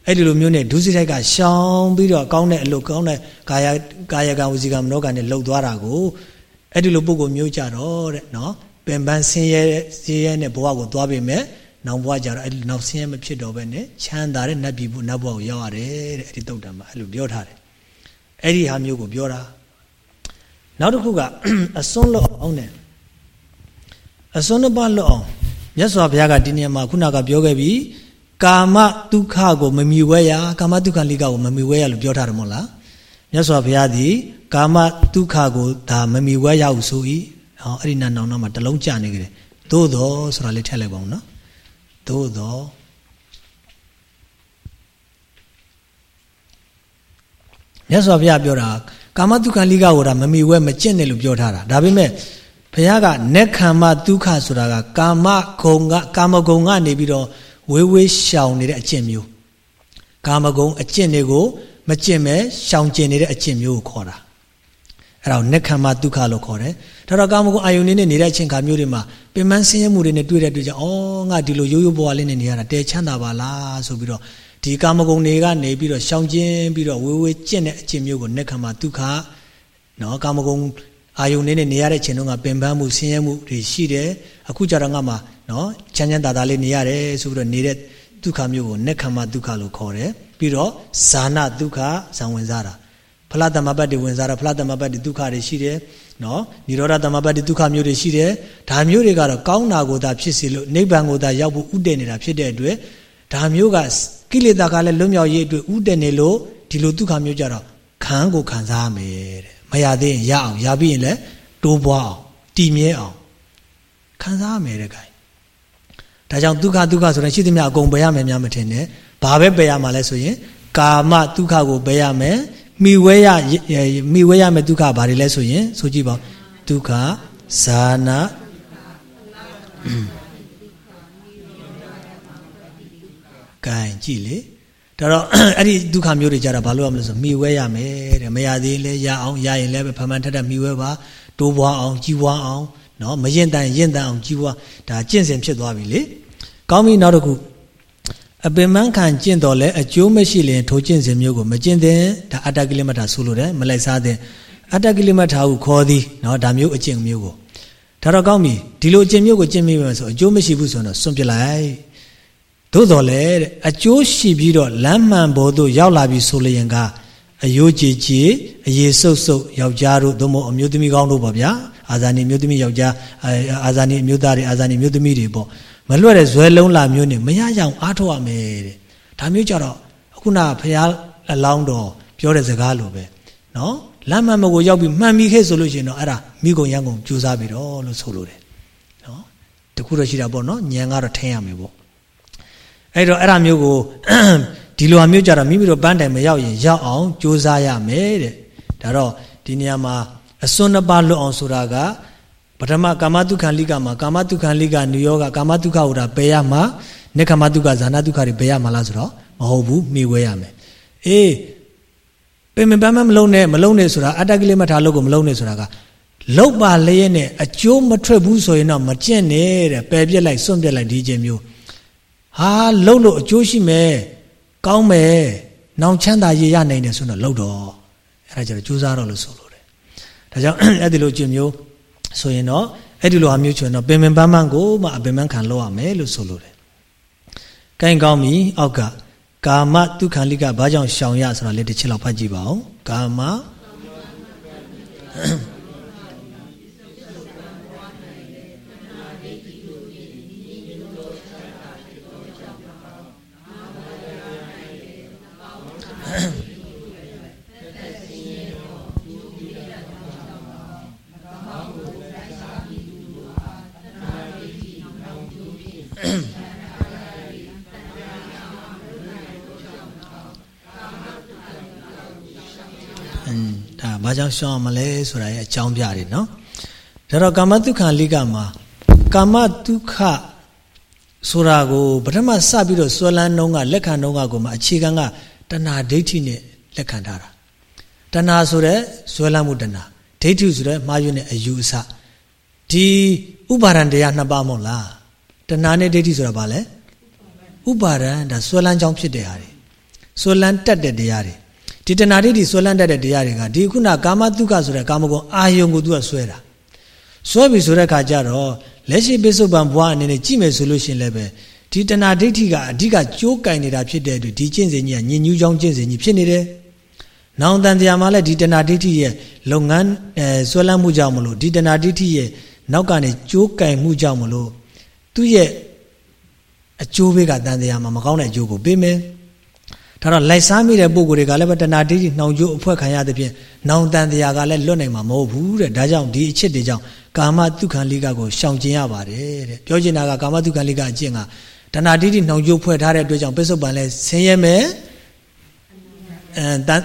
A: အဲ့ဒီလိုမျိုးနဲ့ဒုစရိုက်ကရှောင်ပြီးတော့ကောင်းတဲ့အလုပ်ကောင်းတဲ့ကာယကာယကံဝစီကံမနောကံနဲ့လှုပ်သွားတာကိုအဲ့ဒီလိုပုံကိုမျိုးကြတော့တဲ့နော်ပင်ပန်းဆင်းရဲဆင်းရဲနဲ့ဘဝကိုသွားပြီမဲ့နောက်ဘဝကြတော့အဲ့ဒီနောက်ဆင်းရဲမဖြစ်တော့ပဲနဲ့ချမ်းသာတဲ့နတ်ပြည်ဘုနတ်ဘဝကိုရောက်ရတယ်တဲ့အဲ့ဒီတုတ်တံမှာအဲ့လိုပြောထားတယ်အဲ့ဒီဟာမျိုးကိုပြောတာနောက်တစ်ခုကအစွန်းလွတ်အောင်နဲ့အစွန်းနှစ်ပါးလွတ်အောင်မြတ်စွာဘုရားကဒီနေရာမှာခုနကပြောခဲ့ပြီ ကာမဒုက္ခကိုမမီဝဲရကာမဒုက္ခလိကကိုမမီဝဲရလို့ပြောထားတယ်မို့လားမြတ်စွာဘုရားသည်ကာမဒုက္ခကိုဒါမမီဝဲရဟုဆို၏ဟောအဲ့ဒီနာနောင်နာမှာတလုံးကြနေကြတယ်သို့တော်ဆိုတာလေးထည့်လိုက်ပါဦးနော်သို့တော်မြတ်စွာဘုရားပြောတာကာမဒုက္ခလိကကိုဒါမမီဝဲမကျင့်နဲ့လို့ပြောထားတာဒါပေမဲ့ဘုရားကနက်ခံမဒုက္ခဆိုတာကကာမဂုံကကာမဂုံကနေပြီးတော့ ဝေးဝေးရှောင်နေတဲ့အကျင့်မျိုးကာမဂုဏ်အကျင့်တွေကိုမကျင့်မဲ့ရှောင်ကျင်နေတဲ့အကျင့်မျိုးကိုခေါ်တာအဲ့ဒါကိုနက္ခမဒုက္ခလို့ခေါ်တယ်ဒါတော့ကာမဂုဏ်အာယုန်နေနဲ့နေတဲ့အချင်းခါမျိုးတွေမှာပင်မဆင်းရဲမှုတွေနဲ့တွေ့တဲ့တွေ့ကြဩငါဒီလိုရိုးရိုးဘဝလေးနဲ့နေရတာတဲချမ်းသာပါလားဆိုပြီးတော့ဒီကာမဂုဏ်တွေကနေပြီးတော့ရှောင်ကျင်ပြီးတော့ဝေးဝေးကျင့်တဲ့အကျင့်မျိုးကိုနက္ခမဒုက္ခနော်ကာမဂုဏ်အာယုန်နေနဲ့နေရတဲ့ချိန်တုန်းကပင်ပန်းမှုဆင်းရဲမှုတွေရှိတယ်အခုကြတော့ငါမှာ နော်ချမ်းချမ်းသာသာလေးနေရတယ်ဆိုပြီးတော့နေတဲ့ဒုက္ခမျိုးကိုနက္ခမဒုက္ခလို့ခေါ်တယ်ပြီးတော့ဇာနာဒုက္ခဇံဝင်စားတာဖလားတမပတ်တွေဝင်စားတာဖလားတမပတ်တွေဒုက္ခတွေရှိတယ်နော်និရောဓတမပတ်တွေဒုက္ခမျိုးတွေရှိတယ်ဒါမျိုးတွေကတော့ကောင်းတာကိုသာဖြစ်စီလို့နိဗ္ဗာန်ကိုသာရောက်ဖို့ဥတည်နေတာဖြစ်တဲ့အတွက်ဒါမျိုးကကိလေသာကလည်းလွတ်မြောက်ရေးအတွက်ဥတည်နေလို့ဒီလိုဒုက္ခမျိုးကြတော့ခံကိုခံစားရမယ်တဲ့မရသေးရင်ရအောင်ရပြီးရင်လည်းတိုးပွားအောင်တည်မြဲအောင်ခံစားရမယ်တဲ့ခိုင် ဒါကြောင့်ဒုက္ခဒုက္ခဆိုရင်ရှိသမျှအကုန်ပယ်ရမယ်များမထင်နဲ့ဘာပဲပယ်ရမှာလဲဆိုရင်ကာမဒုက္ခကိုပယ်ရမယ်မိဝဲရမိဝဲရမယ်ဒုက္ခဘာတွေလဲဆိုရင်ဆိုကြည့်ပါဒုက္ခဇာနာကဲကြည့်လေဒါတော့အဲ့ဒီဒုက္ခမျိုးတွေကြတာဘာလို့ရမလဲဆိုမိဝဲရမယ်တဲ့မရသေးလဲရအောင်ရရင်လည်းဖမှန်ထက်တဲ့မိဝဲပါတိုးပွားအောင်ကြီးပွားအောင်နော်မရင်တန်ရင်တန်အောင်ကြီးပွားဒါကျင့်စဉ်ဖြစ်သွားပြီလေ ကောင်းပြီနောက်တစ်ခုအပင်မခံကျင့်တော်လဲအကျိုးမရှိရင်ထိုကျင့်စဉ်မျိုးကိုမကျင့်သင်ဒါအတ္တကိလမထာဆိုလိုတယ်မလိုက်စားသင်အတ္တကိလမထာဟုခေါ်သည်နော်ဒါမျိုးအကျင့်မျိုးကိုဒါတော့ကောင်းပြီဒီလိုအကျင့်မျိုးကိုကျင့်မိမယ်ဆိုအကျိုးမရှိဘူးဆိုတော့စွန့်ပစ်လိုက်သို့တော်လဲတဲ့အကျိုးရှိပြီးတော့လမ်းမှန်ဘောသို့ရောက်လာပြီဆိုလျင်ကအယိုးကြည်ကြည်အရေးဆုပ်ဆုပ်ယောက်ျားတို့သို့မဟုတ်အမျိုးသမီးကောင်းတို့ပေါ့ဗျာအာဇာနည်မျိုးသမီးယောက်ျားအာဇာနည်အမျိုးသားတွေအာဇာနည်မျိုးသမီးတွေပေါ့ မလွတ်တဲ့ဇွဲလုံးလာမျိုးနဲ့မရရအောင်အားထုတ်ရမယ်တဲ့ဒါမျိုးကြတော့အခုနဖះအလောင်းတော်ပြောတဲ့စကားလိုပဲနော်လမ်းမှန်မကိုရောက်ပြီးမှန်ပြီခဲ့ဆိုလို့ရှိရင်တော့အဲ့ဒါမိကုံရန်ကုန်ကြိုးစားပြီးတော့လို့ဆိုလိုတယ်နော်တခုတော့ရှိတာပေါ့နော်ညံကတော့ထင်းရမယ်ပေါ့အဲ့တော့အဲ့ဒါမျိုးကိုဒီလိုမျိုးကြတော့မိမိတို့ပန်းတိုင်မရောက်ရင်ရောက်အောင်ကြိုးစားရမယ်တဲ့ဒါတော့ဒီနေရာမှာအစွန်းနှစ်ပါးလွတ်အောင်ဆိုတာက ပထမကာမတုခံလိကမှာကာမတုခံလိကနိယောကကာမတုခဟူတာပယ်ရမှာနိခမတုခဇာနာတုခတွေပယ်ရမှာလားဆိုတော့မဟုတ်ဘူးမိဝဲရမယ်အေးပင်မပန်းမမလုံးနဲ့မလုံးနဲ့ဆိုတာအတ္တကိလေမထာလို့ကိုမလုံးနဲ့ဆိုတာကလောက်ပါလျက်နဲ့အကျိုးမထွက်ဘူးဆိုရင်တော့မကျင့်နဲ့တဲ့ပယ်ပြစ်လိုက်စွန့်ပြစ်လိုက်ဒီခြင်းမျိုးဟာလှုပ်လို့အကျိုးရှိမယ်ကောင်းမယ်နောင်ချမ်းသာရရနိုင်တယ်ဆိုတော့လှုပ်တော့အဲ့ဒါကြတော့ကြိုးစားတော့လို့ဆိုလို့တယ်ဒါကြောင့်အဲ့ဒီလိုခြင်းမျိုး ဆိုရင်တော့အဲ့ဒီလိုအမျိုးချွန်တော့ပင်ပင်ပန်းပန်းကိုမှအပင်ပန်းခံလို့ရမယ်လို့ဆိုလို့တယ်။ကိုင်းကောင်းပြီအောက်ကကာမဒုက္ခလိကဘာကြောင့်ရှောင်ရဆိုတာလေးတစ်ချက်လောက်ဖတ်ကြည့်ပါဦး။ကာမ ဘာကြောင့်ရှောင်မလဲဆိုတာရဲ့အကြောင်းပြတယ်နော်ဒါတော့ကာမတုခလိကမှာကာမတုခဆိုတာကိုပထမစပြီးတော့ဆွဲလန်းနှုံးကလက်ခံနှုံးကကိုမှအခြေခံကတဏှာဒိဋ္ဌိနဲ့လက်ခံထားတာတဏှာဆိုတဲ့ဆွဲလန်းမှုတဏှာဒိဋ္ဌိဆိုတဲ့မှားယွင်းတဲ့အယူအဆဒီဥပါဒံတရားနှစ်ပါးမဟုတ်လားတဏှာနဲ့ဒိဋ္ဌိဆိုတာဘာလဲဥပါဒံဒါဆွဲလန်းကြောင်းဖြစ်တဲ့ဟာတွေဆွဲလန်းတက်တဲ့တရားတွေ ဒီတဏှာဒိဋ္ဌိဆွဲလန်းတတ်တဲ့တရားတွေကဒီခုနကာမတုခဆိုတဲ့ကာမဂုဏ်အာယုံကိုသူကဆွဲတာဆွဲပြီဆိုတဲ့ခါကျတော့လက်ရှိပိစုပန်ဘွားအနေနဲ့ကြည့်မယ်ဆိုလို့ရှင်လည်းပဲဒီတဏှာဒိဋ္ဌိကအဓိကကြိုးကင်နေတာဖြစ်တဲ့အတွက်ဒီကျင့်စဉ်ကြီးကညင်ညူးချောင်းကျင့်စဉ်ကြီးဖြစ်နေတယ်။နောင်တန်တရားမှာလည်းဒီတဏှာဒိဋ္ဌိရဲ့လုပ်ငန်းအဲဆွဲလန်းမှုကြောင့်မလို့ဒီတဏှာဒိဋ္ဌိရဲ့နောက်ကနေကြိုးကင်မှုကြောင့်မလို့သူ့ရဲ့အကျိုးဘေးကတန်တရားမှာမကောင်းတဲ့အကျိုးကိုပေးမယ်။ ဒါတော့လိုက်စားမိတဲ့ပုံကိုယ်တွေကလည်းပဲတဏှာတိနှောင်ကျိုးအဖွဲခံရတဲ့ဖြင့်နောင်တန်တရားကလည်းလွတ်နိုင်မှာမဟုတ်ဘူးတဲ့ဒါကြောင့်ဒီအချက်တွေကြောင့်ကာမတုခံလိကကိုရှောင်ကျင်ရပါတယ်တဲ့ပြောချင်တာကကာမတုခံလိကအကျင့်ကတဏှာတိနှောင်ကျိုးဖွဲ့ထားတဲ့အတွက်ကြောင့်ပိဿုပန်လည်းဆင်းရဲမယ်အဲတန်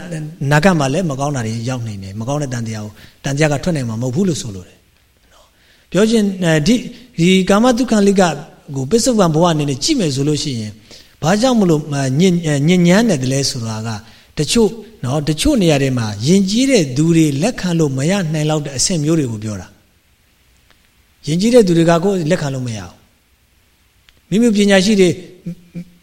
A: နာကမှာလည်းမကောင်းတာတွေရောက်နေတယ်မကောင်းတဲ့တန်တရားကိုတန်တရားကထွက်နိုင်မှာမဟုတ်ဘူးလို့ဆိုလိုတယ်နော်ပြောချင်ဒီဒီကာမတုခံလိကကိုပိဿုပန်ဘဝအနေနဲ့ကြည့်မယ်ဆိုလို့ရှိရင် ဘာကြောင့်မလို့ညင်ညင်ညမ်းတယ်လဲဆိုတာကတချို့နော်တချို့နေရာတွေမှာယဉ်ကျေးတဲ့သူတွေလက်ခံလို့မရနိုင်လောက်တဲ့အဆင့်မျိုးတွေကိုပြောတာယဉ်ကျေးတဲ့သူတွေကကိုယ်လက်ခံလို့မရဘူးမိမိပညာရှိတွေ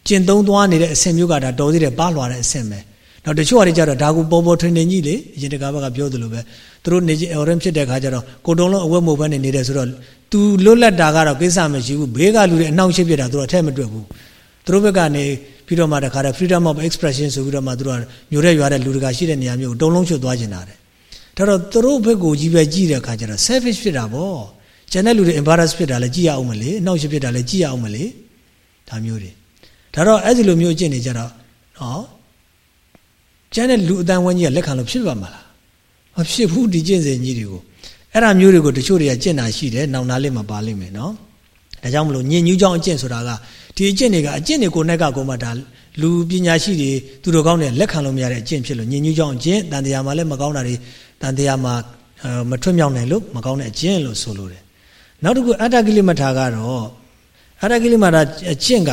A: ကျင့်သုံးသွားနေတဲ့အဆင့်မျိုးကဒါတော်သေးတယ်ပါလွာတဲ့အဆင့်ပဲနောက်တချို့အရာတွေကြတော့ဒါကိုပေါ်ပေါ်ထွင်နေကြီးလေအရင်တကားဘက်ကပြောသလိုပဲသူတို့နေအော်ရင်ဖြစ်တဲ့ခါကျတော့ကိုတုံးလုံးအဝတ်မဟုတ်ဘဲနေနေတယ်ဆိုတော့ तू လွတ်လပ်တာကတော့ကိစ္စမရှိဘူးဘေးကလူတွေအနှောင့်အယှက်ဖြစ်တာသူတို့အထက်မတွက်ဘူး သူတို့ဘက်ကနေပြီးတော့မှတခါတည်း freedom of expression ဆိုပြီးတော့မှသူတို့ကမျိုးတဲ့ရွာတဲ့လူတကာရှိတဲ့နေရာမျိုးကိုတုံလုံးချွတ်သွားကျင်တာတဲ့ဒါတော့သူတို့ဘက်ကိုကြီးပဲကြည့်တဲ့အခါကျတော့ selfish ဖြစ်တာပေါ့ကျန်တဲ့လူတွေ embarrass ဖြစ်တာလည်းကြည့်ရအောင်မလေအနှောက်အယှက်ဖြစ်တာလည်းကြည့်ရအောင်မလေဒါမျိုးတွေဒါတော့အဲ့ဒီလိုမျိုးအကျင့်နေကြတော့နော်ကျန်တဲ့လူအတန်းဝန်းကြီးကလက်ခံလို့ဖြစ်ပါမလားမဖြစ်ဘူးဒီကျင့်စဉ်ကြီးတွေကိုအဲ့ဒါမျိုးတွေကိုတချို့တွေကကျင့်တာရှိတယ်နောက်နားလေးမှာပါလိမ့်မယ်နော်ဒါကြောင့်မလို့ညင်ညူးကြောင်းအကျင့်ဆိုတာက ဒီအကျင့်တွေကအကျင့်တွေကိုနဲ့ကကိုမှဒါလူပညာရှိတွေသူတို့ကောင်းတဲ့လက်ခံလို့မရတဲ့အကျင့်ဖြစ်လို့ညင်ညူးကြောင်းအကျင့်တန်တရားမှာလည်းမကောင်းတာတွေတန်တရားမှာမထွတ်မြောက်နိုင်လို့မကောင်းတဲ့အကျင့်လို့ဆိုလိုတယ်နောက်တစ်ခုအတ္တကိလမထာကတော့အတ္တကိလမထာအကျင့်က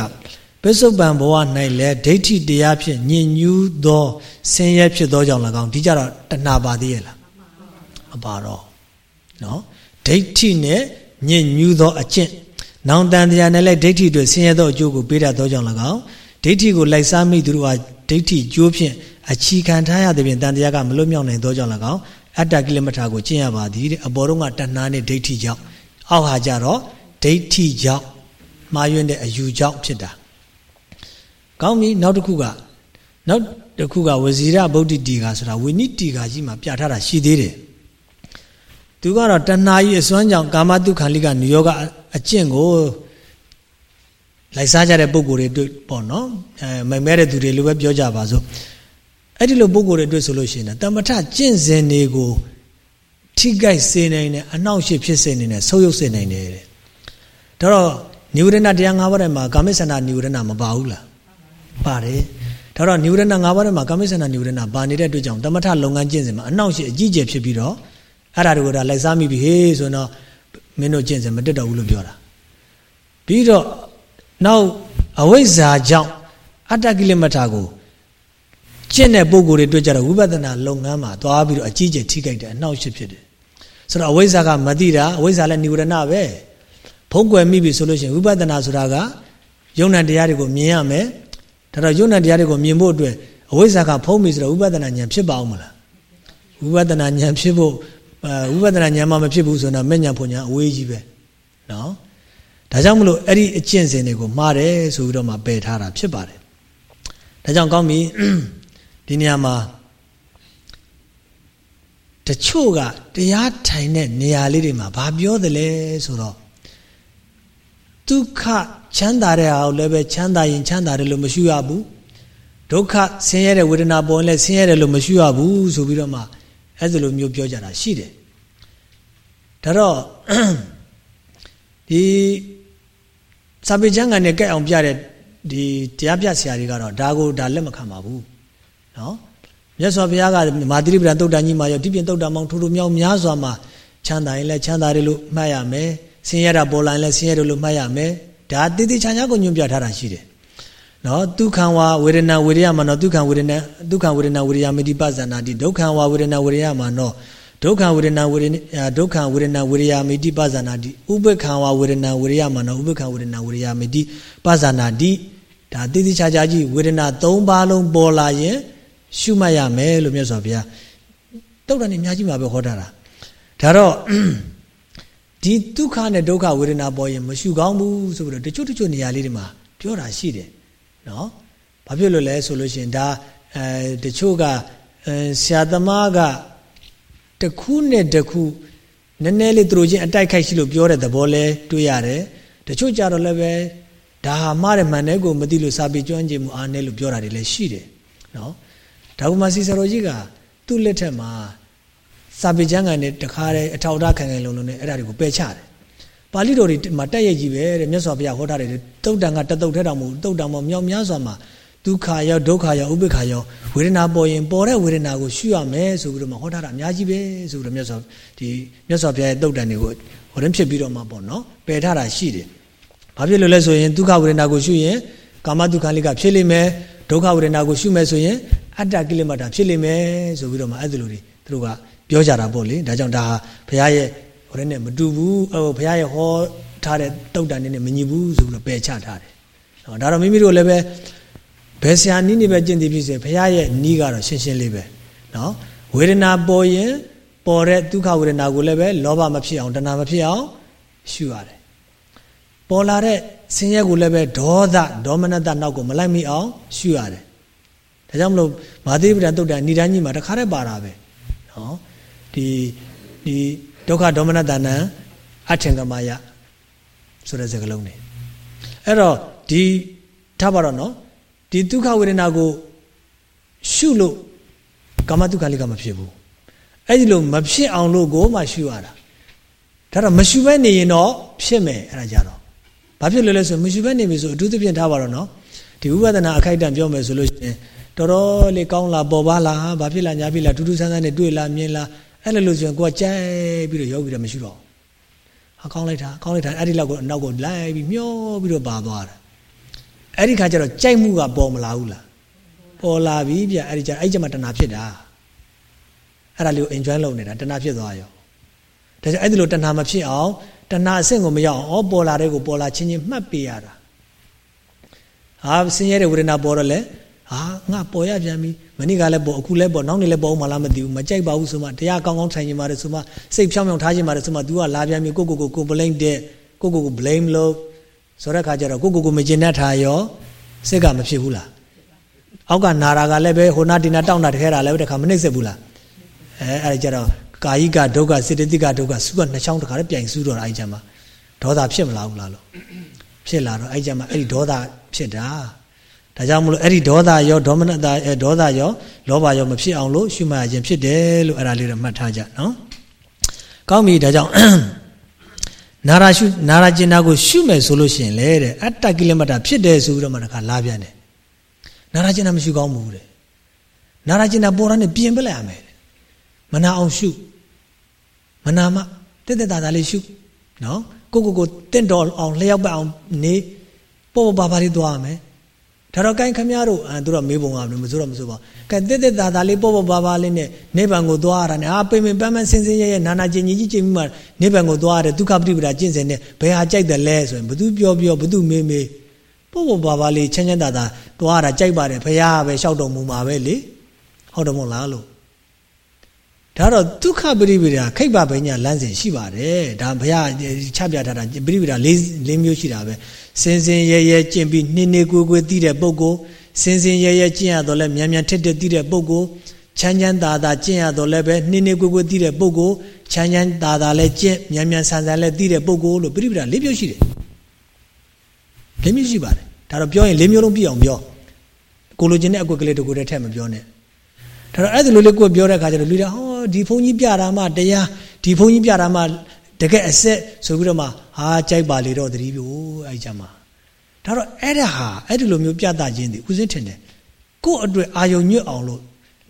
A: ပစ္စုပန်ဘဝ၌လည်းဒိဋ္ဌိတရားဖြင့်ညင်ညူးသောဆင်းရဲဖြစ်သောကြောင့်၎င်းဒီကြတော့တဏှာပါသေးရဲ့လားမပါတော့နော်ဒိဋ္ဌိနဲ့ညင်ညူးသောအကျင့် နောင်တန်တရားနဲ့လည်းဒိဋ္ဌိတွေဆင်းရဲသောအကျိုးကိုပေးတတ်သောကြောင့်၎င်းဒိဋ္ဌိကိုလိုက်စားမိသူတို့ဟာဒိဋ္ဌိကျိုးဖြင့်အချီခံထားရတဲ့ပြင်တန်တရားကမလွတ်မြောက်နိုင်သောကြောင့်၎င်းအတ္တကိလမထာကိုကျင့်ရပါသည်တဲ့အပေါ်တော့ကတဏှာနဲ့ဒိဋ္ဌိကြောင့်အောက်ဟာကြတော့ဒိဋ္ဌိကြောင့်မှားယွင်းတဲ့အယူကြောင့်ဖြစ်တာကောင်းပြီနောက်တစ်ခုကနောက်တစ်ခုကဝဇီရဗုဒ္ဓတီကဆိုတာဝိနိတီကကြီးမှာပြထားတာရှိသေးတယ် သူကတော့တဏှာကြီးအစွမ်းကြောင့်ကာမတုခန္လိကနိယောကအကျင့်ကိုလိုက်စားကြတဲ့ပုံကိုယ်တွေပေါ့နော်အဲမိုင်မဲတဲ့သူတွေလိုပဲပြောကြပါစို့အဲ့ဒီလိုပုံကိုယ်တွေတွေ့ဆိုလို့ရှိရင်တမထကျင့်စဉ်တွေကိုထိကြိုက်စေနိုင်တဲ့အနှောင့်အယှက်ဖြစ်စေနိုင်တဲ့ဆုပ်ယုပ်စေနိုင်တယ်တဲ့ဒါတော့နိဝရဏတရား၅ပါးထဲမှာကာမိဆန္ဒနိဝရဏမပါဘူးလားပါတယ်ဒါတော့နိဝရဏ၅ပါးထဲမှာကာမိဆန္ဒနိဝရဏပါနေတဲ့အတွက်ကြောင့်တမထလုပ်ငန်းကျင့်စဉ်မှာအနှောင့်အယှက်အကြီးအကျယ်ဖြစ်ပြီးတော့ အဲ့ဒါတွေကလိုက်စားမိပြီဟေးဆိုတော့မင်းတို့ကျင့်စဉ်မတက်တော့ဘူးလို့ပြောတာပြီးတော့နောက်အဝိဇ္ဇာကြောင့်အတ္တကိလမထာကိုကျင့်တဲ့ပုံကိုယ်တွေတွေ့ကြတော့ဝိပဿနာလုပ်ငန်းမှာသွားပြီးတော့အကြီးကျယ်ထိခိုက်တဲ့အနှောက်အယှက်ဖြစ်တယ်ဆိုတော့အဝိဇ္ဇာကမသိတာအဝိဇ္ဇာလည်းនិဝရဏပဲဖုံးကွယ်မိပြီဆိုလို့ရှိရင်ဝိပဿနာဆိုတာကယုံ nant တရားတွေကိုမြင်ရမယ်ဒါတော့ယုံ nant တရားတွေကိုမြင်ဖို့အတွက်အဝိဇ္ဇာကဖုံးပြီဆိုတော့ဝိပဿနာဉာဏ်ဖြစ်ပါအောင်မလားဝိပဿနာဉာဏ်ဖြစ်ဖို့ ဝိပဿနာဉာဏ်မှမဖြစ်ဘူးဆိုတော့မဲ့ဉာဏ်ဖွဉာဏ်အဝေးကြီးပဲနော်ဒါကြောင့်မလို့အဲ့ဒီအကျင့်စဉ်တွေကိုမှားတယ်ဆိုပြီးတော့မှပယ်ထားတာဖြစ်ပါတယ်ဒါကြောင့်ကောင်းပြီဒီနေရာမှာတချို့ကတရားထိုင်တဲ့နေရာလေးတွေမှာဘာပြောသလဲဆိုတော့ဒုက္ခချမ်းသာတဲ့အောင်လည်းပဲချမ်းသာရင်ချမ်းသာတယ်လို့မရှိရဘူးဒုက္ခဆင်းရဲတဲ့ဝေဒနာပေါ်ရင်လည်းဆင်းရဲတယ်လို့မရှိရဘူးဆိုပြီးတော့မှ အဲ့ဒါလိုမျိုးပြောကြတာရှိတယ်ဒါတော့ဒီစာပေကျမ်းကနေကြက်အောင်ပြတဲ့ဒီတရားပြဆရာတွေကတော့ဒါကိုဒါလက်မခံပါဘူးနော်မြတ်စွာဘုရားကမာတိရိပဒံတုတ်တန်ကြီးမှာရောဒီပြင်တုတ်တန်မောင်ထိုးထိုးမြောက်များစွာမှာချမ်းသာရင်လည်းချမ်းသာတယ်လို့မှတ်ရမယ်ဆင်းရဲတာပေါ်လာရင်လည်းဆင်းရဲတယ်လို့မှတ်ရမယ်ဒါတိတိချာချာကိုညွှန်ပြထားတာရှိတယ် နော်ဒုက္ခံဝဝေဒနာဝေရယမနောဒုက္ခံဝေဒနာဒုက္ခံဝေဒနာဝေရယမိတိပဇာနာတိဒုက္ခံဝဝေဒနာဝေရယမနောဒုက္ခဝေဒနာဝေဒနာဒုက္ခဝေဒနာဝေရယမိတိပဇာနာတိဥပ္ပခံဝဝေဒနာဝေရယမနောဥပ္ပခံဝေဒနာဝေရယမိတိပဇာနာတိဒါတိတိချာချာကြီးဝေဒနာ၃ပါးလုံးပေါ်လာရင်ရှုမှတ်ရမယ်လို့မြတ်စွာဘုရားတုတ်တန်နေအများကြီးမှာပဲဟောထားတာဒါတော့ဒီဒုက္ခနဲ့ဒုက္ခဝေဒနာပေါ်ရင်မရှုကောင်းဘူးဆိုပြီးတော့တချို့တချို့နေရာလေးတွေမှာပြောတာရှိတယ် နော်ဘာဖြစ်လို့လဲဆိုလို့ရှိရင်ဒါအဲတချို့ကအဲဆရာသမားကတခုနဲ့တခုနည်းနည်းလေးသူတို့ချင်းအတိုက်ခိုက်ရှိလို့ပြောတဲ့သဘောလဲတွေ့ရတယ်တချို့ကြတော့လည်းပဲဒါဟာမှားတယ်မှန်တယ်ကိုမသိလို့စာပေကျွမ်းကျင်မှုအားနည်းလို့ပြောတာတွေလည်းရှိတယ်နော်ဒါကမှစီဆရာတော်ကြီးကသူ့လက်ထက်မှာစာပေကျမ်းကန်နဲ့တခါတည်းအထောက်အထားခံခံလုံးလုံးနဲ့အဲ့ဒါတွေကိုပယ်ချတယ် ပါဠိတော်တွေမှာတက်ရိုက်ကြီးပဲတဲ့မြတ်စွာဘုရားဟောထားတယ်တုတ်တန်ကတတုတ်ထဲတောင်မဟုတ်တုတ်တန်မမြောက်များစွာမှာဒုက္ခရောဒုက္ခရောဥပိ္ပခာရောဝေဒနာပေါ်ရင်ပေါ်တဲ့ဝေဒနာကိုရှုရမယ်ဆိုပြီးတော့မှဟောထားတာအများကြီးပဲဆိုပြီးတော့မြတ်စွာဒီမြတ်စွာဘုရားရဲ့တုတ်တန်တွေကိုဟောရင်ဖြစ်ပြီးတော့မှပေါ့နော်ပယ်ထားတာရှိတယ်။ဘာဖြစ်လို့လဲဆိုရင်ဒုက္ခဝေဒနာကိုရှုရင်ကာမဒုက္ခလေးကဖြစ်လိမ့်မယ်ဒုက္ခဝေဒနာကိုရှုမယ်ဆိုရင်အတ္တကိလေသာဖြစ်လိမ့်မယ်ဆိုပြီးတော့မှအဲ့ဒါလိုတွေသူတို့ကပြောကြတာပေါ့လေဒါကြောင့်ဒါဟာဘုရားရဲ့ ဟိုနဲ့မတူဘူးဟိုဘုရားရဲ့ဟောထားတဲ့တုတ်တန်နဲ့မညီဘူးဆိုပြီးတော့ပယ်ချထားတယ်။ဟောဒါတော့မိမိတို့လည်းပဲဘယ်ဆရာနီးနေပဲကျင့်တည်ဖြစ်စေဘုရားရဲ့နီးကတော့ရှင်းရှင်းလေးပဲနော်ဝေဒနာပေါ်ရင်ပေါ်တဲ့ဒုက္ခဝေဒနာကိုလည်းပဲလောဘမဖြစ်အောင်တဏှာမဖြစ်အောင်ရှုရတယ်ပေါ်လာတဲ့ဆင်းရဲကိုလည်းပဲဒေါသဒေါမနတနောက်ကိုမလိုက်မိအောင်ရှုရတယ်ဒါကြောင့်မလို့မာသီပဒတုတ်တန်ဏိဒန်းကြီးမှာတခါတည်းပါတာပဲနော်ဒီဒီ ဒုက္ခဒေါမနတနံအထင်ကမာယဆိုတဲ့စကားလုံးနေအဲ့တော့ဒီထားပါတော့နော်ဒီဒုက္ခဝေဒနာကိုရှုလို့ကာမဒုက္ခလေးကမဖြစ်ဘူးအဲ့ဒီလိုမဖြစ်အောင်လို့ကိုမှရှုရတာဒါတော့မရှုဘဲနေရင်တော့ဖြစ်မယ်အဲ့ဒါကြတော့ဘာဖြစ်လို့လဲဆိုမရှုဘဲနေပြီဆိုအထူးသဖြင့်ထားပါတော့နော်ဒီဥပဒနာအခိုက်အတန့်ပြောမယ်ဆိုလို့ရှိရင်တော်တော်လေးကောင်းလာပေါ်ပါလားဘာဖြစ်လာညာဖြစ်လာထူးထူးဆန်းဆန်းနဲ့တွေ့လာမြင်လာ အဲ့လိုလို့ဆိုရင်ကိုကကြိုက်ပြီးတော့ယောဂီတော့မရှိတော့ဟဟာကောင်းလိုက်တာကောင်းလိုက်တာအဲ့ဒီလောက်ကိုအနောက်ကိုလိုက်ပြီးမျောပြီးတော့ပါသွားတာအဲ့ဒီခါကျတော့ကြိုက်မှုကပေါ်မလာဘူးလားပေါ်လာပြီဗျအဲ့ဒီကျအဲ့ကျမှတဏှာဖြစ်တာအဲ့ဒါလေးကို enjoy လုပ်နေတာတဏှာဖြစ်သွားရောဒါကြောင့်အဲ့ဒီလိုတဏှာမဖြစ်အောင်တဏှာအဆင့်ကိုမရောက်အောင်ဩပေါ်လာတဲ့ကိုပေါ်လာချင်းချင်းမှတ်ပေးရတာဟာဆင်းရဲတဲ့ဝေဒနာပေါ်တော့လေဟာငါပေါ်ရပြန်ပြီ မနေ့ကလည်းပေါ်အခုလည်းပေါ်နောက်နေ့လည်းပေါ်မှလားမသိဘူးမကြိုက်ပါဘူးဆိုမှတရားကောင်းကောင်းထိုင်နေပါတယ်ဆိုမှစိတ်ဖြောင်းဖြောင်းထားခြင်းပါတယ်ဆိုမှ तू ကလာပြန်ပြီကိုကိုကိုကို complain တဲ့ကိုကိုကို blame လို့ဆိုတဲ့ခါကျတော့ကိုကိုကိုမကျင်တတ်တာရောစိတ်ကမဖြစ်ဘူးလားအောက်ကနာရာကလည်းပဲဟိုနာဒီနာတောင်းတာတခဲတာလည်းတခါမနှိမ့်ဆက်ဘူးလားအဲအဲ့ဒါကျတော့ကာယိကဒုက္ခစေတသိကဒုက္ခစုကနှစ်ချောင်းတခါလည်းပြိုင်စုတော့အဲ့ကြမှာဒေါသဖြစ်မလာဘူးလားလို့ဖြစ်လာတော့အဲ့ကြမှာအဲ့ဒီဒေါသဖြစ်တာ ဒါကြောင့်မလို့အဲ့ဒီဒေါသရောဒေါမနတာဒေါသရောလောဘရောမဖြစ်အောင်လို့ရှုမှတ်ခြင်းဖြစ်တယ်လို့အဲ့ဒါလေးတော့မှတ်ထားကြနော်ကောင်းပြီဒါကြောင့်နာရာရှုနာရာကျင်နာကိုရှုမယ်ဆိုလို့ရှိရင်လေတဲ့အတ္တကိလမတ္တဖြစ်တယ်ဆိုပြီးတော့မှတခါလာပြန်တယ်နာရာကျင်နာမရှိကောင်းဘူးတဲ့နာရာကျင်နာပေါ်ရနဲ့ပြင်ပလိုက်ရမယ်မနာအောင်ရှုမနာမတက်တက်တာတာလေးရှုနော်ကိုကိုကိုတင့်တော်အောင်လျှောက်ပတ်အောင်နေပေါ်ပေါ်ပါပါလေးသွားရမယ် ဒါတော့ကိုင်းခမည်းတော်အဲသူတို့မေးပုံကမဆိုတော့မဆိုပါကဲတက်တက်တာတာလေးပေါ်ပေါ်ပါပါလေးနဲ့နိဗ္ဗာန်ကိုသွားရတာနဲ့အာပိမင်ပန်းပန်းစင်စင်ရဲရဲနာနာကျင်ကြီးကြီးကျင်ပြီးမှနိဗ္ဗာန်ကိုသွားရတယ်ဒုက္ခပရိပဒါကျင့်စဉ်နဲ့ဘယ်ဟာကြိုက်တယ်လဲဆိုရင်ဘသူပြောပြောဘသူမေးမေးပေါ်ပေါ်ပါပါလေးချမ်းချမ်းသာသာသွားရတာကြိုက်ပါတယ်ဖရာပဲလျှောက်တော်မူမှာပဲလေဟုတ်တယ်မို့လားလို့ ဒါတော့ဒုက္ခပရိပဒါခိဗ္ဗပညာလမ်းစဉ်ရှိပါတယ်ဒါဘုရားချပြထားတာပရိပဒါ၄၄မျိုးရှိတာပဲစင်စင်ရဲရဲကျင့်ပြီးနှင်းနှင်းကိုကိုသိတဲ့ပုဂ္ဂိုလ်စင်စင်ရဲရဲကျင့်ရတော့လဲမြန်မြန်ထက်ထက်သိတဲ့ပုဂ္ဂိုလ်ချမ်းချမ်းသာသာကျင့်ရတော့လဲပဲနှင်းနှင်းကိုကိုသိတဲ့ပုဂ္ဂိုလ်ချမ်းချမ်းသာသာလဲကျင့်မြန်မြန်ဆန်ဆန်လဲသိတဲ့ပုဂ္ဂိုလ်လို့ပရိပဒါ၄မျိုးရှိတယ်၄မျိုးရှိပါတယ်ဒါတော့ပြောရင်၄မျိုးလုံးပြည့်အောင်ပြောကိုလိုချင်တဲ့အကွက်ကလေးတကူတည်းထည့်မပြောနဲ့ဒါတော့အဲ့ဒီလိုလေးကိုပြောတဲ့အခါကျတော့လူတွေဟော ဒီဘုန်းကြီးပြတာမှတရားဒီဘုန်းကြီးပြတာမှတကယ်အဆက်ဆိုပြီးတော့မှဟာကြိုက်ပါလေတော့တတိပြိုအဲ့ကြမှာဒါတော့အဲ့ဒါဟာအဲ့ဒီလိုမျိုးပြသခြင်းဒီဥစဉ်ထင်တယ်ကို့အတွက်အာယုံညွတ်အောင်လို့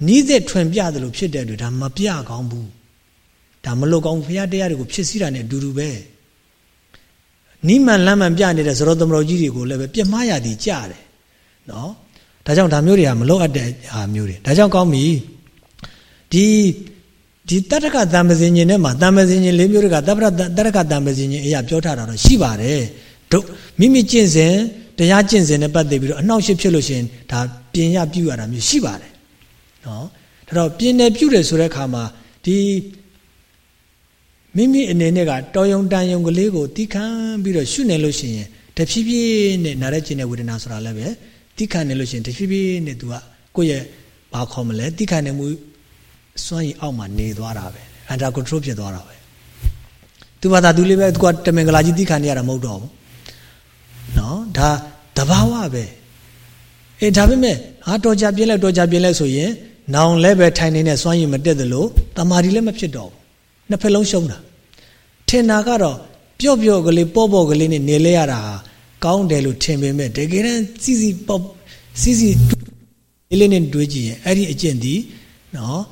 A: နီးသက်ထွင်ပြတယ်လို့ဖြစ်တဲ့အတွက်ဒါမပြကောင်းဘူးဒါမလို့ကောင်းဘုရားတရားတွေကိုဖြစ်စည်းတာနဲ့အတူတူပဲနိမန်လမ်းမှန်ပြနေတဲ့ဇရောသမတော်ကြီးတွေကိုလည်းပဲပြမရသည်ကြတယ်နော်ဒါကြောင့်ဒါမျိုးတွေကမလို့အပ်တဲ့ဟာမျိုးတွေဒါကြောင့်ကောင်းပြီဒီ ဒီတတကတံပဇင်ညင်ထဲမှာတံပဇင်ညင်၄မျိုးတွေကတပ္ပရတတကတံပဇင်ညင်အရာပြောထားတာတော့ရှိပါတယ်တို့မိမိကျင့်စဉ်တရားကျင့်စဉ်နဲ့ပတ်သက်ပြီးတော့အနှောက်အယှက်ဖြစ်လို့ရှင်ဒါပြင်ရပြုရတာမျိုးရှိပါတယ်နော်ဒါတော့ပြင်တယ်ပြုတယ်ဆိုတဲ့အခါမှာဒီမိမိအနေနဲ့ကတော်ယုံတန်ယုံကလေးကိုတီးခံပြီးတော့ရှုနေလို့ရှိရင်တဖြည်းဖြည်းနဲ့နားရကျင်တဲ့ဝေဒနာဆိုတာလည်းပဲတီးခံနေလို့ရှိရင်တဖြည်းဖြည်းနဲ့သူကကိုယ့်ရဲ့ဘာခေါ်မလဲတီးခံနေမှု စွန့်ရင်အောက်မှာနေသွားတာပဲ under control ဖြစ်သွားတာပဲသူဘာသာသူလေးပဲသူကတမင်္ဂလာကြီးတီးခမ်းနေရတာမဟုတ်တော့ဘူးနော်ဒါတဘာဝပဲအေးဒါပေမဲ့ဟာတော်ကြပြင်းလိုက်တော်ကြပြင်းလိုက်ဆိုရင်နောင်လည်းပဲထိုင်နေတဲ့စွန့်ရင်မတက်သလိုတမာဒီလည်းမဖြစ်တော့ဘူးနှစ်ဖက်လုံးရှုံးတာထင်တာကတော့ပျော့ပျော့ကလေးပေါ့ပေါ့ကလေးနဲ့နေလဲရတာကောင်းတယ်လို့ထင်ပေမဲ့တကယ်တမ်းစီစီပေါ့စီစီလေးလေးနဲ့တွေးကြည့်ရင်အဲ့ဒီအကျင့်ဒီနော်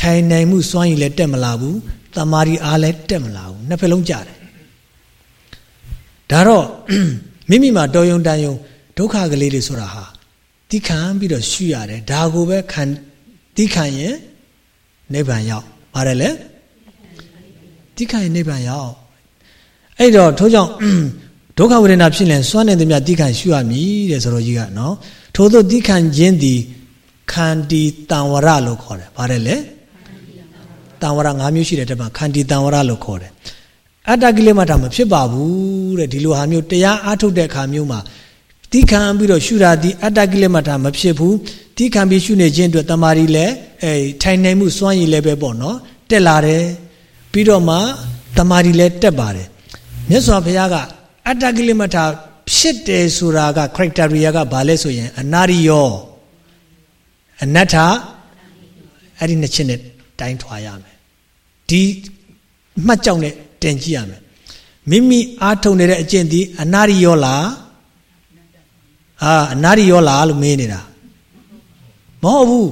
A: ထိုင်နိုင်မှုစွမ်းရည်လည်းတက်မလာဘူးတမာရီအားလည်းတက်မလာဘူးနှစ်ဖက်လုံးကြတယ်ဒါတော့မိမိမှာတော်ယုံတန်ယုံဒုက္ခကလေးတွေဆိုတာဟာတိခံပြီးတော့ရှုရတယ်ဒါကိုပဲခံတိခံရင်နိဗ္ဗာန်ရောက်ပါတယ်လေတိခံရင်နိဗ္ဗာန်ရောက်အဲ့တော့ထို့ကြောင့်ဒုက္ခဝေဒနာဖြစ်ရင်စွန့်နေသမျှတိခံရှုရမည်တဲ့ဆိုတော့ကြီးကနော်ထို့သောတိခံခြင်းသည်ခန္တီတံဝရလို့ခေါ်တယ်ပါတယ်လေ တံဝရ၅မျိုးရှိတဲ့တက်မှာခန္တီတံဝရလို့ခေါ်တယ်အတ္တကိလေသာမဖြစ်ပါဘူးတဲ့ဒီလိုဟာမျိုးတရားအားထုတ်တဲ့အခါမျိုးမှာတိခံပြီးတော့ရှုတာဒီအတ္တကိလေသာမဖြစ်ဘူးတိခံပြီးရှုနေခြင်းအတွက်တမာရီလည်းအဲထိုင်နိုင်မှုစွမ်းရည်လည်းပဲပေါ့နော်တက်လာတယ်ပြီးတော့မှတမာရီလည်းတက်ပါတယ်မြတ်စွာဘုရားကအတ္တကိလေသာဖြစ်တယ်ဆိုတာက criteria ကဘာလဲဆိုရင် အနာရိယောအနတ္ထအဲ့ဒီနှစ်ချက်နဲ့ တိုင်းထွာရမယ်ဒီမှတ်ကြောက်နဲ့တင်ကြည့်ရမယ်မိမိအားထုတ်နေတဲ့အကျင့်ဒီအနာရိယောလားအာအနာရိယောလားလို့မေးနေတာမဟုတ်ဘူး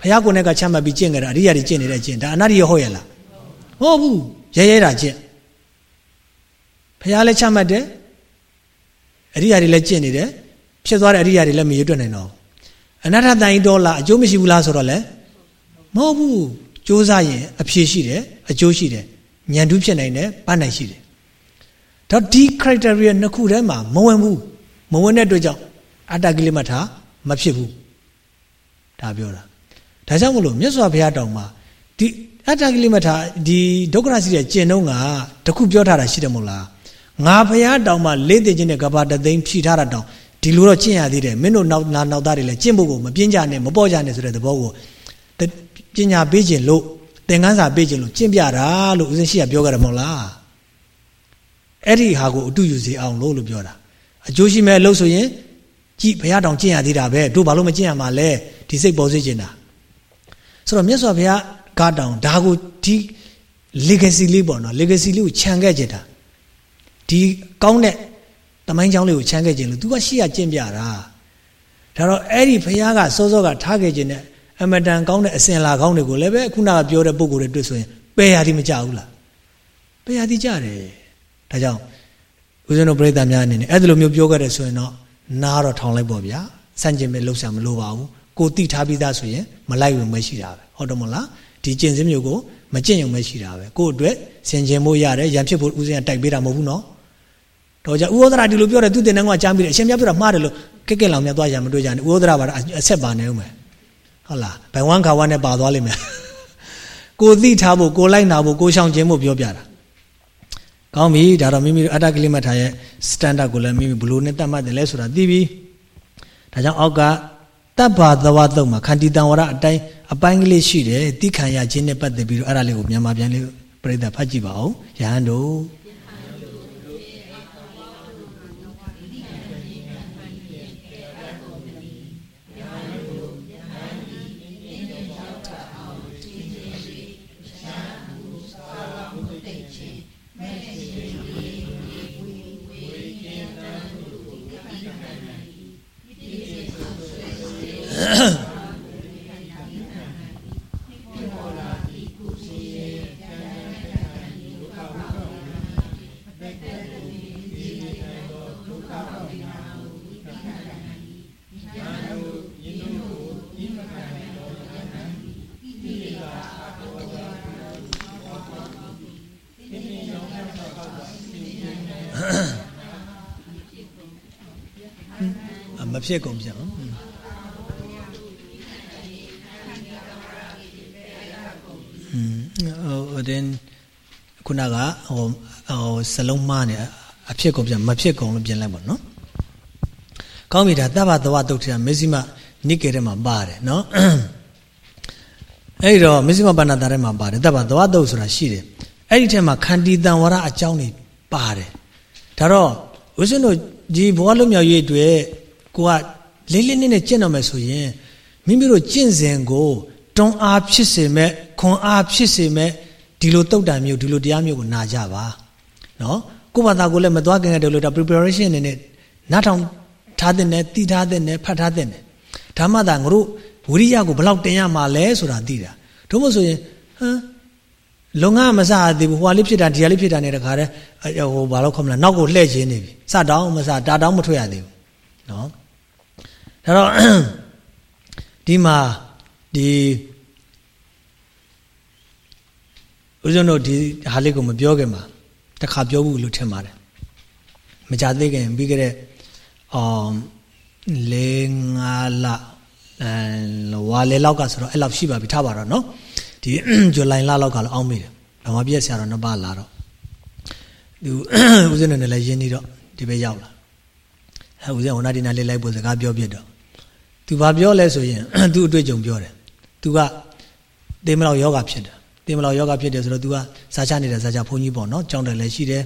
A: ဘုရားကိုယ်နဲ့ကချမ်းမှတ်ပြီးကျင့်ကြတာအရိယာတွေကျင့်နေတဲ့အကျင့်ဒါအနာရိယောဟုတ်ရဲ့လားမဟုတ်ဘူးရဲရဲတာကျင့်ဘုရားလည်းချမှတ်တယ်အရိယာတွေလည်းကျင့်နေတယ်ဖြစ်သွားတဲ့အရိယာတွေလည်းမရွတ်နိုင်တော့အနတ္ထတန်ဤတော်လားအကျိုးမရှိဘူးလားဆိုတော့လေမဟုတ်ဘူး စ조사ရင်အဖြေရှိတယ်အကျိုးရှိတယ်ဉာဏ်တူးဖြစ်နိုင်တယ်ပန်းနိုင်ရှိတယ်တော့ဒီ criteria နှစ်ခုထဲမှာမဝင်ဘူးမဝင်တဲ့အတွက်ကြောင့်အတ္တကိလေသာမဖြစ်ဘူးဒါပြောတာဒါကြောင့်မလို့မြတ်စွာဘုရားတောင်မှာဒီအတ္တကိလေသာဒီဒုက္ခရစီတဲ့ကျင့်တော့ကတခုပြောထားတာရှိတယ်မဟုတ်လားငါဘုရားတောင်မှာလေးသိခြင်းနဲ့ကဘာတသိန်းဖြီထားတာတောင်ဒီလိုတော့ကျင့်ရသေးတယ်မင်းတို့နောက်နာနောက်သားတွေလည်းကျင့်ဖို့ကိုမပြင်းကြနဲ့မပေါ့ကြနဲ့ဆိုတဲ့သဘောကို ပညာပေးခြင်းလို့သင်ခန်းစာပေးခြင်းလို့ကျင့်ပြတာလို့ဦးဇင်းရှိကပြောကြတယ်မဟုတ်လားအဲ့ဒီဟာကိုအတူယူစေအောင်လို့လို့ပြောတာအကျိုးရှိမဲ့လို့ဆိုရင်ကြည်ဘုရားတောင်ကျင့်ရသေးတာပဲတို့ဘာလို့မကျင့်ရမှာလဲဒီစိတ်ပေါ်စေချင်တာဆိုတော့မြတ်စွာဘုရားကတောင်ဒါကိုဒီ legacy လေးပေါ့နော် legacy လေးကိုခြံခဲ့ကြတာဒီကောင်းတဲ့တမိုင်းကြောင်းလေးကိုခြံခဲ့ခြင်းလို့ तू ကရှေ့ရကျင့်ပြတာဒါတော့အဲ့ဒီဘုရားကစောစောကထားခဲ့ခြင်းနဲ့ အမတန်ကောင်းတဲ့အစဉ်လာကောင်းတွေကိုလည်းပဲခုနကပြောတဲ့ပုံကိုယ်တွေတွေ့ဆိုရင်ပယ်ရသည်မကြဘူးလားပယ်ရသည်ကြတယ်ဒါကြောင့်ဦးဇင်းတို့ပြိဿများအနေနဲ့အဲ့ဒီလိုမျိုးပြောခဲ့တယ်ဆိုရင်တော့နားတော့ထောင်လိုက်ပေါ့ဗျာစန့်ကျင်မဲ့လှုပ်ရှားမလိုပါဘူးကိုတိထားပြီးသားဆိုရင်မလိုက်ဝင်မရှိတာပဲဟုတ်တယ်မလားဒီကျင့်စင်းမျိုးကိုမကျင့်ရုံမရှိတာပဲကို့အတွက်ဆင်ခြင်ဖို့ရတယ်ရံဖြစ်ဖို့ဦးဇင်းကတိုက်ပေးတာမဟုတ်ဘူးနော်တော့ကြဥဩဒရာဒီလိုပြောတယ်သူတင်တဲ့ကောင်ကကြားပြီးတယ်အရှင်မြတ်ပြောတာမှားတယ်လို့ကဲကဲလောင်မြတ်သွားရမတွေ့ကြနဲ့ဥဩဒရာပါအဆက်ပါနေဦးမယ် ဟုတ်လားဘိုင်ဝမ်ခါဝါနဲ့ပါသွားလိမ့်မယ်ကိုသိထားဖို့ကိုလိုက်နာဖို့ကိုရှောင်ခြင်းဖို့ပြောပြတာကောင်းပြီဒါတော့မိမိတို့အတ္တကလိမထာရဲ့ standard ကိုလည်းမိမိဘလို့နဲ့တတ်မှတ်တယ်လဲဆိုတာသိပြီဒါကြောင့်အောက်ကတပ်ဘာသဝတုံမှာခန္တီတံဝရအတိုင်းအပိုင်းကလေးရှိတယ်တိခံရခြင်းနဲ့ပတ်သက်ပြီးတော့အဲ့ဒါလေးကိုမြန်မာပြန်လေးပြိဿဖတ်ကြည့်ပါဦးယဟန်တို့ မဖြစ်ကုန် ဟိုတဲ့ခုနကဟိုဟိုစလုံးမှားနေအဖြစ်ကုန်ပြန်မဖြစ်ကုန်လို့ပြင်လိုက်ပါနော်ကောင်းပြီဒါတဗ္ဗသဝတုတ်ထရမေဇိမနိကေထဲမှာပါတယ်နော်အဲ့တော့မေဇိမပါဏတာထဲမှာပါတယ်တဗ္ဗသဝတုတ်ဆိုတာရှိတယ်အဲ့ဒီထဲမှာခန္တီတံဝရအကြောင်းတွေပါတယ်ဒါတော့ဝိဇ္ဇနတို့ဒီဘဝလုံးမြောက်ရေးအတွက်ကိုကလေးလေးနက်နက်ကျင့်တော့မယ်ဆိုရင်မိမိတို့ကျင့်စဉ်ကိုတွန်းအားဖြစ်စေမဲ့ခွန်အားဖြစ်စေမဲ့ ဒီလိုတုတ်တံမျိုးဒီလိုတရားမျိုးကိုနာကြပါနော်ကိုယ့်ဘာသာကိုလည်းမသွားခင်တဲ့လို့ဒါ preparation အနေနဲ့နားထောင်ထားတဲ့နဲ့တည်ထားတဲ့နဲ့ဖတ်ထားတဲ့နဲ့ဒါမှသာငါတို့ဝိရိယကိုဘယ်လောက်တင်ရမှာလဲဆိုတာသိတာတို့မို့ဆိုရင်ဟမ်လုံငါမစသေးဘူးဟိုဟာလေးဖြစ်တာဒီဟာလေးဖြစ်တာနဲ့တခါတည်းဟိုဘာလို့ခေါမလဲနောက်ကိုလှည့်ခြင်းနေပြီစတောင်းမစတာတောင်းမထွက်ရသေးဘူးနော်ဒါတော့ဒီမှာဒီ ဦးဇုံတို့ဒီဟာလေးကိုမပြောခင်မှာတခါပြောဘူးလို့ထင်ပါတယ်မကြသေးခင်ပြီးခဲ့တဲ့အော်လေငါလာအဲဝါလေလောက်ကဆိုတော့အဲ့လောက်ရှိပါပြီထားပါတော့နော်ဒီဇူလိုင်လလောက်ကလည်းအောင်းမိတယ်ဘာမှပြည့်ဆရာတော်နှစ်ပါးလာတော့သူဦးဇင်းနဲ့လည်းရင်းနေတော့ဒီဘက်ရောက်လာအဲဦးဇင်းဟိုနာဒီနာလေးလိုက်ဖို့စကားပြောပြတော့သူဘာပြောလဲဆိုရင်သူအတွေ့အကြုံပြောတယ်သူကတေမလောက်ယောဂဖြစ်တယ် တေမလောက်ယောဂဖြစ်တယ်ဆိုတော့ तू ကစာချနေတဲ့စာချဘုန်းကြီးပေါ့နော်ကြောင်းတယ်လည်းရှိတယ်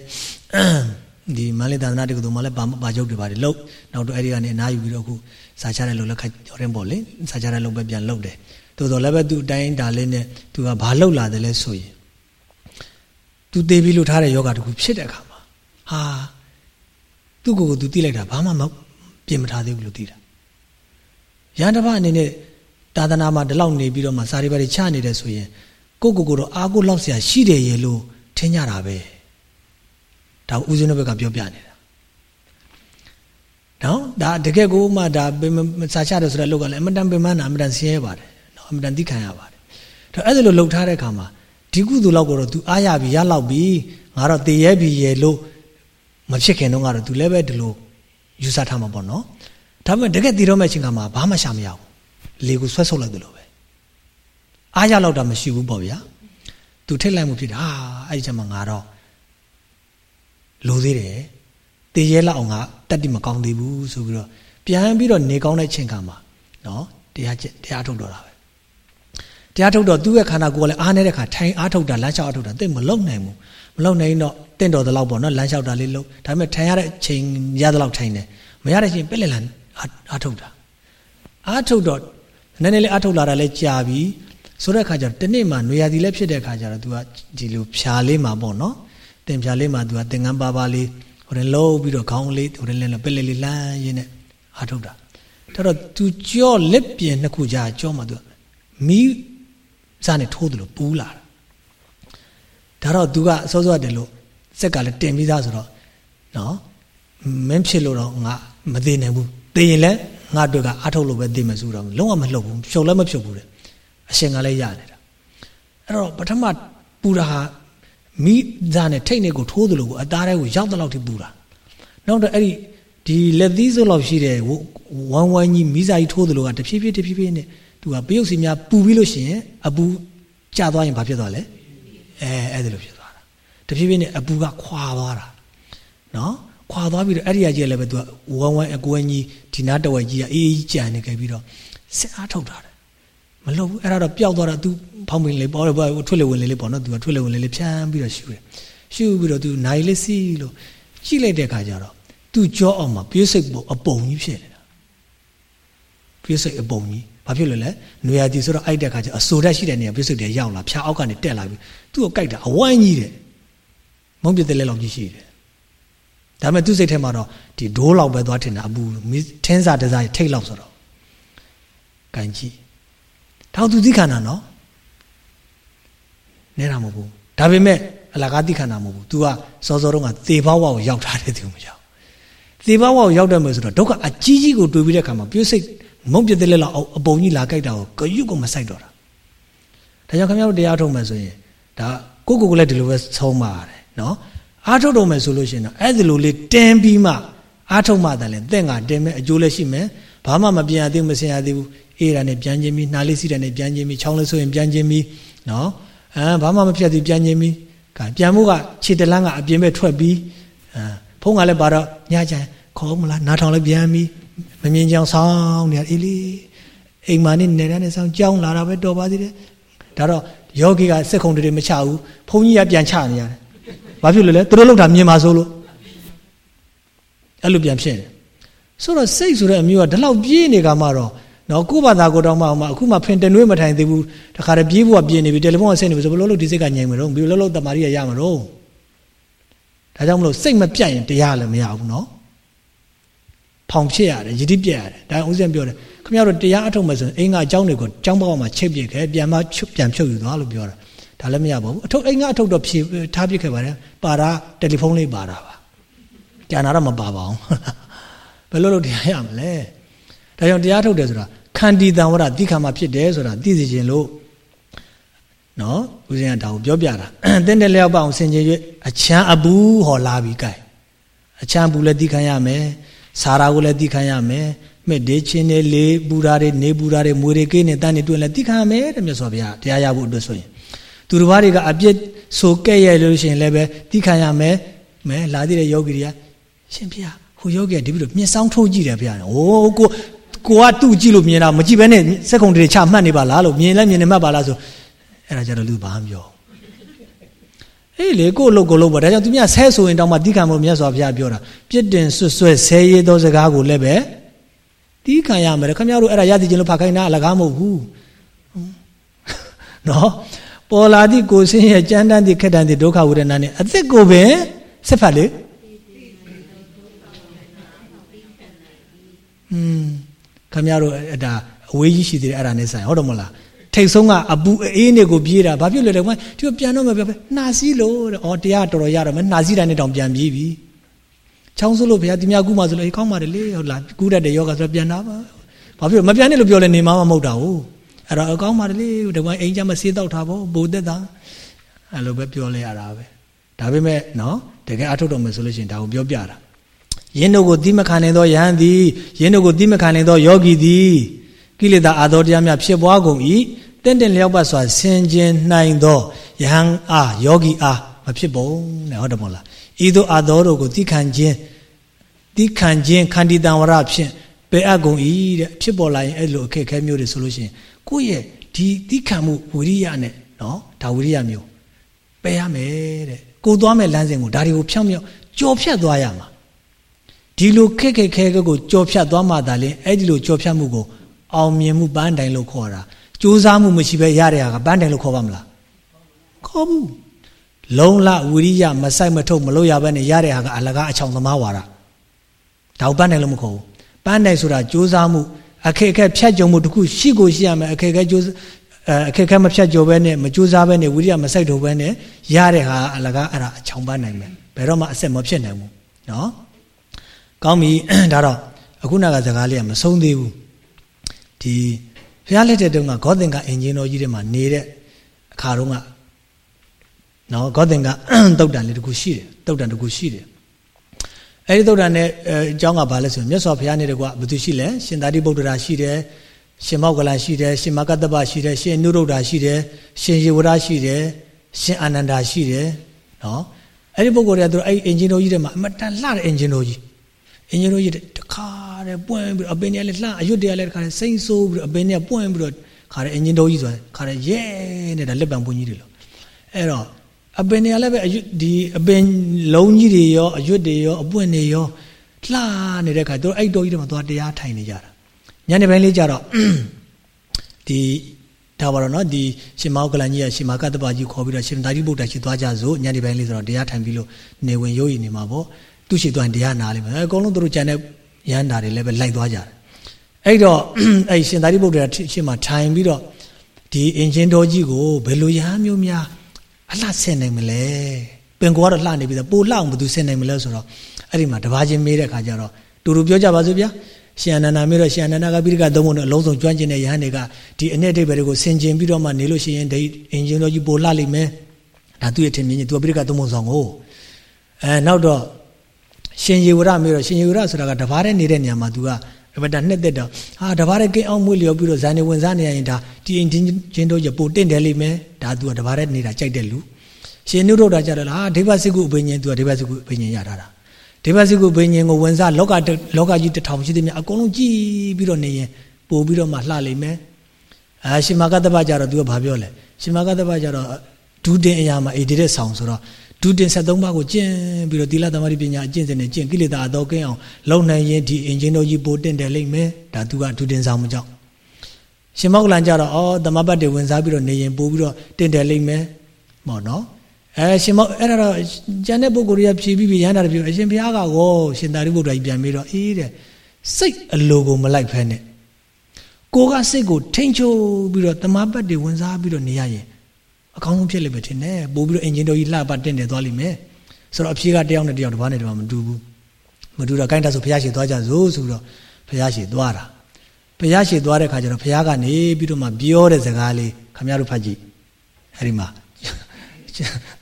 A: ဒီမန္တလေးသာသနာတက္ကသိုလ်မှာလည်းဘာကျုပ်တွေပါတယ်လို့နောက်တော့အဲ့ဒီကနေအနားယူပြီးတော့အခုစာချတဲ့လို့လည်းခက်ကြော်ရင်ပေါ့လေစာချတဲ့လို့ပဲပြန်လုပ်တယ်သို့တော်လည်းပဲသူအတိုင်းဒါလေးနဲ့ तू ကဘာလှုပ်လာတယ်လဲဆိုရင် तू သေးပြီးလို့ထားတဲ့ယောဂတခုဖြစ်တဲ့အခါမှာဟာသူ့ကိုယ်ကို तू သိလိုက်တာဘာမှမပြင်မထားသေးဘူးလို့သိတာရန်တပအနေနဲ့သာသနာမှာဒီလောက်နေပြီးတော့မှစာရီပါတွေချနေတယ်ဆိုရင် ကိုကိုကိုတော့အာကိုလောက်ဆရာရှိတယ်ရေလို့ထင်ကြတာပဲဒါဒါဦးဇင်းတို့ဘက်ကပြောပြနေတာနော်ဒါတကယ်ကိုမှဒါစာချတယ်ဆိုတဲ့လောက်ကလည်းအမတန်ပင်မနာအမတန်ဆင်းရဲပါတယ်နော်အမတန်သိခံရပါတယ်ဒါအဲ့ဒါလိုလှုပ်ထားတဲ့အခါမှာဒီကုသိုလ်လောက်ကိုတော့ तू အားရပြီရလောက်ပြီငါတော့တည်ရဲပြီရေလို့မဖြစ်ခင်တော့ကတော့ तू လည်းပဲဒီလိုယူဆထားမှာပေါ့နော်ဒါပေမဲ့တကယ်တည်တော့မဲ့အချိန်ကမှဘာမှရှာမရဘူးလေကိုဆွဲဆုပ်လိုက်တယ်လို့ပဲ အားရလောက်တာမရှိဘူးပေါ့ဗျာ तू ထိတ်လိုက်မှုဖြစ်တာအဲ့ဒီချက်မှာငါတော့လိုသေးတယ်တည်ရဲလောက်အောင်ကတက်တိမကောင်းသေးဘူးဆိုပြီးတော့ပြန်ပြီးတော့နေကောင်းတဲ့ချိန်ကမှာနော်တရားတရားထုတ်တော့တာပဲတရားထုတ်တော့သူ့ရဲ့ခန္ဓာကိုယ်ကလည်းအားနေတဲ့ခါထိုင်အားထုတ်တာလမ်းလျှောက်အားထုတ်တာသိမလုံနိုင်ဘူးမလုံနိုင်တော့တင့်တော်သလောက်ပေါ့နော်လမ်းလျှောက်တာလေးလုံဒါပေမဲ့ထိုင်ရတဲ့ချိန်ရသလောက်ထိုင်တယ်မရတဲ့ချိန်ပြက်လက်လန်အားထုတ်တာအားထုတ်တော့နည်းနည်းလေးအားထုတ်လာတာလည်းကြာပြီ ဆိုတဲ့အခါကျတော့တနေ့မှနွေရာသီလည်းဖြစ်တဲ့အခါကျတော့ तू ကဒီလိုဖြာလေးမှာပေါ့နော်တင်ဖြာလေးမှာ तू ကသင်္ကန်းပါပါလေးဟိုရင်လုံးပြီးတော့ခေါင်းလေးဟိုရင်လည်းပက်လက်လေးလှမ်းရင်းနဲ့အားထုတ်တာဒါတော့ तू ကြော့လက်ပြင်နှစ်ခုကြာကြော့မှ तू မီးစားနဲ့ထိုးတယ်လို့ပူးလာတာဒါတော့ तू ကအစောစောတယ်လို့စက်ကလည်းတင်ပြီးသားဆိုတော့နော်မင်းဖြစ်လို့တော့ငါမသေးနိုင်ဘူးသိရင်လည်းငါတို့ကအထုတ်လို့ပဲသိမယ်ဆိုတော့လုံးဝမလှုပ်ဘူးဖြုတ်လည်းမဖြုတ်ဘူးတဲ့ အရှင်ကလည်းရနေတာအဲ့တော့ပထမပူတာဟာမိသားနဲ့ထိတ်နေကိုထိုးတယ်လို့အသားထဲကိုရောက်တဲ့လောက်ထိပူတာနောက်တော့အဲ့ဒီဒီလက်သီးစုပ်လောက်ရှိတဲ့ဝမ်းဝမ်းကြီးမိစားကြီးထိုးတယ်လို့ကတဖြည်းဖြည်းတဖြည်းဖြည်းနဲ့သူကပရုပ်စီများပူပြီးလို့ရှိရင်အပူကျသွားရင်ဘာဖြစ်သွားလဲအဲအဲ့ဒါလိုဖြစ်သွားတာတဖြည်းဖြည်းနဲ့အပူကခွာသွားတာနော်ခွာသွားပြီးတော့အဲ့ဒီအကြီးလည်းပဲသူကဝမ်းဝမ်းအကွင်းကြီးဒီနားတဝက်ကြီးကအေးအေးကြံနေခဲ့ပြီးတော့စစ်အားထုတ်တာတယ် မလုပ်ဘူးအဲ့ဒါတော့ပျောက်သွားတာ तू ဖောင်းပင်လေးပေါ်တော့ထွတ်လေဝင်လေးလေးပေါ့နော် तू ကထွတ်လေဝင်လေးလေးဖြန်းပြီးတော့ရှူတယ်ရှူပြီးတော့ तू နိုင်လေးစီးလို့ကြည့်လိုက်တဲ့အခါကျတော့ तू ကြောအောင်မှာပြေးစိတ်ပုံအပုံကြီးဖြစ်နေတာပြေးစိတ်အပုံကြီးဘာဖြစ်လို့လဲနွေရာသီဆိုတော့အိုက်တဲ့ခါကျအဆိုတက်ရှိတဲ့နေရာပြစ်စိတ်တွေရောက်လာဖြာအောက်ကနေတက်လာပြီသူ့ကိုကြိုက်တာအဝိုင်းကြီးတယ်မုံပြတဲ့လက်လောက်ကြီးရှိတယ်ဒါပေမဲ့သူ့စိတ်ထဲမှာတော့ဒီဒိုးလောက်ပဲသွားထင်တာအပူထင်းစာတစားထိတ်လောက်ဆိုတော့ကန်ကြီး ဒါသူသိခန္ဓာနော်နေတာမဟုတ်ဘူးဒါပေမဲ့အလကားသိခန္ဓာမဟုတ်ဘူး तू ကစောစောတုန်းကသေဘဝကိုရောက်ထားတယ်သူမကြောက်သေဘဝကိုရောက်တယ်မယ်ဆိုတော့ဒုက္ခအကြီးကြီးကိုတွေ့ပြီးတဲ့အခါမှာပြည့်စိတ်မုံပြတဲ့လက်လောက်အပုံကြီးလာကြိုက်တာကိုကယုကိုမဆိုင်တော့တာဒါကြောင့်ခင်ဗျားတို့တရားထုတ်မယ်ဆိုရင်ဒါကိုကိုကိုလည်းဒီလိုပဲဆုံးပါရတယ်နော်အားထုတ်တော့မယ်ဆိုလို့ရှိရင်တော့အဲ့ဒီလိုလေးတင်းပြီးမှအားထုတ်မှတလည်းတဲ့ငါတင်းမဲ့အကျိုးလည်းရှိမယ်ဘာမှမပြန်ရသေးဘူးမစင်ရသေးဘူး အေးတာနဲ့ပြန်ချင်းပြီးနှာလေးစီးတာနဲ့ပြန်ချင်းပြီးချောင်းလေးဆိုရင်ပြန်ချင်းပြီးနော်အဲဘာမှမဖြစ်သေးပြန်ချင်းပြီးကပြန်မှုကခြေတလန်းကအပြင်ဘက်ထွက်ပြီးအဲဖုန်းကလည်းပါတော့ညချင်ခေါ်မလားနားထောင်လည်းပြန်ပြီးမမြင်ကြောင်ဆောင်းနေအေးလေးအိမ်မာနေနေတန်းနဲ့ဆောင်းကြောင်းလာတာပဲတော်ပါသေးတယ်ဒါတော့ယောဂီကစက်ခုံတွေမချဘူးဘုန်းကြီးကပြန်ချနေရတယ်ဘာဖြစ်လို့လဲသူတို့လောက်တာမြင်ပါဆိုလို့အဲ့လိုပြန်ဖြစ်တယ်ဆိုတော့စိတ်ဆိုတဲ့အမျိုးကဒီလောက်ပြေးနေကမှတော့ နော်ကိုယ့်ဘာသာကိုတော့မှအခုမှဖင်တနွေးမထိုင်သေးဘူးတခါတည်းပြေးဖို့ကပြေးနေပြီတယ်လီဖုန်းကဆက်နေပြီဆိုဘယ်လိုလုပ်ဒီစိတ်ကညင်မလို့ဘယ်လိုလုပ်တမာရီရရမှာတော့ဒါကြောင့်မလို့စိတ်မပြတ်ရင်တရားလည်းမရဘူးနော်ဖောင်ဖြစ်ရတယ်ယတိပြက်ရတယ်ဒါဥစဉ်ပြောတယ်ခင်ဗျားတို့တရားအထုတ်မယ်ဆိုရင်အင်္ဂါအကြောင်းတွေကိုအကြောင်းဘောက်မှာချိတ်ပြစ်ခဲ့ပြန်မပြန်ဖြုတ်ယူသွားလို့ပြောတာဒါလည်းမရပါဘူးအထုတ်အင်္ဂါအထုတ်တော့ဖြေထားပြစ်ခဲ့ပါတယ်ပါတာတယ်လီဖုန်းလေးပါတာပါကျန်တာတော့မပါပါဘူးဘယ်လိုလုပ်တရားရမလဲ ဒါကြောင့်တရားထုတ်တယ်ဆိုတာခန္တီတံဝရတိခါမှာဖြစ်တယ်ဆိုတာသိစေခြင်းလို့နော်ဦးဇင်းကဒါကိုပြောပြတာတင်းတယ်လျောက်ပအောင်ဆင်ခြင်၍အချမ်းအဘူးဟောလာပြီကဲအချမ်းဘူးလည်းသိခံရမယ်စာရာကိုလည်းသိခံရမယ်မြစ်ဒေးချင်းတွေလေပူတာတွေနေပူတာတွေမွေတွေကိနေတန်းတွေတွေ့လည်းသိခံရမယ်တဲ့မြတ်စွာဘုရားတရားရဖို့အတွက်ဆိုရင်သူတစ်ပါးတွေကအပြစ်ဆိုကဲ့ရဲ့လို့ရှိရင်လည်းပဲသိခံရမယ်မဲလာသေးတဲ့ယောဂီတွေကရှင်ဘုရားဟိုယောဂီကဒီပြီးတော့မျက်စောင်းထိုးကြည့်တယ်ဘုရား။ဟိုးကို ကိုကသူ့ကြည့်လို့မြင်တာမကြည့်ဘဲနဲ့စက်ကုံတွေချမှတ်နေပါလားလို့မြင်လဲမြင်နေမှတ်ပါလားဆိုအဲ့ဒါကြတော့လူဘာမှပြောအေးလေကိုလို့ကိုလို့ပေါ့ဒါကြောင့်သူမြဆဲဆိုရင်တောင်မှတီးခံဖို့မြတ်စွာဘုရားပြောတာပြစ်တင်ဆွဆွဲဆဲရသောစကားကိုလည်းပဲတီးခံရမယ်ခင်ဗျားတို့အဲ့ဒါရသည်ချင်းလို့ဖတ်ခိုင်းတာအလကားမဟုတ်ဘူးနော်ပေါ်လာသည့်ကိုဆင်းရဲ့ကြမ်းတမ်းသည့်ခက်တမ်းသည့်ဒုက္ခဝေဒနာနဲ့အသက်ကိုပင်စစ်ဖတ်လေอืม ခင်ဗျားတို့ဒါအဝေးကြီးရှိသေးတယ်အဲ့ဒါနဲ့ဆိုင်ဟုတ်တယ်မလားတထိတ်ဆုံးကအပူအေးနေကိုပြေးတာဘာဖြစ်လဲတဲ့ကွာဒီပြန်တော့မပြောပဲနှာစီးလို့တဲ့ဩတရားတော်တော်ရတော့မယ်နှာစီးတာနဲ့တောင်ပြန်ပြေးပြီချောင်းဆိုလို့ဘုရားဒီမြကူမှဆိုလို့အေးကောင်းပါတယ်လေဟုတ်လားကူးတတ်တဲ့ယောဂဆိုပြန်တာပါဘာဖြစ်လို့မပြန်နဲ့လို့ပြောလဲနေမှာမဟုတ်တာဟုတ်အဲ့တော့အကောင်းပါတယ်လေဒီကွာအိမ်ကြမဆေးတော့ထားဖို့ဘိုးသက်တာအဲ့လိုပဲပြောလဲရတာပဲဒါပေမဲ့နော်တကယ်အထုတ်တော့မယ်ဆိုလို့ရှိရင်ဒါကိုပြောပြတာ ယင်းတို့ကိုတိမခံနိုင်သောယဟန်သည်ယင်းတို့ကိုတိမခံနိုင်သောယောဂီသည်ကိလေသာအာသောတရားများဖြစ်ပွားကုန်၏တင့်တယ်လျောက်ပတ်စွာဆင်ခြင်နိုင်သောယဟန်အားယောဂီအားမဖြစ်ပုံနဲ့ဟုတ်တယ်မို့လားဤသို့အာသောတို့ကိုတိခံခြင်းတိခံခြင်းခန္တီတံဝရဖြင့်ပေအပ်ကုန်၏တဲ့ဖြစ်ပေါ်လာရင်အဲ့လိုအခက်အခဲမျိုးတွေဆိုလို့ရှိရင်ကိုယ့်ရဲ့ဒီတိခံမှုဝိရိယနဲ့နော်ဒါဝိရိယမျိုးပယ်ရမယ်တဲ့ကိုသွားမဲ့လမ်းစဉ်ကိုဒါတွေကိုဖြောင်းမြောက်ကြော်ဖြတ်သွားရမှာ ဒီလိုခက်ခက်ခဲခဲကိုကြော်ဖြတ်သွားမှသာလေအဲ့ဒီလိုကြော်ဖြတ်မှုကိုအောင်မြင်မှုပန်းတိုင်လို့ခေါ်တာကြိုးစားမှုမရှိဘဲရတဲ့ဟာကပန်းတိုင်လို့ခေါ်ပါမလားခေါ်ဘူးလုံလဝိရိယမဆိုင်မထုတ်မလို့ရဘဲနဲ့ရတဲ့ဟာကအလကားအချောင်သမားဝါဒဒါပန်းတိုင်လို့မခေါ်ဘူးပန်းတိုင်ဆိုတာကြိုးစားမှုအခက်အခဲဖြတ်ကြုံမှုတခုရှိကိုရှိရမယ်အခက်အခဲကြိုးအခက်အခဲမဖြတ်ကြုံဘဲနဲ့မကြိုးစားဘဲနဲ့ဝိရိယမဆိုင်ထုတ်ဘဲနဲ့ရတဲ့ဟာအလကားအဲ့ဒါအချောင်ပန်းနိုင်မယ်ဘယ်တော့မှအဆက်မဖြစ်နိုင်ဘူးနော် ကောင်းပြီဒါတော့အခုနကစကားလေးကမဆုံးသေးဘူးဒီဘုရားလက်ထက်တုန်းကဂေါသင်္ကအင်ဂျင်တော်ကြီးတွေမှာနေတဲ့အခါတုန်းကနော်ဂေါသင်္ကတုတ်တန်လေးတခုရှိတယ်တုတ်တန်တခုရှိတယ်အဲဒီတုတ်တန်နဲ့အကြောင်းကဘာလဲဆိုရင်မြတ်စွာဘုရားနဲ့တကွဘယ်သူရှိလဲရှင်သာတိဗုဒ္ဓရာရှိတယ်ရှင်မောက္ကလရှိတယ်ရှင်မကတ္တပရှိတယ်ရှင်နုရုဒ္ဓရှိတယ်ရှင်ယေဝရရှိတယ်ရှင်အာနန္ဒာရှိတယ်နော်အဲ့ဒီပုဂ္ဂိုလ်တွေကသူအဲ့အင်ဂျင်တော်ကြီးတွေမှာအမတန်လှတဲ့အင်ဂျင်တော်ကြီး အင်ဂျင်တော်ကြီးတခါတည်းပွင့်ပြီးအပင်တွေကလည်းလှအရွတ်တွေကလည်းတခါတည်းစိမ့်ဆိုးပြီးအပင်တွေကပွင့်ပြီးတော့ခါတဲ့အင်ဂျင်တော်ကြီးဆိုတာခါတဲ့ရဲနေတာလက်ပံပွင့်ကြီးတွေလို့အဲ့တော့အပင်တွေကလည်းပဲအရွတ်ဒီအပင်လုံးကြီးတွေရောအရွတ်တွေရောအပွင့်တွေရောလှနေတဲ့ခါသူအဲ့တော်ကြီးတွေမှာသွားတရားထိုင်နေကြတာညနေပိုင်းလေးကြတော့ဒီဒါပါတော့နော်ဒီရှင်မောကလန်ကြီးကရှင်မာကတ္တပကြီးခေါ်ပြီးတော့ရှင်သာရိပုတ္တရှိသွားကြစို့ညနေပိုင်းလေးဆိုတော့တရားထိုင်ပြီးလို့နေဝင်ရုပ်ရည်နေမှာပေါ့ သူရှိသွားရင်တရားနာလိမ့်မယ်အကုန်လုံးသူတို့ကြံတဲ့ရဟန္တာတွေလည်းပဲလိုက်သွားကြတယ်အဲ့တော့အဲ့ရှင်သာရိပုတ္တရာရှင်းမှာထိုင်ပြီးတော့ဒီအင်ဂျင်တော်ကြီးကိုဘယ်လိုရဟန်းမျိုးများအလှဆင်နိုင်မလဲပင်ကောကတော့လှနေပြီပိုလှအောင်ဘယ်သူဆင်နိုင်မလဲဆိုတော့အဲ့ဒီမှာတပါးချင်းမေးတဲ့ခါကျတော့တူတူပြောကြပါစို့ဗျာရှင်အနန္ဒာမေးတော့ရှင်အနန္ဒာကပိရိကသုံးဖို့နဲ့အလုံးစုံကျွမ်းကျင်တဲ့ယဟန်တွေကဒီအ내အတိတ်ဘယ်တွေကိုဆင်ကျင်ပြီးတော့မှနေလို့ရှိရင်ဒီအင်ဂျင်တော်ကြီးပိုလှလိမ့်မယ်ဒါသူ့ရဲ့ထင်မြင်ကြီးသူကပိရိကသုံးဖို့ဆောင်ကိုအဲနောက်တော့ ရှင်ယေဝရမေးတော့ရှင်ယေဝရဆိုတာကတဘာတဲ့နေတဲ့နေရာမှာ तू ကအမတနှစ်သက်တော့ဟာတဘာတဲ့ကိအောင်မွေးလျော်ပြီးတော့ဇန်နေဝင်စားနေရရင်ဒါဒီအင်ဂျင်ချင်းတို့ရပိုတင့်တယ်လိမ့်မယ်ဒါ तू ကတဘာတဲ့နေတာကြိုက်တဲ့လူရှင်နုရုဒ္ဓကြတယ်လားဒိဗစိကုအဘိညာဉ် तू ကဒိဗစိကုအဘိညာဉ်ရထားတာဒိဗစိကုအဘိညာဉ်ကိုဝင်စားလောကလောကကြီးတထောင်ရှိသည်များအကုန်လုံးကြည်ပြီးတော့နေရင်ပို့ပြီးတော့မှလှလိမ့်မယ်အာရှင်မကတ္တပကြတော့ तू ကဘာပြောလဲရှင်မကတ္တပကြတော့ဒုတင်အရာမှာအေဒီတဲ့ဆောင်ဆိုတော့ ဒုတင်73ပါးကိုကျင့်ပြီးတော့သီလသမารိပညာအကျင့်စဉ်နဲ့ကျင့်ကိလေသာအတော့ကင်းအောင်လုံနိုင်ရင်ဒီအင်ဂျင်တော်ကြီးပိုတင့်တယ်လိမ့်မယ်ဒါသူကဒုတင်ဆောင်မကြောက်ရှင်မောက္ကလန်ကြတော့ဩသမဘတ်တွေဝင်စားပြီးတော့နေရင်ပို့ပြီးတော့တင့်တယ်လိမ့်မယ်ဟောနော်အဲရှင်မောအဲ့ဒါတော့ကျန်တဲ့ပုဂ္ဂိုလ်တွေကဖြည်ပြီးပြီးရဟန္တာတွေပြောအရှင်ဘုရားကကောရှင်သာရိပုတ္တရာကြီးပြန်ပြီးတော့အေးတဲ့စိတ်အလိုကိုမလိုက်ဖဲနဲ့ကိုကစိတ်ကိုထိန်ချိုးပြီးတော့သမဘတ်တွေဝင်စားပြီးတော့နေရရင် အကောင်းဆုံးဖြစ်လိမ့်မယ်ထင်တယ်ပို့ပြီးတော့အင်ဂျင်တော်ကြီးလှပတင့်တယ်သွားလိမ့်မယ်ဆိုတော့အဖြေကတယောက်နဲ့တယောက်တစ်ပါးနဲ့တစ်ပါးမတူဘူးမတူတော့ကိုင်းတာဆိုဘုရားရှိသွားကြစို့ဆိုတော့ဘုရားရှိသွားတာဘုရားရှိသွားတဲ့ခါကျတော့ဘုရားကနေပြီးတော့မှပြောတဲ့စကားလေးခမရတို့ဖတ်ကြည့်အဲ့ဒီမှာ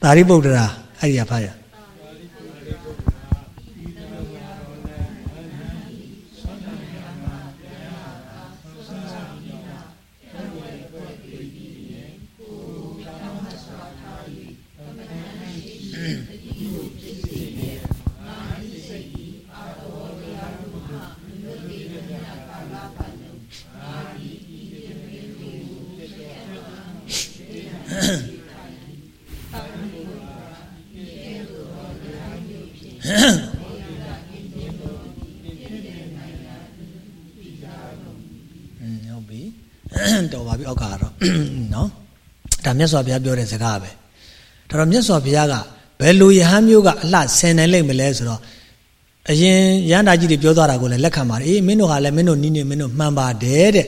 A: သာရိပုတ္တရာအဲ့ဒီကဖတ်ရ တော်ပါပြီအောက်ကတော့နော်ဒါမြတ်စွာဘုရားပြောတဲ့စကားပဲဒါတော့မြတ်စွာဘုရားကဘယ်လိုယဟန်မျိုးကအလှဆင်နိုင်လိမ့်မလဲဆိုတော့အရင်ရဟန္တာကြီးတွေပြောသွားတာကိုလည်းလက်ခံပါတယ်အေးမင်းတို့ဟာလည်းမင်းတို့နီးနေမင်းတို့မှန်ပါတယ်တဲ့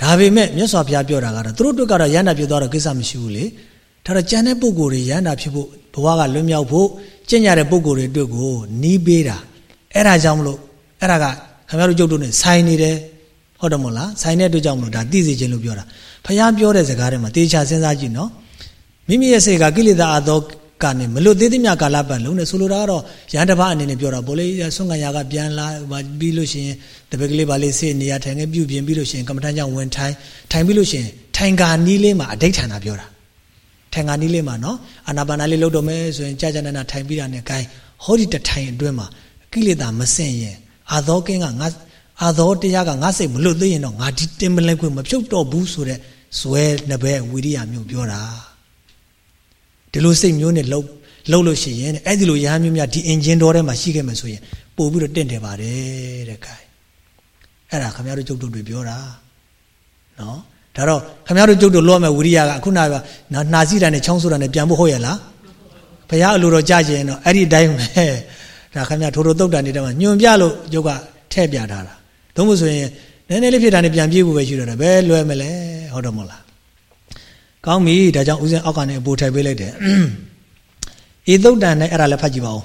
A: ဒါပေမဲ့မြတ်စွာဘုရားပြောတာကတော့သူတို့အတွက်ကတော့ရဟန္တာဖြစ်သွားတော့ကိစ္စမရှိဘူးလေဒါတော့ကျန်တဲ့ပုဂ္ဂိုလ်တွေရဟန္တာဖြစ်ဖို့ဘဝကလွတ်မြောက်ဖို့ကျင့်ကြတဲ့ပုဂ္ဂိုလ်တွေအတွက်ကိုနီးပေးတာအဲ့ဒါကြောင့်မလို့အဲ့ဒါကခင်ဗျားတို့ကြုတ်တို့နဲ့ဆိုင်နေတယ် ဟုတ်တယ်မို့လားဆိုင်တဲ့အတွက်ကြောင့်မလို့ဒါသိစေခြင်းလို့ပြောတာဘုရားပြောတဲ့စကားထဲမှာတေချာစဉ်းစားကြည့်နော်မိမိရဲ့စိတ်ကကိလေသာအသောကနေမလွတ်သေးသမျှကာလပတ်လုံးနဲ့ဆိုလိုတာကတော့ရဟန်းတစ်ပါးအနေနဲ့ပြောတာဗောလေဆွမ်းခံရကပြန်လာပြီးလို့ရှိရင်တပည့်ကလေးပါလေးစေနေရထိုင်ငယ်ပြုပြင်ပြီးလို့ရှိရင်ကမ္မထမ်းကြောင့်ဝင်ထိုင်ထိုင်ပြီးလို့ရှိရင်ထိုင်ကာနီးလေးမှာအဋိဋ္ဌာန်တာပြောတာထိုင်ကာနီးလေးမှာနော်အာနာပါနာလေးလုပ်တော့မယ်ဆိုရင်ကြာကြာနာနာထိုင်ပြီးတာနဲ့ gain ဟောဒီတထိုင်အတွင်းမှာကိလေသာမစင်ရင်အာသောကင်းကငါ အာသောတရားကငါစိတ်မလွတ်သေးရင်တော့ငါဒီတင်မလဲခွင့်မဖြုတ်တော့ဘူးဆိုတဲ့ဇွဲနှစ်ဘက်ဝိရိယမျိုးပြောတာဒီလိုစိတ်မျိုးနဲ့လှုပ်လှုပ်လို့ရှိရင်အဲ့ဒီလိုရဟန်းမျိုးများဒီအင်ဂျင်တော်ထဲမှာရှိခဲ့မယ်ဆိုရင်ပို့ပြီးတော့တင့်တယ်ပါတယ်တဲ့ခိုင်အဲ့ဒါခမရတို့ကျုပ်တို့တွေပြောတာနော်ဒါတော့ခမရတို့ကျုပ်တို့လောမဲ့ဝိရိယကအခုနကနာစီတာနဲ့ချောင်းဆိုတာနဲ့ပြန်ဖို့ဟုတ်ရဲ့လားဘုရားအလိုတော်ကြကြရင်တော့အဲ့ဒီအတိုင်းပဲဒါခမရထိုးထိုးတုတ်တန်နေတဲ့မှာညွန်ပြလို့ကျုပ်ကထဲ့ပြထားတာ သုံးဖို့ဆိုရင်နည်းနည်းလေးဖြစ်တာနဲ့ပြန်ပြေးဖို့ပဲရှိတော့တယ်ဘယ်လွယ်မလဲဟုတ်တော့မဟုတ်လားကောင်းပြီဒါကြောင့်ဦးဇင်းအောက်ကနေအပိုထိုက်ပေးလိုက်တယ်ဤသုတ်တန်နဲ့အဲ့ဒါလည်းဖတ်ကြည့်ပါဦး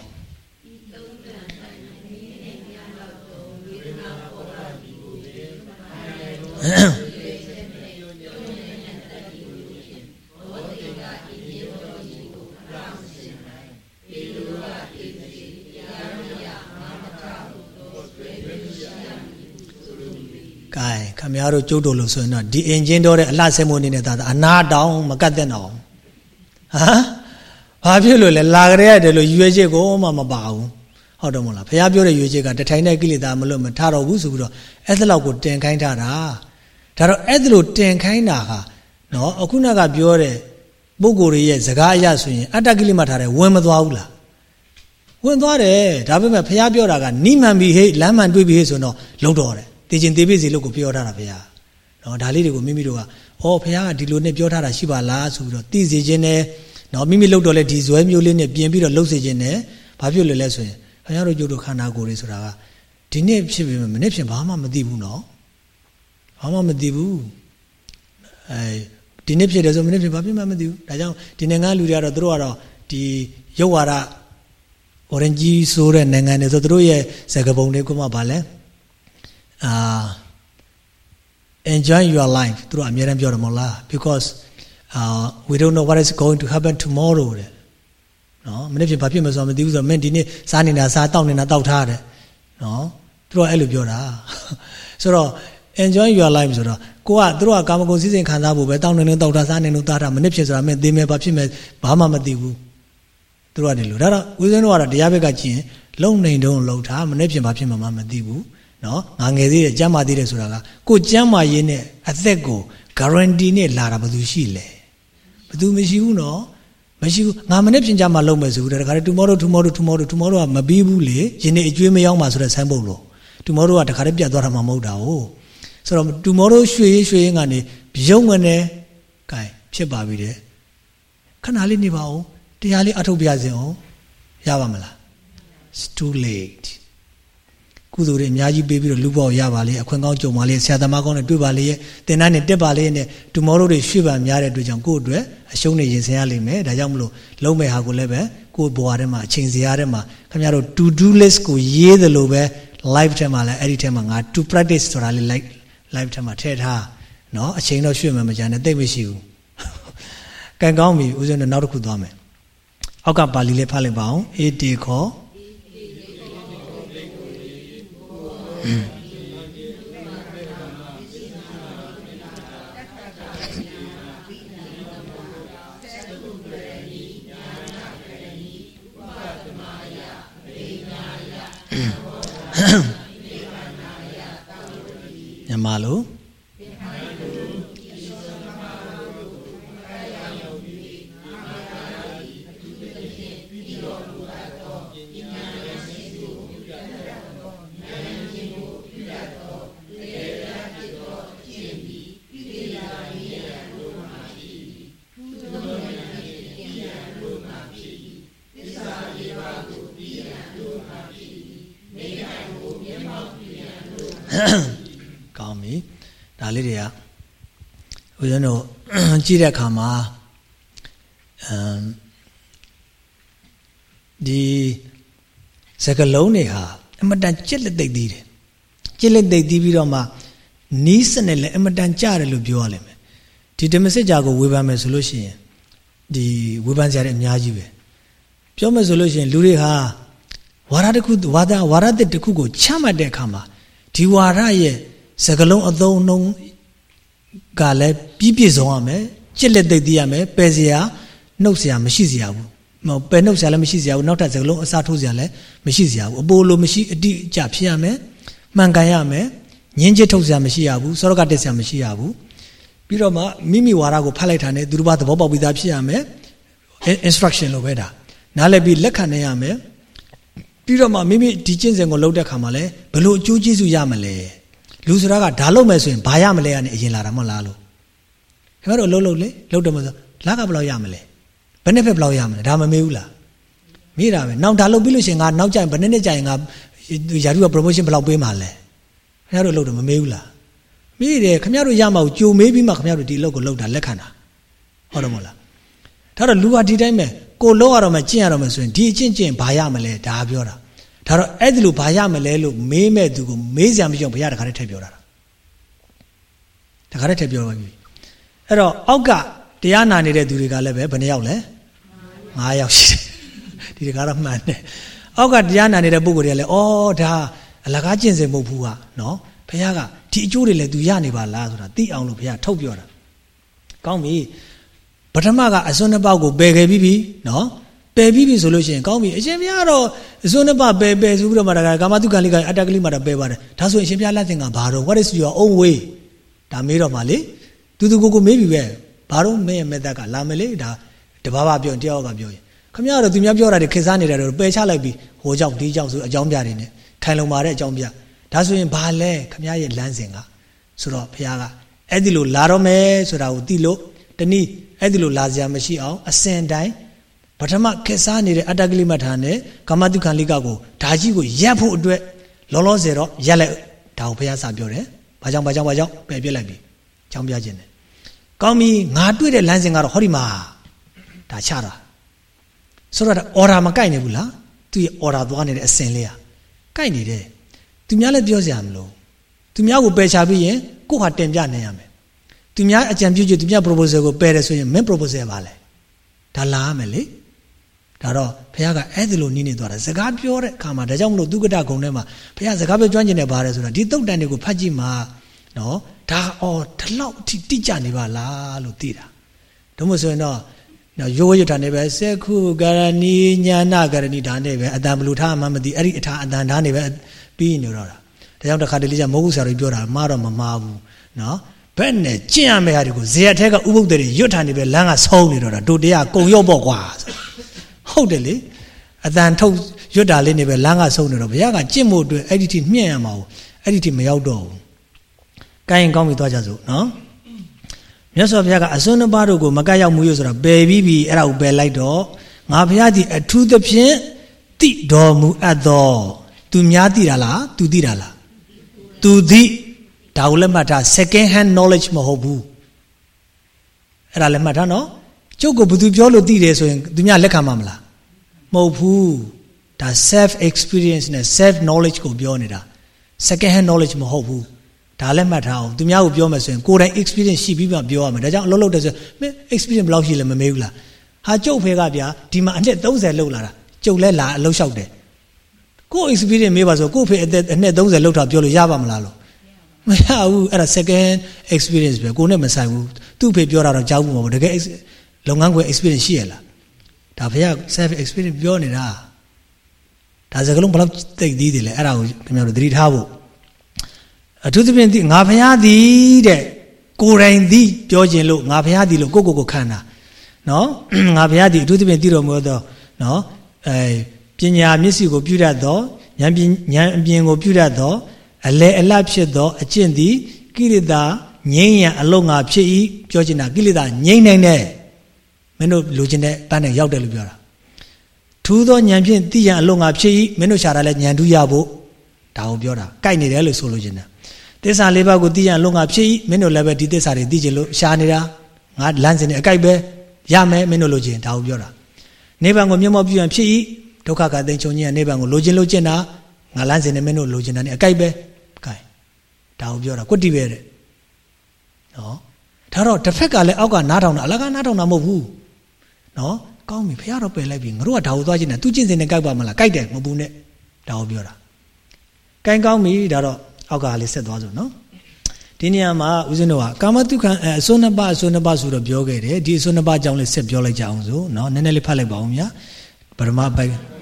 A: ကဲခမရတို့ကျုပ်တို့လို့ဆိုရင်တော့ဒီအင်ဂျင်တော့တဲ့အလှဆဲမိုးနေနဲ့ဒါအနာတောင်မကတ်တဲ့တော့ဟမ်ဘာဖြစ်လို့လဲလာကြရတယ်လို့ရွေးချက်ကိုမှမပါဘူးဟုတ်တော့မလားဘုရားပြောတဲ့ရွေးချက်ကတထိုင်တဲ့ကိလေသာမလွတ်မထတော့ဘူးဆိုပြီးတော့အဲ့ဒါလောက်ကိုတင်ခိုင်းထားတာဒါတော့အဲ့ဒါလို့တင်ခိုင်းတာဟာနော်အခုနကပြောတဲ့ပုဂ္ဂိုလ်ရဲ့စကားအရဆိုရင်အတ္တကိလေသာထားတယ်ဝင်မသွားဘူးလားဝင်သွားတယ်ဒါပေမဲ့ဘုရားပြောတာကနိမှန်ပြီဟေ့လမ်းမှန်တွေ့ပြီဟေ့ဆိုတော့လုံတော့တယ် တည်ခြင်းသေးပြီစီလို့ကိုပြောထားတာဘုရားနော်ဒါလေးတွေကိုမိမိတို့ကဩဘုရားကဒီလိုနဲ့ပြောထားတာရှိပါလားဆိုပြီးတော့သိစေခြင်းနဲ့နော်မိမိလှုပ်တော့လဲဒီဇွဲမျိုးလေးနဲ့ပြင်ပြီးတော့လှုပ်စေခြင်းနဲ့ဘာဖြစ်လို့လဲဆိုရင်ဘုရားတို့ကျုပ်တို့ခန္ဓာကိုယ်တွေဆိုတာကဒီနေ့ဖြစ်ပြီမနေ့ဖြစ်ဘာမှမသိဘူးနော်ဘာမှမသိဘူးအဲဒီနေ့ဖြစ်တယ်ဆိုမနေ့ဖြစ်ဘာဖြစ်မှမသိဘူးဒါကြောင့်ဒီနိုင်ငံလူတွေကတော့သူတို့ကတော့ဒီရုပ်ဝါဒ orange ဆိုတဲ့နိုင်ငံတွေဆိုသူတို့ရဲ့စကားပုံတွေကမှဗာလဲ အာ enjoy your life သူတို့အများအားပြောတယ်မဟုတ်လား because uh we don't know what is going to happen tomorrow တဲ့နော်မနေ့ဖြစ်ဘာဖြစ်မဆိုမသိဘူးဆိုတော့မင်းဒီနေ့စားနေတာစားတောက်နေတာတောက်ထားတယ်နော်သူတို့အဲ့လိုပြောတာဆိုတော့ enjoy your life ဆိုတော့ကိုကသူတို့ကကာမဂုဏ်စည်းစိမ်ခံစားဖို့ပဲတောက်နေနေတောက်ထားစားနေလို့သားထားမနေ့ဖြစ်ဆိုတာမင်းသိမယ်ဘာဖြစ်မယ်ဘာမှမသိဘူးသူတို့ကဒီလိုဒါတော့ဦးဇင်းတို့ကတော့တရားဘက်ကကြည့်ရင်လုံနေတုံးလုံထားမနေ့ဖြစ်ဘာဖြစ်မှမမသိဘူး နော်ငါငယ်သေးတယ်ကြမ်းမာသေးတယ်ဆိုတာကကိုကြမ်းမာရေးနဲ့အသက်ကို guarantee နဲ့လာတာဘယ်သူရှိလဲဘယ်သူမရှိဘူးနော်မရှိဘူးငါမနေ့ပြင်ကြမှာလုံးမယ်ဆိုတော့တခါတည်း tomorrow tomorrow tomorrow tomorrow ကမပြီးဘူးလေယနေ့အကျွေးမရောက်မှာဆိုတဲ့ဆိုင်းပုတ်လို့ tomorrow ကတခါတည်းပြတ်သွားတာမှမဟုတ်တာ哦ဆိုတော့ tomorrow ရွှေရွှေရင်ကနေရုံငနဲ့ကဲဖြစ်ပါပြီတဲ့ခဏလေးနေပါဦးတရားလေးအထုတ်ပြစင်အောင်ရပါမလား it's too late ကုသိုလ်တွေအများကြီးပေးပြီးတော့လူပေါရပါလေအခွင့်ကောင်းကြုံပါလေဆရာသမားကောင်းနဲ့တွေ့ပါလေသင်တန်းနဲ့တက်ပါလေနဲ့ tomorrow တွေရွှေ့ပါများတဲ့အတွက်ကြောင့်ကိုယ့်အတွက်အရှုံးတွေရင်ဆင်ရလိမ့်မယ်ဒါကြောင့်မလို့လုံးမဲ့ဟာကိုလည်းပဲကိုယ့်ဘဝထဲမှာအချိန်စရာထဲမှာခင်ဗျားတို့ to do list ကိုရေးသလိုပဲ live ထဲမှာလည်းအဲ့ဒီထဲမှာငါ to practice ဆိုတာလေး like live ထဲမှာထည့်ထားเนาะအချိန်တော့ရွှေ့မယ်မကြမ်းနဲ့သိမရှိဘူးကံကောင်းပြီဦးဇင်းတို့နောက်တစ်ခုသွားမယ်အောက်ကပါဠိလေးဖတ်လိုက်ပါအောင်အေတေခော မြန်မာလိုကောင်းပြီဒါလေးတွေက ဦးဇင်းတို့ ကြည့်တဲ့အခါမှာအမ်ဒီစကလုံးတွေဟာအမတန်ကြက်လက်သိပ်သေးတယ်ကြက်လက်သိပ်သေးပြီးတော့မှနီးစနစ်လည်းအမတန်ကြတယ်လို့ပြောရလိမ့်မယ်ဒီဓမ္မစစ်ကြာကိုဝေဖန်မယ်ဆိုလို့ရှိရင်ဒီဝေဖန်စရာတွေအများကြီးပဲပြောမယ်ဆိုလို့ရှိရင်လူတွေဟာဝါရတစ်ခုဝါဒဝါရတစ်တစ်ခုကိုချမှတ်တဲ့အခါမှာဒီဝါရရဲ့စကလုံးအသုံးအနှုန်း ကလည်းပြီးပြည့်စုံရမယ်ကြက်လက်သိပ်သေးရမယ်ပယ်စရာနှုတ်စရာမရှိစရာဘူးမပယ်နှုတ်စရာလည်းမရှိစရာဘူးနောက်ထပ်စကလုံးအစားထိုးစရာလည်းမရှိစရာဘူးအပိုလိုမရှိအတိအကျဖြစ်ရမယ်မှန်ကန်ရမယ်ညင်းချစ်ထုတ်စရာမရှိရဘူးစောရကတက်စရာမရှိရဘူးပြီးတော့မှမိမိဝါဒကိုဖတ်လိုက်တာနဲ့သူတို့ဘာသဘောပေါက်ပြီးသားဖြစ်ရမယ် instruction လို့ပဲဒါနားလည်ပြီးလက်ခံနေရမယ်ပြီးတော့မှမိမိဒီကျင့်စဉ်ကိုလုပ်တဲ့ခါမှာလဲဘလို့အကျိုးကျေးဇူးရမလဲ လူဆိုတာကဒါလုပ်မယ်ဆိုရင်ဘာရမလဲကနေအရင်လာတာမဟုတ်လားလို့ခင်ဗျားတို့လှုပ်လှုပ်လေလှုပ်တယ်မဆိုလက်ကဘယ်လောက်ရမလဲဘယ်နှစ်ဖက်ဘယ်လောက်ရမလဲဒါမမေးဘူးလားမေးတာပဲနောက်ဒါလုပ်ပြီးလို့ရှိရင်ငါနောက်ကျရင်ဘယ်နှစ်နှစ်ကျရင်ငါယာတုက promotion ဘယ်လောက်ပေးမှာလဲခင်ဗျားတို့လှုပ်တယ်မမေးဘူးလားမေးတယ်ခင်ဗျားတို့ရမှာကိုကြိုမေးပြီးမှခင်ဗျားတို့ဒီလုပ်ကိုလုပ်တာလက်ခံတာဟုတ်တယ်မဟုတ်လားဒါတော့လူဟာဒီတိုင်းပဲကိုလုံးရတော့မှကျင့်ရတော့မှဆိုရင်ဒီအကျင့်ကျင့်ဘာရမလဲဒါပြောတာ ဒါတော့အဲ့ဒီလိုဘာရမလဲလို့မေးမဲ့သူကိုမေးစရာမရှိအောင်ဘုရားတခါတည်းထည့်ပြောတာတခါတည်းထည့်ပြောပါပြီအဲ့တော့အောက်ကတရားနာနေတဲ့သူတွေကလည်းပဲဘယ်နှယောက်လဲ9ယောက်ရှိတယ်ဒီတကားတော့မှန်တယ်အောက်ကတရားနာနေတဲ့ပုဂ္ဂိုလ်တွေကလည်းဩဒါအလကားကျင့်စဉ်မဟုတ်ဘူးဟာနော်ဘုရားကဒီအကျိုးတွေလည်းသူရနေပါလားဆိုတာသိအောင်လို့ဘုရားထုတ်ပြောတာကောင်းပြီပထမကအစွန်းနှစ်ပေါက်ကိုပယ်ခဲ့ပြီးပြီနော် ပယ်ပြီးပြီဆိုလို့ရှိရင်ကောင်းပြီအရှင်ဘုရားတော့အစွန်းနှစ်ပေါက်ပယ်ပယ်ဆိုပြီးတော့မှဒါကကာမတုခံလေးကအတ္တကလေးမှတော့ပယ်ပါတယ်ဒါဆိုရင်အရှင်ဘုရားလက်သင်ကဘာတော့ what is your own way ဒါမေးတော့မှလေသူသူကိုကိုမေးပြီပဲဘာတော့မင်းရဲ့မေတ္တာကလာမလေဒါတဘာဘာပြောတယောက်ကပြောရင်ခမရတော့သူများပြောတာတွေခေစားနေတယ်တော့ပယ်ချလိုက်ပြီဟိုကြောင့်ဒီကြောင့်ဆိုအကြောင်းပြနေတယ်ခိုင်လုံပါတဲ့အကြောင်းပြဒါဆိုရင်ဘာလဲခမရရဲ့လမ်းစဉ်ကဆိုတော့ဘုရားကအဲ့ဒီလိုလာတော့မယ်ဆိုတာကိုသိလို့တနည်းအဲ့ဒီလိုလာစရာမရှိအောင်အစဉ်တိုင်း ပထမခေစားနေတဲ့အတ္တကလိမထာနဲ့ကာမတုခံလိကကိုဓာကြီးကိုရက်ဖို့အတွက်လောလောဆယ်တော့ရက်လိုက်ဒါကိုဘုရားစာပြောတယ်ဘာကြောင့်ဘာကြောင့်ဘာကြောင့်ပယ်ပြစ်လိုက်ပြီအကြောင်းပြခြင်းတယ်ကောင်းပြီငါတွေ့တဲ့လမ်းစဉ်ကတော့ဟောဒီမှာဒါချတာဆိုတော့ order မကိုက်နေဘူးလားသူရဲ့ order သွားနေတဲ့အစင်လေးอ่ะကိုက်နေတယ်သူများလည်းပြောစရာမလိုသူများကိုပယ်ချပြီးရင်ကိုယ့်ဟာတင်ပြနိုင်ရမယ်သူများအကြံပြုချက်သူများ proposal ကိုပယ်တယ်ဆိုရင် main proposal ပါလဲဒါလာရမယ်လေ ဒါတော့ဘုရားကအဲ့ဒီလိုနီးနေသွားတာစကားပြောတဲ့အခါမှာဒါကြောင့်မလို့သူကတဂုံထဲမှာဘုရားစကားပြောကျွမ်းကျင်တယ်ပါတယ်ဆိုတာဒီတုတ်တန်တွေကိုဖတ်ကြည့်မှာနော်ဒါအော်ဒီလောက်အထိတိကျနေပါလားလို့သိတာဒါမှမဟုတ်ဆိုရင်တော့နော်ရိုးရိုးထားနေပဲစက္ခုကရဏီညာနာကရဏီဒါနဲ့ပဲအတန်ဘလူထားမှမသိအဲ့ဒီအထာအတန်ဓာတ်နေပဲပြီးနေတော့တာဒါကြောင့်တစ်ခါတလေကျမဟုတ်ဘူးဆရာတို့ပြောတာမှားတော့မမှားဘူးနော်ဘယ်နဲ့ကျင့်ရမယ့်ဟာတွေကိုဇေယျထဲကဥပုပ်တွေရွတ်ထားနေပဲလမ်းကဆုံးနေတော့တာတို့တရားကုံရုပ်ပေါ့ကွာ ဟုတ်တယ်လေအတန်ထုတ်ရွတ်တာလေးနေပဲလမ်းကဆုံးနေတော့ဘုရားကကျင့်ဖို့အတွက်အဲ့ဒီထိမြင့်ရမှာဘူးအဲ့ဒီထိမရောက်တော့ဘူးကိုင်းကောင်းပြီသွားကြစို့နော်မြတ်စွာဘုရားကအစွန်းနှစ်ပါးတို့ကိုမကတ်ရောက်မှုရဆိုတာပယ်ပြီးပြီအဲ့ဒါကိုပယ်လိုက်တော့ငါဘုရားဒီအထူးသဖြင့်တိတော်မူအပ်သောသူများသိတာလားသူသိတာလားသူသိဒါကိုလည်းမှတ်ထား second hand knowledge မဟုတ်ဘူးအဲ့ဒါလည်းမှတ်ထားနော်ကျုပ်ကဘယ်သူပြောလို့သိတယ်ဆိုရင်သူများလက်ခံမှာမလား မဟုတ်ဘူးဒါ self experience နဲ့ self knowledge ကိုပြောနေတာ second hand knowledge မဟုတ်ဘူးဒါလည်းမှတ်ထားအောင်သူများကိုပြောမယ်ဆိုရင်ကိုယ်တိုင် experience ရှိပြီးမှပြောရမယ်ဒါကြောင့်အလုပ်လုပ်တယ်ဆိုမင်း experience ဘယ်လောက်ရှိလဲမမေးဘူးလားဟာကျုပ်ဖေကဗျာဒီမှာအနှစ်30လောက်လာတာကျုပ်လဲလာအလုပ်လျှောက်တယ်ကိုယ် experience မေးပါဆိုကိုယ်ဖေအသက်အနှစ်30လောက်တာပြောလို့ရပါမလားလို့မရဘူးအဲ့ဒါ second experience ပဲကိုယ်နဲ့မဆိုင်ဘူးသူ့ဖေပြောတာတော့ကြောက်ဘူးမဟုတ်တကယ်လုပ်ငန်းခွင် experience ရှိရလား ဒါဖေက self experience ပြောနေတာဒါစကလုံးဘယ်လောက်သိသေးတယ်လဲအဲ့ဒါကိုခင်ဗျားတို့သတိထားဖို့အထူးသဖြင့်ဒီငါဖះသည်တဲ့ကိုယ်တိုင်သည်ပြောခြင်းလို့ငါဖះသည်လို့ကိုကိုကိုခံတာနော်ငါဖះသည်အထူးသဖြင့်သိတော်မူသောနော်အဲပညာမျက်စိကိုပြုတတ်သောဉာဏ်ပဉာဏ်အပြင်ကိုပြုတတ်သောအလေအလတ်ဖြစ်သောအကျင့်သည်ကိလေသာငြိမ်းရန်အလုံးငါဖြစ်၏ပြောချင်တာကိလေသာငြိမ်းနိုင်တဲ့မ င်းတို့လိုချင်တဲ့ပန်းနဲ့ရောက်တယ်လို့ပြောတာထူးသောဉာဏ်ဖြင့်သိရန်အလုံးငါဖြစ်၏မင်းတို့ရှာတာလဲဉာဏ်တူးရဖို့ဒါကိုပြောတာကြိုက်နေတယ်လို့ဆိုလိုချင်တယ်သစ္စာလေးပါးကိုသိရလို့ငါဖြစ်၏မင်းတို့လည်းပဲဒီသစ္စာတွေသိချင်လို့ရှားနေတာငါလမ်းစဉ်နဲ့အကြိုက်ပဲရမယ်မင်းတို့လိုချင်ဒါကိုပြောတာနိဗ္ဗာန်ကိုမျက်မှောက်ပြုရန်ဖြစ်၏ဒုက္ခကသိချုပ်ခြင်းနိဗ္ဗာန်ကိုလိုချင်လို့ကျင့်တာငါလမ်းစဉ်နဲ့မင်းတို့လိုချင်တာ ਨੇ အကြိုက်ပဲကဲဒါကိုပြောတာကွတ္တိပဲတဲ့နော်ဒါတော့တစ်ဖက်ကလည်းအောက်ကနားထောင်တာအလကားနားထောင်တာမဟုတ်ဘူး နော်ကောင်းပြီဖះတော့ပယ်လိုက်ပြီငါတို့ကဒါကိုသွားချင်တာသူကျင့်စဉ်နဲ့ကြိုက်ပါမလားကြိုက်တယ်မဟုတ်ဘူးနဲ့ဒါကိုပြောတာကဲကောင်းပြီဒါတော့အောက်ကလေးဆက်သွားစို့နော်ဒီနေရာမှာဦးဇင်းတို့ကကာမတုခံအစွန်းနှစ်ပါးအစွန်းနှစ်ပါးဆိုတော့ပြောခဲ့တယ်ဒီအစွန်းနှစ်ပါးအကြောင်းလေးဆက်ပြောလိုက်ကြအောင်စို့နော်နည်းနည်းလေးဖတ်လိုက်ပါဦးမြတ်ပရမပိုက်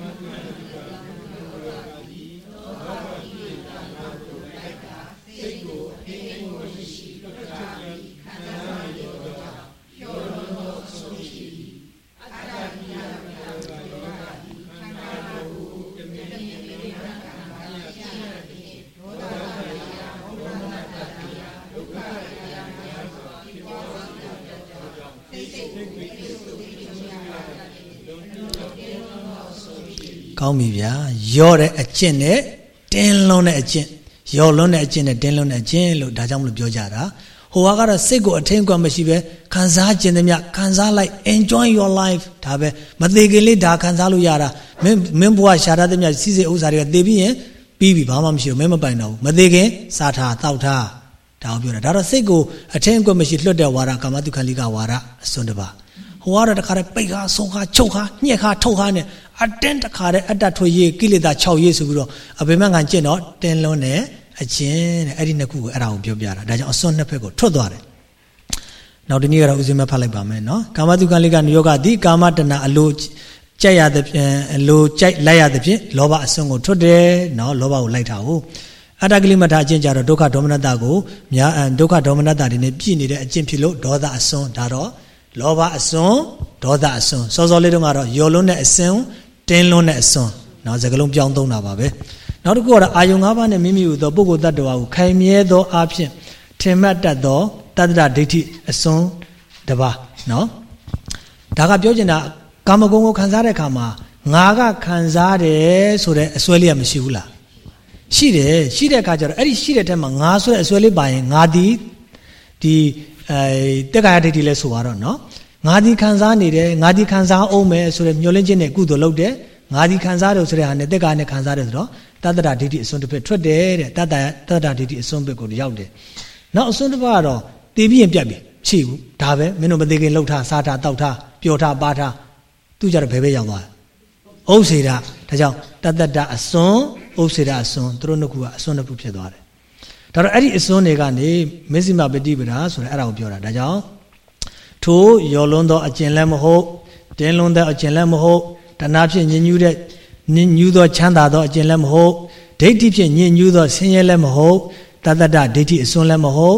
A: ကောင်းပြီဗျာရော့တဲ့အကျင့်နဲ့တင်းလွန်းတဲ့အကျင့်ရော့လွန်းတဲ့အကျင့်နဲ့တင်းလွန်းတဲ့အကျင့်လို့ဒါကြောင့်မလို့ပြောကြတာဟိုကတော့စိတ်ကိုအထင်ကွက်မရှိပဲခံစားခြင်းသမျှခံစားလိုက် enjoy your life ဒါပဲမသေးခင်လေးဒါခံစားလို့ရတာမင်းမင်းဘဝရှာတာသမျှစီစိဥစ္စာတွေကသေပြီးရင်ပြီးပြီဘာမှမရှိဘူးမင်းမပိုင်တော့ဘူးမသေးခင်စားထားတောက်ထားဒါကိုပြောတာဒါတော့စိတ်ကိုအထင်ကွက်မရှိလွတ်တဲ့ဝါဒကာမတုခန္လိကဝါဒအစွန်းတပါဟိုကတော့တခါတည်းပိတ်ခါဆုံးခါချုပ်ခါညှက်ခါထုတ်ခါနဲ့ အတင်းတခါတည်းအတ္တထွေရေးကိလေသာ6ရေးဆိုပြီးတော့အဘိမငံကျင့်တော့တင်းလွန်းတယ်အချင်းတဲ့အဲ့ဒီနှစ်ခုကိုအဲ့ဒါကိုပြောပြတာဒါကြောင့်အစွန်းနှစ်ဖက်ကိုထွက်သွားတယ်နောက်တနည်းကတော့ဥစဉ်မဲ့ဖတ်လိုက်ပါမယ်နော်ကာမတုကံလေးကနိယောဂသည်ကာမတဏအလိုကြိုက်ရသဖြင့်အလိုကြိုက်လိုက်ရသဖြင့်လောဘအစွန်းကိုထွက်တယ်နော်လောဘကိုလိုက်တာဟုတ်အတ္တကလိမထအကျင့်ကြတော့ဒုက္ခဒေါမနတကိုများဒုက္ခဒေါမနတတွေနဲ့ပြည့်နေတဲ့အကျင့်ဖြစ်လို့ဒေါသအစွန်းဒါတော့လောဘအစွန်းဒေါသအစွန်းစောစောလေးတုန်းကတော့ယောလွန်းတဲ့အစွန်း တင်းလွန်းတဲ့အစွန်းနော်စကလုံးပြောင်းသုံးတာပါပဲနောက်တစ်ခုကတော့အာယုံ၅ပါးနဲ့မိမိဟူသောပုဂ္ဂိုလ်တ attva ကိုခိုင်မြဲသောအဖြစ်ထင်မှတ်တတ်သောတတ္တဒိဋ္ဌိအစွန်းတပါနော်ဒါကပြောချင်တာကာမဂုဏ်ကိုခံစားတဲ့အခါမှာငါကခံစားတယ်ဆိုတဲ့အစွဲလေးကမရှိဘူးလားရှိတယ်ရှိတဲ့အခါကျတော့အဲ့ဒီရှိတဲ့ထဲမှာငါဆိုတဲ့အစွဲလေးပါရင်ငါဒီဒီအဲတက်ကာယဒိဋ္ဌိလဲဆိုတော့နော် ငါဒီခံစားနေတယ်ငါဒီခံစားအောင်မယ်ဆိုတဲ့မျောလင့်ခြင်းနဲ့ကုသိုလ်လုပ်တယ်ငါဒီခံစားတယ်ဆိုတဲ့ဟာနဲ့တက်ကာယနဲ့ခံစားတယ်ဆိုတော့တတ္တရာဒိဋ္ဌိအစွန်းတစ်ဖက်ထွက်တယ်တဲ့တတ္တတတ္တရာဒိဋ္ဌိအစွန်းဘက်ကိုရောက်တယ်နောက်အစွန်းတစ်ပတ်ကတော့တည်ပြီးရင်ပြတ်ပြီရှိဘူးဒါပဲမင်းတို့မသေးခင်လှုပ်ထားစားထားတောက်ထားပျော်ထားပါထားသူကြတော့ဘယ်ဘက်ရောက်သွားဥစ္စေတာဒါကြောင့်တတ္တတအစွန်းဥစ္စေတာအစွန်းသူတို့နှစ်ခုကအစွန်းနှစ်ခုဖြစ်သွားတယ်ဒါတော့အဲ့ဒီအစွန်းတွေကနေမစ္စည်းမပฏิပဒါဆိုတဲ့အဲ့ဒါကိုပြောတာဒါကြောင့် ထိုရော်လွန်းသောအကျင့်လည်းမဟုတ်တင်းလွန်းသောအကျင့်လည်းမဟုတ်တဏှာဖြင့်ညဉ့်ညူးတဲ့ညဉ့်ညူးသောချမ်းသာသောအကျင့်လည်းမဟုတ်ဒိဋ္ဌိဖြင့်ညဉ့်ညူးသောဆင်းရဲလည်းမဟုတ်တတ္တတဒိဋ္ဌိအစွန်းလည်းမဟုတ်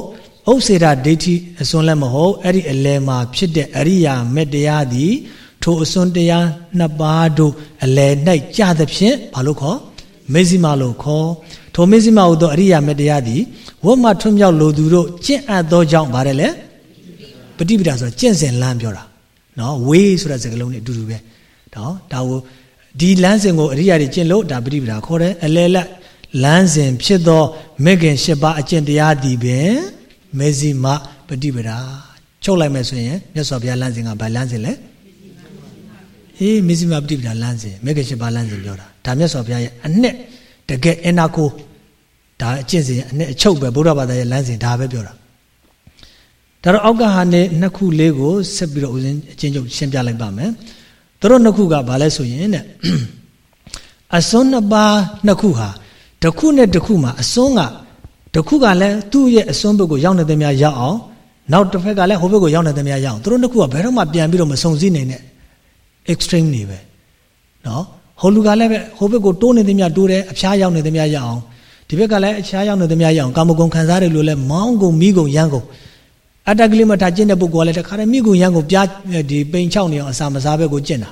A: ဥစ္စေတာဒိဋ္ဌိအစွန်းလည်းမဟုတ်အဲ့ဒီအလယ်မှာဖြစ်တဲ့အရိယာမေတ္တရားသည်ထိုအစွန်းတရားနှစ်ပါးတို့အလယ်၌ကြသဖြင့်ဘာလို့ခေါ်မေဇိမာလို့ခေါ်ထိုမေဇိမာဟုသောအရိယာမေတ္တရားသည်ဝတ်မှထွံ့မြောက်လိုသူတို့ကျင့်အပ်သောကြောင့်ဗါတယ်လေပ ฏิပဒါဆိုတာကျင့်စဉ်လမ်းပြောတာနော်ဝေးဆိုတဲ့စကားလုံးနဲ့အတူတူပဲနော်ဒါကိုဒီလမ်းစဉ်ကိုအရိယာတွေကျင့်လို့ဒါပฏิပဒါခေါ်တယ်အလယ်လက်လမ်းစဉ်ဖြစ်သောမေခင်၈ပါးအကျင့်တရားဒီပင်မေဇိမပฏิပဒါချုပ်လိုက်မယ်ဆိုရင်မြတ်စွာဘုရားလမ်းစဉ်ကဘာလမ်းစဉ်လဲအေးမေဇိမပฏิပဒါလမ်းစဉ်မေခင်၈ပါးလမ်းစဉ်ပြောတာဒါမြတ်စွာဘုရားရဲ့အနှစ်တကယ်အနာကိုဒါအကျင့်စဉ်အနှစ်အချုပ်ပဲဗုဒ္ဓဘာသာရဲ့လမ်းစဉ်ဒါပဲပြောတာ ဒါတော့အောက်ကဟာနဲ့နှစ်ခုလေးကိုဆက်ပြီးတော့ဦးဇင်းအချင်းချုပ်ရှင်းပြလိုက်ပါမယ်သူတို့နှစ်ခုကဘာလဲဆိုရင်တဲ့အစွန်းနှစ်ပါးနှစ်ခုဟာတစ်ခုနဲ့တစ်ခုမှာအစွန်းကတစ်ခုကလည်းသူ့ရဲ့အစွန်းဘက်ကိုရောက်နေတဲ့များရောက်အောင်နောက်တစ်ဖက်ကလည်းဟိုဘက်ကိုရောက်နေတဲ့များရောက်အောင်သူတို့နှစ်ခုကဘယ်တော့မှပြန်ပြီးတော့မစုံစည်းနိုင်တဲ့ extreme နေပဲနော်ဟိုလူကလည်းပဲဟိုဘက်ကိုတိုးနေတဲ့များတိုးတယ်အဖျားရောက်နေတဲ့များရောက်အောင်ဒီဘက်ကလည်းအဖျားရောက်နေတဲ့များရောက်အောင်ကာမဂုဏ်ခံစားတယ်လို့လည်းမောင်းကုန်မိကုန်ရမ်းကုန် အတ္တကလိမထာကျင့်တဲ့ပုဂ္ဂိုလ်ကလည်းတခါတည်းမိကုန်ရမ်းကုန်ပြားဒီပိန်ချောက်နေအောင်အစာမစားဘက်ကိုကျင့်တာ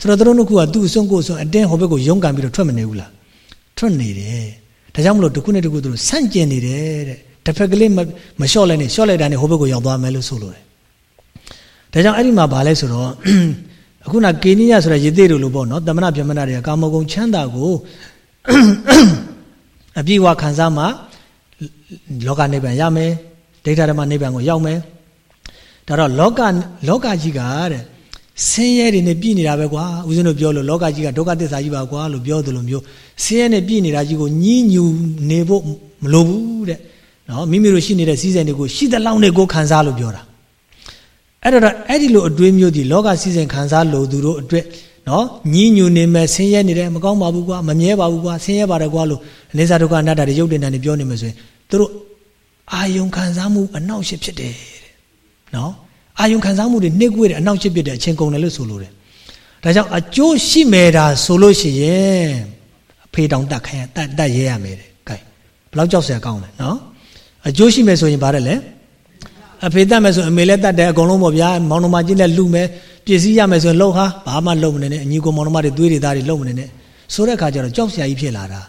A: ဆိုတော့သူတို့နှစ်ခုကသူ့အစွန်းကိုအစွန်းအတင်းဟိုဘက်ကိုရုန်းကန်ပြီးတော့ထွက်မနေဘူးလားထွက်နေတယ်ဒါကြောင့်မလို့တစ်ခုနဲ့တစ်ခုသူတို့ဆန့်ကျင်နေတယ်တဲ့တစ်ဖက်ကလေးမလျှော့လိုက်နဲ့လျှော့လိုက်တာနဲ့ဟိုဘက်ကိုရောက်သွားမယ်လို့ဆိုလို့တယ်ဒါကြောင့်အဲ့ဒီမှာဗာလဲဆိုတော့အခုနကေနိယဆိုတဲ့ရေသေးတို့လို့ပေါ့နော်တမနာပြမနာတွေကကာမဂုဏ်ချမ်းသာကိုအပြည့်အဝခံစားမှလောကနိဗ္ဗာန်ရမယ် ဒိဋ္ဌဓမ္မနိဗ္ဗာန်ကိုရောက်မယ်ဒါတော့လောကလောကကြီးကတဲ့ဆင်းရဲတွေနဲ့ပြည်နေတာပဲကွာဦးဇင်းတို့ပြောလို့လောကကြီးကဒုက္ခသစ္စာကြီးပါကွာလို့ပြောသလိုမျိုးဆင်းရဲနဲ့ပြည်နေတာကြီးကိုညှင်းညူနေဖို့မလိုဘူးတဲ့နော်မိမိတို့ရှိနေတဲ့စည်းစိမ်တွေကိုရှိတဲ့လောက်နဲ့ကိုခံစားလို့ပြောတာအဲ့တော့အဲ့ဒီလိုအတွေးမျိုးဒီလောကစည်းစိမ်ခံစားလို့သူတို့အတွက်နော်ညှင်းညူနေမယ်ဆင်းရဲနေတယ်မကောင်းပါဘူးကွာမမြဲပါဘူးကွာဆင်းရဲပါတယ်ကွာလို့အနေစာဒုက္ခအနတ္တတွေရုပ်တင်တယ်ပြောနေမယ်ဆိုရင်သူတို့ အာယုံခံစားမှုအနောက်ရှစ်ဖြစ်တယ်တဲ့နော်အာယုံခံစားမှုတွေနှိကွေးတယ်အနောက်ရှစ်ဖြစ်တယ်အချင်းကုန်တယ်လို့ဆိုလိုတယ်ဒါကြောင့်အကျိုးရှိမယ်တာဆိုလို့ရှိရင်အဖေတောင်တတ်ခိုင်းတတ်တတ်ရဲရမယ်တဲ့ကဲဘယ်လောက်ကြောက်စရာကောင်းလဲနော်အကျိုးရှိမယ်ဆိုရင်ဗါတယ်လေအဖေတတ်မယ်ဆိုအမေလည်းတတ်တယ်အကုန်လုံးပေါ့ဗျာမောင်နှမကြီးလည်းလူမယ်ပစ္စည်းရမယ်ဆိုရင်လှုပ်ဟာဘာမှလှုပ်မနေနဲ့အညီကိုမောင်နှမတွေသွေးတွေသားတွေလှုပ်မနေနဲ့ဆိုတဲ့အခါကျတော့ကြောက်စရာကြီးဖြစ်လာတာ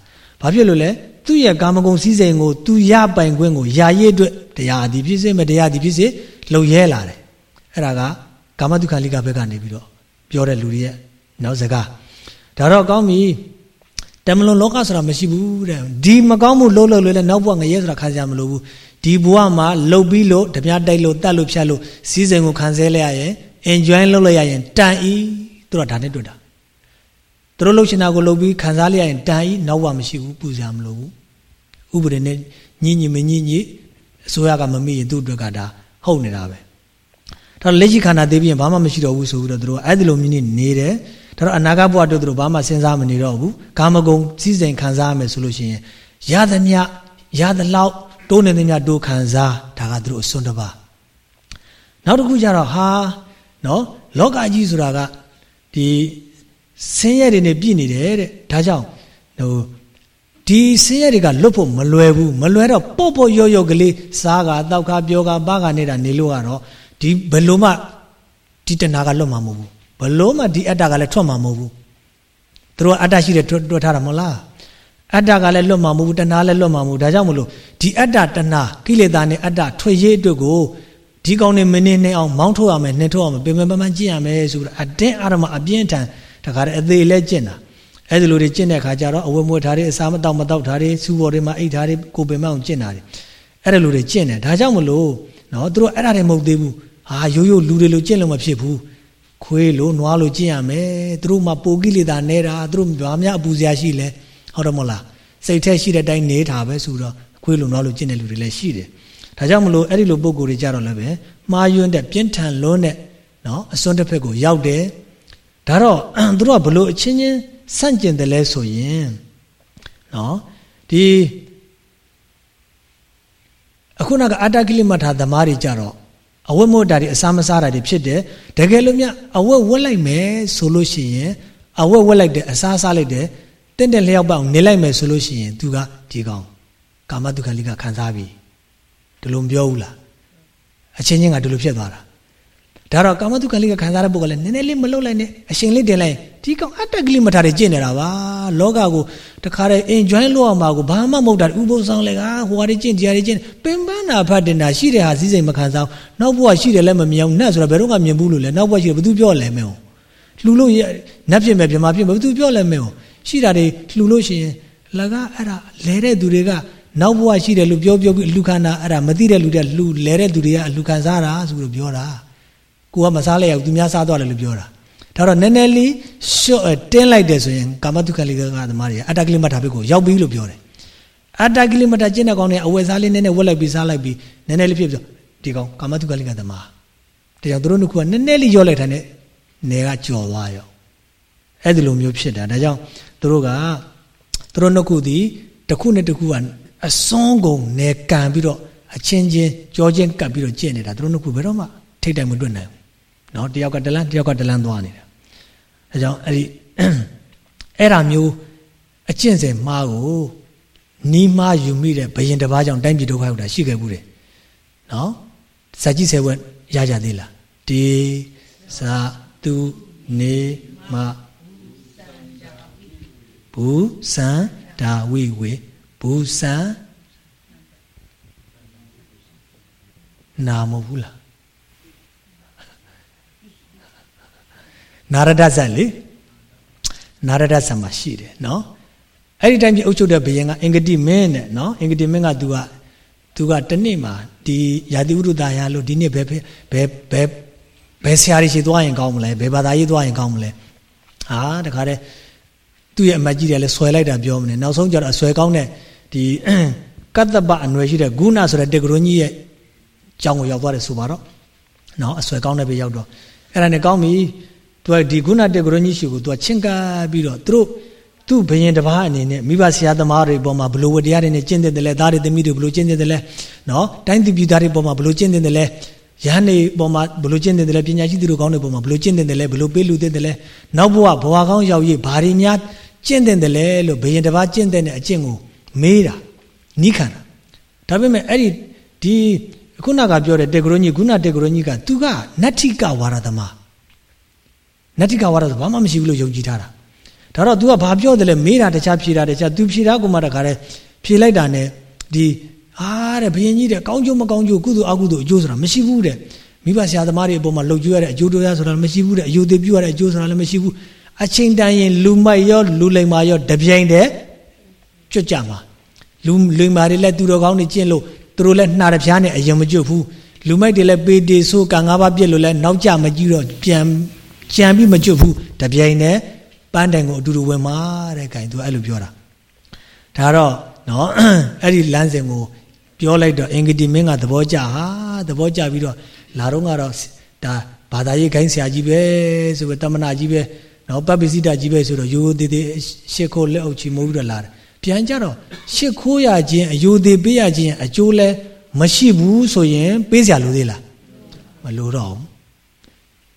A: ဘာဖြစ်လို့လဲ သူ့ရဲ့ကာမဂုဏ်စည်းစိမ်ကိုသူရပိုင်ခွင့်ကိုယာရည်အတွက်တရားဒီဖြစ်စေမတရားဒီဖြစ်စေလှုပ်ရဲလာတယ်အဲ့ဒါကကာမတုခလိကဘက်ကနေပြီးတော့ပြောတဲ့လူတွေရဲ့နောက်စကားဒါတော့ကောင်းပြီတမလွန်လောကဆိုတာမရှိဘူးတဲ့ဒီမကောင်းမှုလှုပ်လှုပ်လွယ်လဲနောက်ဘဝငရဲဆိုတာခံစားမလို့ဘူးဒီဘဝမှာလှုပ်ပြီးလို့ဓမြတိုက်လို့တတ်လို့ဖြတ်လို့စည်းစိမ်ကိုခံဆဲလိုက်ရရင် enjoy လုပ်လိုက်ရရင်တန်ဤသူတို့ဒါနဲ့တွေ့တာသူ တို့လှုပ်ရှင်တာကိုလှုပ်ပြီးခံစားလိုက်ရရင်တန်ဤနောက်ဘဝမရှိဘူးပူစရာမလိုဘူးဥပဒေနဲ့ညင်ညင်မညင်ညင်အစိုးရကမမိရင်သူ့အတွက်ကဒါဟုတ်နေတာပဲဒါလက်ရှိခန္ဓာသိပြီးရင်ဘာမှမရှိတော့ဘူးဆိုပြီးတော့သူတို့အဲ့ဒီလိုမျိုးနေတယ်ဒါတော့အနာဂတ်ဘဝတို့သူတို့ဘာမှစဉ်းစားမနေတော့ဘူးကာမဂုဏ်စည်းစိမ်ခံစားရမယ်ဆိုလို့ရှိရင်ရသမျှရသလောက်တိုးနေသမျှတိုးခံစားဒါကသူတို့အစွန်းတစ်ပါးနောက်တစ်ခုကျတော့ဟာနော်လောကကြီးဆိုတာကဒီ ဆင်းရဲတွေနဲ့ပြည့်နေတယ်တဲ့ဒါကြောင့်ဟိုဒီဆင်းရဲတွေကလွတ်ဖို့မလွယ်ဘူးမလွယ်တော့ပေါ့ပေါ့ရော့ရော့ကလေးစားကတောက်ခါပြောကပါကနေတာနေလို့ကတော့ဒီဘယ်လိုမှဒီတဏှာကလွတ်မှာမဟုတ်ဘူးဘယ်လိုမှဒီအတ္တကလည်းထွက်မှာမဟုတ်ဘူးသူတို့အတ္တရှိတယ်တွတ်ထားတာမဟုတ်လားအတ္တကလည်းလွတ်မှာမဟုတ်ဘူးတဏှာလည်းလွတ်မှာမဟုတ်ဒါကြောင့်မလို့ဒီအတ္တတဏှာကိလေသာနဲ့အတ္တထွက်ရေးအတွက်ကိုဒီကောင်းနေမနေနေအောင်မောင်းထုတ်ရမယ်နှင်ထုတ်ရမယ်ပင်ပန်းပန်းကျင့်ရမယ်ဆိုတော့အတင်းအာရမအပြင်းထန် တခါတည်းအသေးလဲကျင့်တာအဲ့ဒီလိုတွေကျင့်တဲ့အခါကျတော့အဝတ်မွေးထားတွေအစာမတောက်မတောက်ထားတွေစူပေါ်တွေမှာအိတ်ထားတွေကိုပင်မအောင်ကျင့်တာတွေအဲ့ဒီလိုတွေကျင့်တယ်ဒါကြောင့်မလို့နော်သူတို့အဲ့ဒါတွေမဟုတ်သေးဘူးဟာရိုးရိုးလူတွေလိုကျင့်လို့မဖြစ်ဘူးခွေးလိုနွားလိုကျင့်ရမယ်သူတို့မှပိုကိလေသာနေတာသူတို့ဘာများအပူစရာရှိလဲဟုတ်တယ်မဟုတ်လားစိတ်ထဲရှိတဲ့အတိုင်းနေတာပဲဆိုတော့ခွေးလိုနွားလိုကျင့်တဲ့လူတွေလည်းရှိတယ်ဒါကြောင့်မလို့အဲ့ဒီလိုပုံကိုယ်တွေကြတော့လည်းပဲမှားယွင်းတဲ့ပြင်းထန်လွန်းတဲ့နော်အစွန်းတစ်ဖက်ကိုရောက်တယ် ဒါတော့သူတို့ကဘလို့အချင်းချင်းဆန့်ကျင်တယ်လဲဆိုရင်နော်ဒီအခုနကအတ္တကိလေသာသမားတွေကြတော့အဝတ်မို့တာတွေအစာမစားတာတွေဖြစ်တယ်တကယ်လို့မြအဝတ်ဝတ်လိုက်မယ်ဆိုလို့ရှိရင်အဝတ်ဝတ်လိုက်တယ်အစာစားလိုက်တယ်တင့်တဲ့လျောက်ပောင်နေလိုက်မယ်ဆိုလို့ရှိရင်သူကဒီကောင်ကာမတုခလိကခံစားပြီဒီလိုမပြောဘူးလားအချင်းချင်းကဒီလိုဖြစ်သွားတာ ဒါတော့ကာမတုခလိကခံစားတဲ့ပုဂ္ဂိုလ်လည်းနည်းနည်းလေးမလှုပ်လိုက်နဲ့အရှင်လေးတင်လိုက်ဒီကောင်အတ္တကလိမထာတွေကျင့်နေတာပါလောကကိုတခါတည်း enjoy လုပ်အောင်ပါကိုဘာမှမဟုတ်တာဥပုသ်ဆောင်လေကဟိုဟာတွေကျင့်တရားတွေကျင့်ပင်ပန်းတာဖတ်တင်တာရှိတဲ့ဟာစည်းစိမ်မခံစားနောက်ဘဝရှိတယ်လည်းမမြင်အောင်နှက်ဆိုတာဘယ်တော့မှမြင်ဘူးလို့လဲနောက်ဘဝရှိတယ်ဘယ်သူပြောလဲမဲဟုတ်လှူလို့နတ်ဖြစ်မယ်ပြမဖြစ်မယ်ဘယ်သူပြောလဲမဲဟုတ်ရှိတာတွေလှူလို့ရှိရင်လကအဲ့ဒါလဲတဲ့သူတွေကနောက်ဘဝရှိတယ်လို့ပြောပြောပြီးအလူခန္ဓာအဲ့ဒါမသိတဲ့လူတွေလှူလဲတဲ့သူတွေကအလူခံစားတာဆိုလို့ပြောတာ ကိုကမစားလိုက်ရဘူးသူများစားသွားတယ်လို့ပြောတာဒါတော့နည်းနည်းလေးရှော့တင်းလိုက်တယ်ဆိုရင်ကာမတုခလိကကသမားတွေအတ္တကိလမထာဘက်ကိုရောက်ပြီလို့ပြောတယ်အတ္တကိလမထာကျင့်တဲ့ကောင်းနဲ့အဝယ်စားလေးနည်းနည်းဝက်လိုက်ပြီးစားလိုက်ပြီးနည်းနည်းလေးဖြစ်ပြီးဒီကောင်ကာမတုခလိကသမားဒါကြောင့်သူတို့နှစ်ခုကနည်းနည်းလေးရောလိုက်တဲ့နဲ့နေကကြော်သွားရောအဲ့ဒီလိုမျိုးဖြစ်တာဒါကြောင့်သူတို့ကသူတို့နှစ်ခုဒီတစ်ခုနဲ့တစ်ခုကအစွန်းကုန်နေကန်ပြီးတော့အချင်းချင်းကြောချင်းကပ်ပြီးတော့ကျင့်နေတာသူတို့နှစ်ခုဘယ်တော့မှထိတ်တိုင်မတွက်နိုင် နော်တယောက်ကတလန်းတယောက်ကတလန်းသွားနေတာအဲကြောင့်အဲ့ဒီအဲ့ဒါမျိုးအကျင့်စင်မှားကိုနီးမှားယူမိတဲ့ဘယင်တစ်ပါးကြောင့်တိုင်းပြည်ဒုက္ခရောက်တာရှိခဲ့ဘူးတယ်နော်ဇာကြီးဆယ်ဘွဲ့ရကြသေးလားဒီဇာသူနေမဘူစံဒါဝိဝေဘူစံနာမဟုတ်ဘူးလား နာရဒဇတ်လေနာရဒဇတ်မှာရှိတယ်နော်အဲ့ဒီတိုင်းပြည်အုပ်ချုပ်တဲ့ဘုရင်ကအင်္ဂတိမင်းနဲ့နော်အင်္ဂတိမင်းကသူကသူကတနေ့မှာဒီယာတိဥဒ္ဒတာရလို့ဒီနေ့ဘယ်ဘယ်ဘယ်ဘယ်ဘယ်ဆရာကြီးရှိသွားရင်ကောင်းမလဲဘယ်ဘာသာရေးသွားရင်ကောင်းမလဲဟာတခါတည်းသူ့ရဲ့အမတ်ကြီးတွေလည်းဆွဲလိုက်တာပြောမနေနောက်ဆုံးကျတော့အဆွဲကောင်းတဲ့ဒီကတ္တပအနွယ်ရှိတဲ့ဂုဏဆိုတဲ့တေကရုံကြီးရဲ့ကြောင်းကိုရောက်သွားတယ်ဆိုပါတော့နော်အဆွဲကောင်းတဲ့ဘေးရောက်တော့အဲ့ဒါနဲ့ကောင်းပြီ သူကဒီဂုဏတေကရုံကြီးရှိကိုသူကချင့်ကပ်ပြီးတော့သူတို့သူ့ဘယင်တစ်ပါးအနေနဲ့မိဘဆရာသမားတွေပေါ်မှာဘလို့ဝတရားတွေနဲ့ကျင့်တဲ့တယ်လဲသားတွေသမီးတွေဘလို့ကျင့်တဲ့တယ်လဲနော်တိုင်းသူပြည်သားတွေပေါ်မှာဘလို့ကျင့်တဲ့တယ်လဲရဟန်းတွေပေါ်မှာဘလို့ကျင့်တဲ့တယ်လဲပညာရှိသူတို့ကောင်းတွေပေါ်မှာဘလို့ကျင့်တဲ့တယ်လဲဘလို့ပေးလူတဲ့တယ်လဲနောက်ဘဝဘဝကောင်းရောက်ရေးဘာတွေများကျင့်တဲ့တယ်လဲလို့ဘယင်တစ်ပါးကျင့်တဲ့အကျင့်ကိုမေးတာနိခန္ဓာဒါပေမဲ့အဲ့ဒီဒီခုနကပြောတဲ့တေကရုံကြီးခုနတေကရုံကြီးကသူကနတ္ထိကဝါရသမား နတ္ထိကဝါရဆိုဘာမှမရှိဘူးလို့ယုံကြည်ထားတာဒါတော့ तू ကဘာပြောတယ်လဲမေးတာတခြားဖြေတာတခြား तू ဖြေတာကမှတခါတည်းဖြေလိုက်တာ ਨੇ ဒီအားတဲ့ဘယင်ကြီးတဲ့ကောင်းကျိုးမကောင်းကျိုးကုသိုလ်အကုသိုလ်အကျိုးဆိုတာမရှိဘူးတဲ့မိဘဆရာသမားတွေအပေါ်မှာလှုပ်ကြွရတဲ့အကျိုးတရားဆိုတာမရှိဘူးတဲ့အယုဒိပြုရတဲ့အကျိုးဆိုတာလည်းမရှိဘူးအချိန်တန်ရင်လူမိုက်ရောလူလိမ္မာရောတပြိုင်တည်းကြွကြမှာလူလိမ္မာတွေလည်းသူတော်ကောင်းတွေကျင့်လို့သူတို့လည်းနှာတပြားနဲ့အယံမကျွတ်ဘူးလူမိုက်တွေလည်းပေတေဆိုးကံငါးပါးပြစ်လို့လည်းနောက်ကြမကြည့်တော့ပြန် ကြံပြီးမကျွတ်ဘူးတပြိုင်တည်းပန်းတိုင်ကိုအတူတူဝင်มาတဲ့ခိုင်သူအဲ့လိုပြောတာဒါတော့နော်အဲ့ဒီလမ်းစဉ်ကိုပြောလိုက်တော့အင်္ဂတိမင်းကသဘောကျဟာသဘောကျပြီးတော့လာတော့ကတော့ဒါဘာသာရေးခိုင်းဆရာကြီးပဲဆိုပြီးတမနာကြီးပဲနော်ပပ္ပစိတကြီးပဲဆိုတော့ရိုးသေးသေးရှစ်ခိုးလက်အုပ်ချီမိုးပြီးတော့လာတယ်ပြန်ကြတော့ရှစ်ခိုးရခြင်းအယိုသေးပေးရခြင်းအကျိုးလဲမရှိဘူးဆိုရင် ပေးစရာလိုသေးလားမလိုတော့ဘူး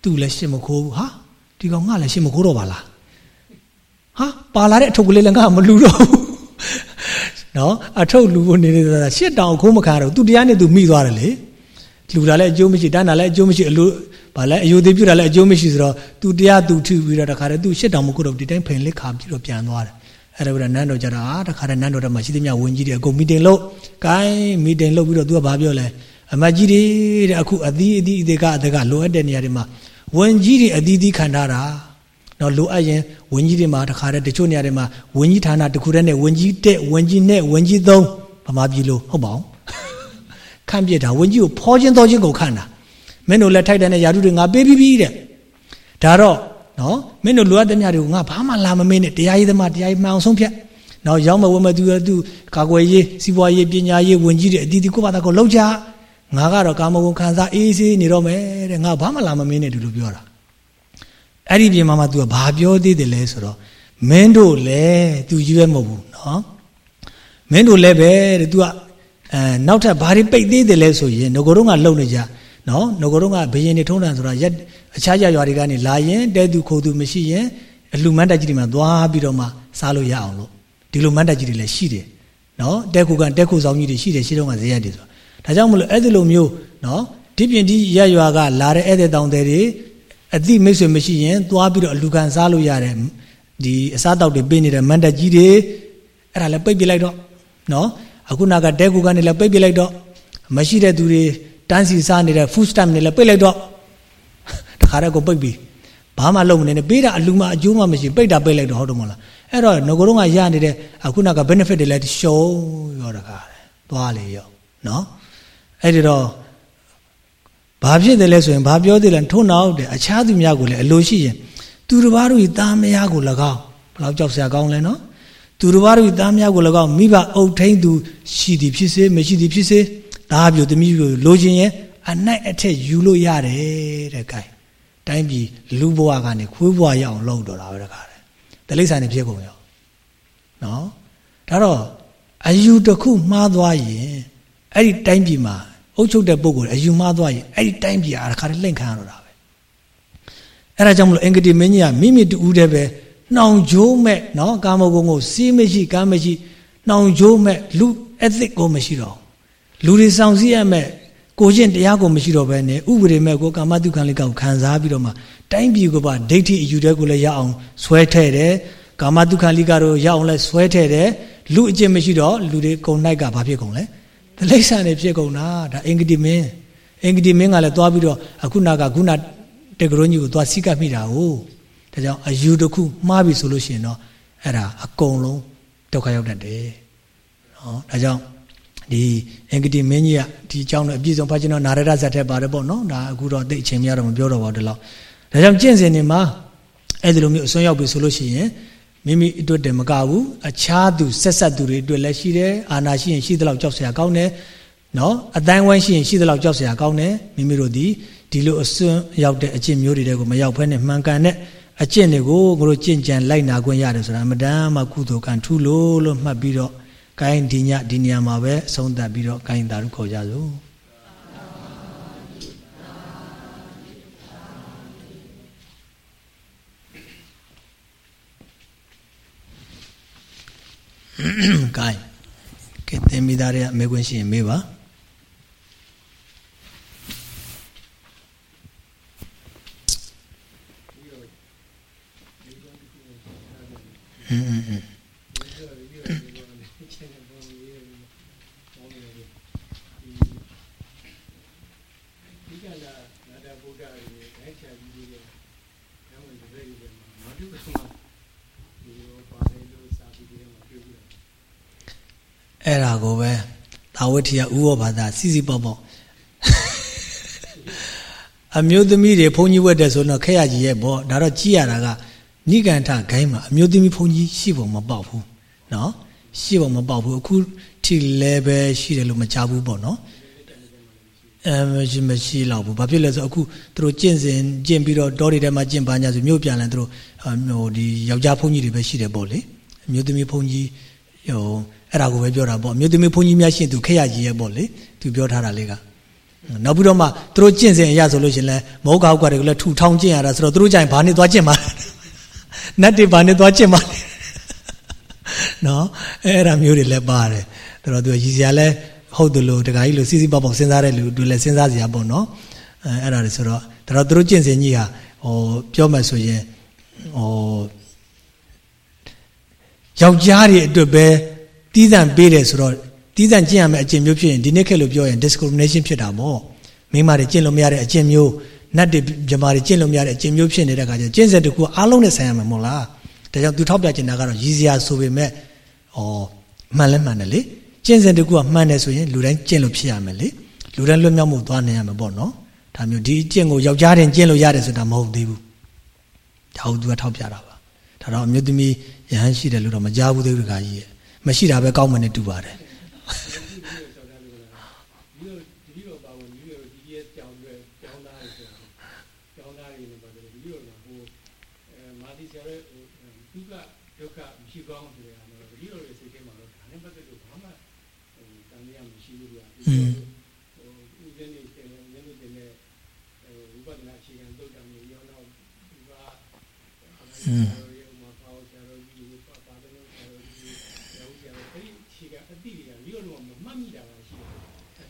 A: သူလည်းရှစ်မခိုးဘူးဟာဒီကောင်ငါလည်းရှစ်မခိုးတော့ပါလားဟာပါလာတဲ့အထုပ်ကလေးလည်းငါမလူတော့ဘူးနော်အထုပ်လူဖို့နေနေတာရှစ်တောင်ခိုးမခါတော့သူတရားနဲ့သူမိသွားတယ်လေလူတာလည်းအကျိုးမရှိတန်းတာလည်းအကျိုးမရှိအလိုဗာလဲအယိုသေးပြတာလည်းအကျိုးမရှိဆိုတော့သူတရားသူထုပြီးတော့တခါတည်းသူရှစ်တောင်မခိုးတော့ဒီတိုင်းဖိန်လေးခါပြီးတော့ပြန်သွားတယ်အဲ့ဒါကနန်းတော်ကြတော့အာတခါတည်းနန်းတော်ထဲမှာရှိသမျှဝင်ကြီးတွေအကုန်မီတင်လုပ်ကိုင်းမီတင်လုပ်ပြီးတော့သူကဘာပြောလဲအမကြီးတွေတဲ့အခုအသီးအသီးအသေးကအတကလိုအပ်တဲ့နေရာတွေမှာ ဝင်ကြီးတွေအသီးသီးခံထားတာနော်လိုအပ်ရင်ဝင်းကြီးတွေမှာတခါတည်းတချို့နေရာတွေမှာဝင်းကြီးဌာနတစ်ခုတည်းနဲ့ဝင်းကြီးတက်ဝင်းကြီးနဲ့ဝင်းကြီးသုံးဗမာပြည်လို့ဟုတ်ပါအောင်ခန့်ပြစ်တာဝင်းကြီးကိုဖောချင်းတော်ချင်းကိုခန့်တာမင်းတို့လည်းထိုက်တဲ့ယာတုတွေငါပေးပြီးပြီတဲ့ဒါတော့နော်မင်းတို့လိုအပ်တဲ့များတွေကိုငါဘာမှလာမမင်းနဲ့တရားရေးသမားတရားရေးမှအောင်ဆုံးဖြတ်နော်ရောက်မဝမသူသူကာကွယ်ရေးစီးပွားရေးပညာရေးဝင်ကြီးတွေအတီးတီကိုပါတာကိုလောက်ကြ ငါကတော့ကာမဂုဏ်ခံစားအေးဆေးနေတော့မယ်တဲ့ငါဘာမှလာမမင်းနဲ့တူတူပြောတာအဲ့ဒီပြင်မှာမှ तू ကဘာပြောသေးတယ်လဲဆိုတော့မင်းတို့လည်း तू ရွေးမဟုတ်ဘူးနော်မင်းတို့လည်းပဲတဲ့ तू ကအဲနောက်ထပ်ဘာတွေပိတ်သေးတယ်လဲဆိုရင်ငကိုတော့ကလုံနေကြနော်ငကိုတော့ကဘယင်နေထုံးတယ်ဆိုတာရက်အခြားရွာတွေကနေလာရင်တဲသူခိုသူမရှိရင်အလှမန်းတက်ကြီးတွေမှာသွားပြီးတော့မှစားလို့ရအောင်လို့ဒီလိုမန်းတက်ကြီးတွေလည်းရှိတယ်နော်တဲခုကတဲခုဆောင်ကြီးတွေရှိတယ်ရှိတော့ကဇေယျတွေဆိုတာ ဒါကြောင့်မလို့အဲ့ဒီလိုမျိုးနော်ဒီပြင်ဒီရက်ရွာကလာတဲ့ဧည့်သည်တောင်တွေအတိမိတ်ဆွေမရှိရင်သွားပြီးတော့အလူခံစားလို့ရတယ်ဒီအစားတောက်တွေပေးနေတဲ့မန်တက်ကြီးတွေအဲ့ဒါလည်းပိတ်ပြလိုက်တော့နော်အခုနာကတဲကူကနေလည်းပိတ်ပြလိုက်တော့မရှိတဲ့သူတွေတန်းစီစားနေတဲ့ food stamp တွေလည်းပိတ်လိုက်တော့တခါတည်းကိုပိတ်ပြီးဘာမှလုပ်မနေနဲ့ပေးတာအလူမှအကျိုးမှမရှိပိတ်တာပိတ်လိုက်တော့ဟုတ်တယ်မဟုတ်လားအဲ့တော့ငကိုတော့ကရနေတဲ့အခုနာက benefit တွေလည်းရှုံးရောတခါသွားလေရောနော် အဲ့ဒီတော့ဘာဖြစ်တယ်လဲဆိုရင်ဘာပြောသေးလဲထို့နောက်တဲ့အခြားသူများကိုလည်းအလိုရှိရင်သူတစ်ပါးတို့ဤသားမယားကို၎င်းဘယ်လောက်ကြောက်စရာကောင်းလဲနော်သူတစ်ပါးတို့ဤသားမယားကို၎င်းမိဘအုပ်ထိန်သူရှိသည်ဖြစ်စေမရှိသည်ဖြစ်စေသားပြိုသမီးပြိုလိုချင်ရင်အနိုင်အထက်ယူလို့ရတယ်တဲ့ခိုင်တိုင်းပြည်လူဘဝကနေခွေးဘဝရအောင်လုပ်တော့တာပဲတခါတယ်တလိ္ဆန်နေဖြစ်ကုန်ရောနော်ဒါတော့အယူတစ်ခုမှားသွားရင် အဲ့ဒီတိုင်းပြည်မှာအုပ်ချုပ်တဲ့ပုဂ္ဂိုလ်အယူမှားသွားရင်အဲ့ဒီတိုင်းပြည်အားတခါတည်းလှင့်ခံရတော့တာပဲအဲ့ဒါကြောင့်မလို့အင်္ဂတိမင်းကြီးကမိမိတူးတဲ့ပဲနှောင်ကြိုးမဲ့နော်ကာမဂုဏ်ကိုစီးမရှိကမ်းမရှိနှောင်ကြိုးမဲ့လူအသစ်ကိုမရှိတော့လူတွေဆောင်စည်းရမဲ့ကိုချင်းတရားကိုမရှိတော့ဘဲနဲ့ဥပဒေမဲ့ကိုကာမတုခံလေးကောက်ခံစားပြီးတော့မှတိုင်းပြည်ကိုပါဒိဋ္ဌိအယူတဲ့ကိုလည်းရအောင်ဆွဲထည့်တယ်ကာမတုခံလိကတော့ရအောင်လဲဆွဲထည့်တယ်လူအကျင့်မရှိတော့လူတွေကုံ၌ကဘာဖြစ်ကုန်လဲ တလိษံနေဖြစ်ကုန်တာဒါအင်္ဂတိမင်းအင်္ဂတိမင်းကလည်းသွားပြီးတော့အခုနာကခုနတကရုံးကြီးကိုသွားစိကပ်မိတာကိုဒါကြောင့်အယူတစ်ခုမှားပြီဆိုလို့ရှိရင်တော့အဲ့ဒါအကုန်လုံးဒုက္ခရောက်တတ်တယ်နော်ဒါကြောင့်ဒီအင်္ဂတိမင်းကြီးကဒီအကြောင်းတော့အပြည့်စုံဖတ်ကျွန်တော်နာရဒဇတ်ထက်ပါတယ်ပေါ့နော်ဒါအခုတော့သိအချိန်မရတော့မပြောတော့ပါဘူးဒီလောက်ဒါကြောင့်ကျင့်စဉ်တွေမှာအဲ့ဒီလိုမျိုးအစွန်းရောက်ပြီဆိုလို့ရှိရင် မိမိအတွက်တည်းမကဘူးအခြားသူဆက်ဆက်သူတွေအတွက်လည်းရှိတယ်အာနာရှိရင်ရှိသလောက်ကြောက်စရာကောင်းတယ်နော်အတိုင်းဝိုင်းရှိရင်ရှိသလောက်ကြောက်စရာကောင်းတယ်မိမိတို့ဒီဒီလိုအစွန်းရောက်တဲ့အကျင့်မျိုးတွေကိုမရောက်ဖဲနဲ့မှန်ကန်တဲ့အကျင့်တွေကိုငါတို့ကြင်ကြံလိုက်နာခွင့်ရတယ်ဆိုတာအမတန်မှကုသိုလ်ကံထူလို့လို့မှတ်ပြီးတော့ကိုင်းဒီညဒီနေရာမှာပဲအဆုံးသတ်ပြီးတော့ကိုင်းတာတို့ခေါ်ကြစို့ ကိုင်းကဲသင်မိသားရဲ့အမေ အဲ့ဒါကိုပဲသာဝတိယဥဝဘာသာစီစီပေါ့ပေါ့အမျိုးသမီးတွေဘုန်းကြီးဝတ်တယ်ဆိုတော့ခက်ရကြီးရဲ့ပေါ့ဒါတော့ကြည်ရတာကနိဂန္ဓဂိုင်းမှာအမျိုးသမီးဘုန်းကြီးရှိပုံမပေါက်ဘူးเนาะရှိပုံမပေါက်ဘူးအခုထိလဲပဲရှိတယ်လို့မကြားဘူးပေါ့เนาะအဲမရှိမရှိတော့ဘူးဘာဖြစ်လဲဆိုအခုသူတို့ကျင့်စဉ်ကျင့်ပြီးတော့တောတွေထဲမှာကျင့်ပါညာဆိုမြို့ပြန်လဲသူတို့ဟိုဒီယောက်ျားဘုန်းကြီးတွေပဲရှိတယ်ပေါ့လေအမျိုးသမီးဘုန်းကြီးဟို အဲ့ဒါကိုပဲပြောတာပေါ့မြို့သမီးဘုန်းကြီးများရှင်းသူခက်ရကြီးရဲ့ပေါ့လေသူပြောထားတာလေးကနောက်ပြီးတော့မှသူတို့ကျင့်စဉ်အရဆိုလို့ရှင်လဲမဟုတ်ကောက်ကတွေကိုလည်းထူထောင်းကျင့်ရတာဆိုတော့သူတို့ကြိုင်ဘာနဲ့သွားကျင့်မှာနတ်တွေဘာနဲ့သွားကျင့်မှာနော်အဲ့ဒါမျိုးတွေလည်းပါတယ်ဒါတော့သူရည်စရာလဲဟုတ်တယ်လို့တခါကြီးလို့စီစီပေါက်ပေါက်စဉ်းစားတဲ့လူတွေလည်းစဉ်းစားစရာပေါ့နော်အဲအဲ့ဒါတွေဆိုတော့ဒါတော့သူတို့ကျင့်စဉ်ကြီးဟာဟိုပြောမှဆိုရင်ဟိုယောက်ျားတွေအတွက်ပဲ တီးသန့်ပေးတယ်ဆိုတော့တီးသန့်ကျင့်ရမယ့်အကျင့်မျိုးဖြစ်ရင်ဒီနေ့ခေတ်လို့ပြောရင် discrimination ဖြစ်တာပေါ့မိန်းမတွေကျင့်လို့မရတဲ့အကျင့်မျိုးနတ်တွေမြမာတွေကျင့်လို့မရတဲ့အကျင့်မျိုးဖြစ်နေတဲ့အခါကျကျင့်စဉ်တကူအားလုံးနဲ့ဆိုင်ရမှာမဟုတ်လားဒါကြောင့်သူထောက်ပြချင်တာကတော့ရည်စရာဆိုပေမဲ့ဩမှန်လဲမှန်တယ်လေကျင့်စဉ်တကူကမှန်တယ်ဆိုရင်လူတိုင်းကျင့်လို့ဖြစ်ရမယ်လေလူတိုင်းလွတ်မြောက်မှုသွားနိုင်ရမှာပေါ့နော်ဒါမျိုးဒီအကျင့်ကိုယောက်ျားတင်ကျင့်လို့ရတယ်ဆိုတာမဟုတ်သေးဘူးဒါဟုတ်သူကထောက်ပြတာပါဒါတော့အမျိုးသမီးယဟန်ရှိတယ်လို့တော့မကြားဘူးသေးဘူးခါကြီးရဲ့ မရှိတာပဲကောင်းမှနဲ့တူပါတယ်อื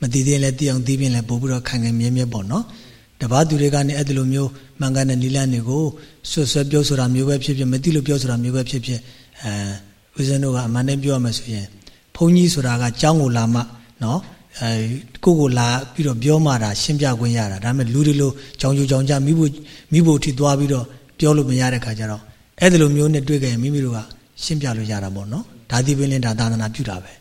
A: မသိသေးရင်လည်းသိအောင်သိပြင်လည်းပို့ပြီးတော့ခိုင်ခိုင်မြဲမြဲပေါ့နော်တပားသူတွေကနေအဲ့ဒီလိုမျိုးမှန်ကန်တဲ့နိလန်တွေကိုဆွဆွဲပြောဆိုတာမျိုးပဲဖြစ်ဖြစ်မသိလို့ပြောဆိုတာမျိုးပဲဖြစ်ဖြစ်အဲဦးဇင်းတို့ကအမှန်တည်းပြောရမယ်ဆိုရင်ဘုန်းကြီးဆိုတာကကျောင်းကိုလာမှနော်အဲကိုကိုလာပြီးတော့ပြောမှတာရှင်းပြခွင့်ရတာဒါပေမဲ့လူတွေလိုကြောင်ကြကြောင်ကြမိဖို့မိဖို့ထိသွားပြီးတော့ပြောလို့မရတဲ့ခါကျတော့အဲ့ဒီလိုမျိုးနဲ့တွေ့ကြရင်မိမိတို့ကရှင်းပြလို့ရတာပေါ့နော်ဒါဒီပင်လင်းဒါသာသနာပြုတာပဲ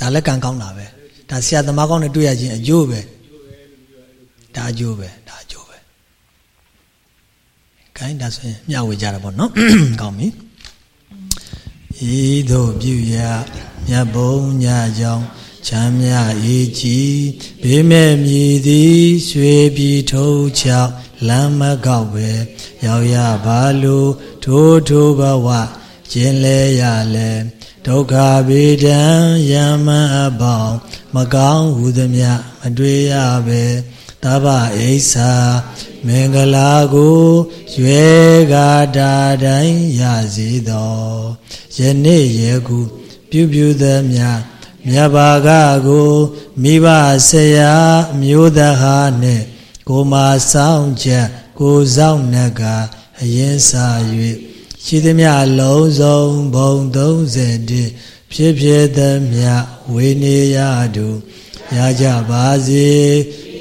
A: ဒါလည်းကံကောင်းတာပဲဒါဆရာသမားကောင်းနဲ့တွေ့ရခြင်းအကျိုးပဲဒါအကျိုးပဲဒါအကျိုးပဲခိုင်းဒါဆိုရင်မျှဝေကြတာပေါ့နော်ကောင်းပြီဤသို့ပြုရမြတ်ဘုံညကြောင့်ချမ်းမြအေးကြည်ဘေးမဲ့မြည်သည်ရွှေပြည်ထုံချောက်လမ်းမကောက်ပဲရောက်ရပါလို့ထိုးထိုးဘဝကျင်လဲရလဲ ဒုက္ခဗေဒံယမအပေါင်းမကောင်းဟုသည်မမတွေ့ရပဲတဗ္ဗအိဆာမင်္ဂလာကိုရွယ်ကာတာတိုင်းရစေသောယနေ့ယေခုပြုပြုသမျှမြတ်ဘာကကိုမိဘဆရာမျိုးတဟာနှင့်ကိုမာဆောင်ချက်ကိုဆောင်နကအရင်စာ၍ ရှိသမျှလုံးစုံဘုံ30ဖြစ်ဖြစ်သမျှဝေနေရတုရကြပါစေ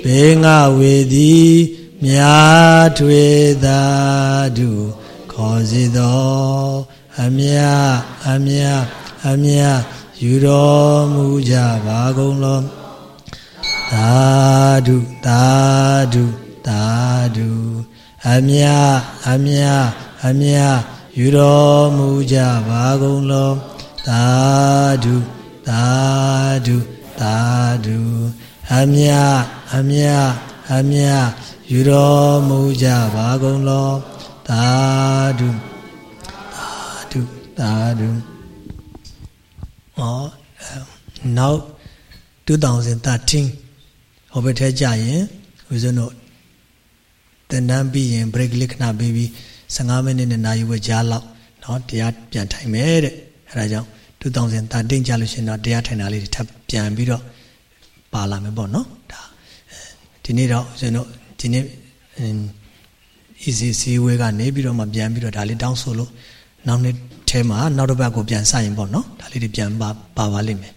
A: ဘေငါဝေသည်မြာထွေသာတုခေါ်စီသောအမြအမြအမြယူတော်မူကြပါကုန်လောသာဓုသာဓုသာဓုအမြအမြအမြ ယူတော်မူကြပါကုန်လောသာဓုသာဓုသာဓုအမြအမြအမြယူတော်မူကြပါကုန်လောသာဓုသာဓုသာဓုဟော now 2013ဟောဘက်ထဲကြရင်ဦးဇင်းတို့တန်တန်းပြီးရင် break လေးခဏပေးပြီး 15မိနစ်နဲ့နာရီဝက်ကြားလောက်เนาะတရားပြန်ထိုင်မယ်တဲ့အဲဒါကြောင့်2013ကြာလို့ရှင်တော့တရားထိုင်တာလေးတွေထပ်ပြန်ပြီးတော့ပါလာမယ်ပေါ့နော်ဒါဒီနေ့တော့ဦးဇင်းတို့ဒီနေ့ easy စီဝဲကနေပြီးတော့မှပြန်ပြီးတော့ဒါလေးတောင်းဆိုလို့နောက်နေ့ထဲမှာနောက်တစ်ပတ်ကိုပြန်စရင်ပေါ့နော်ဒါလေးတွေပြန်ပါပါပါလိမ့်မယ်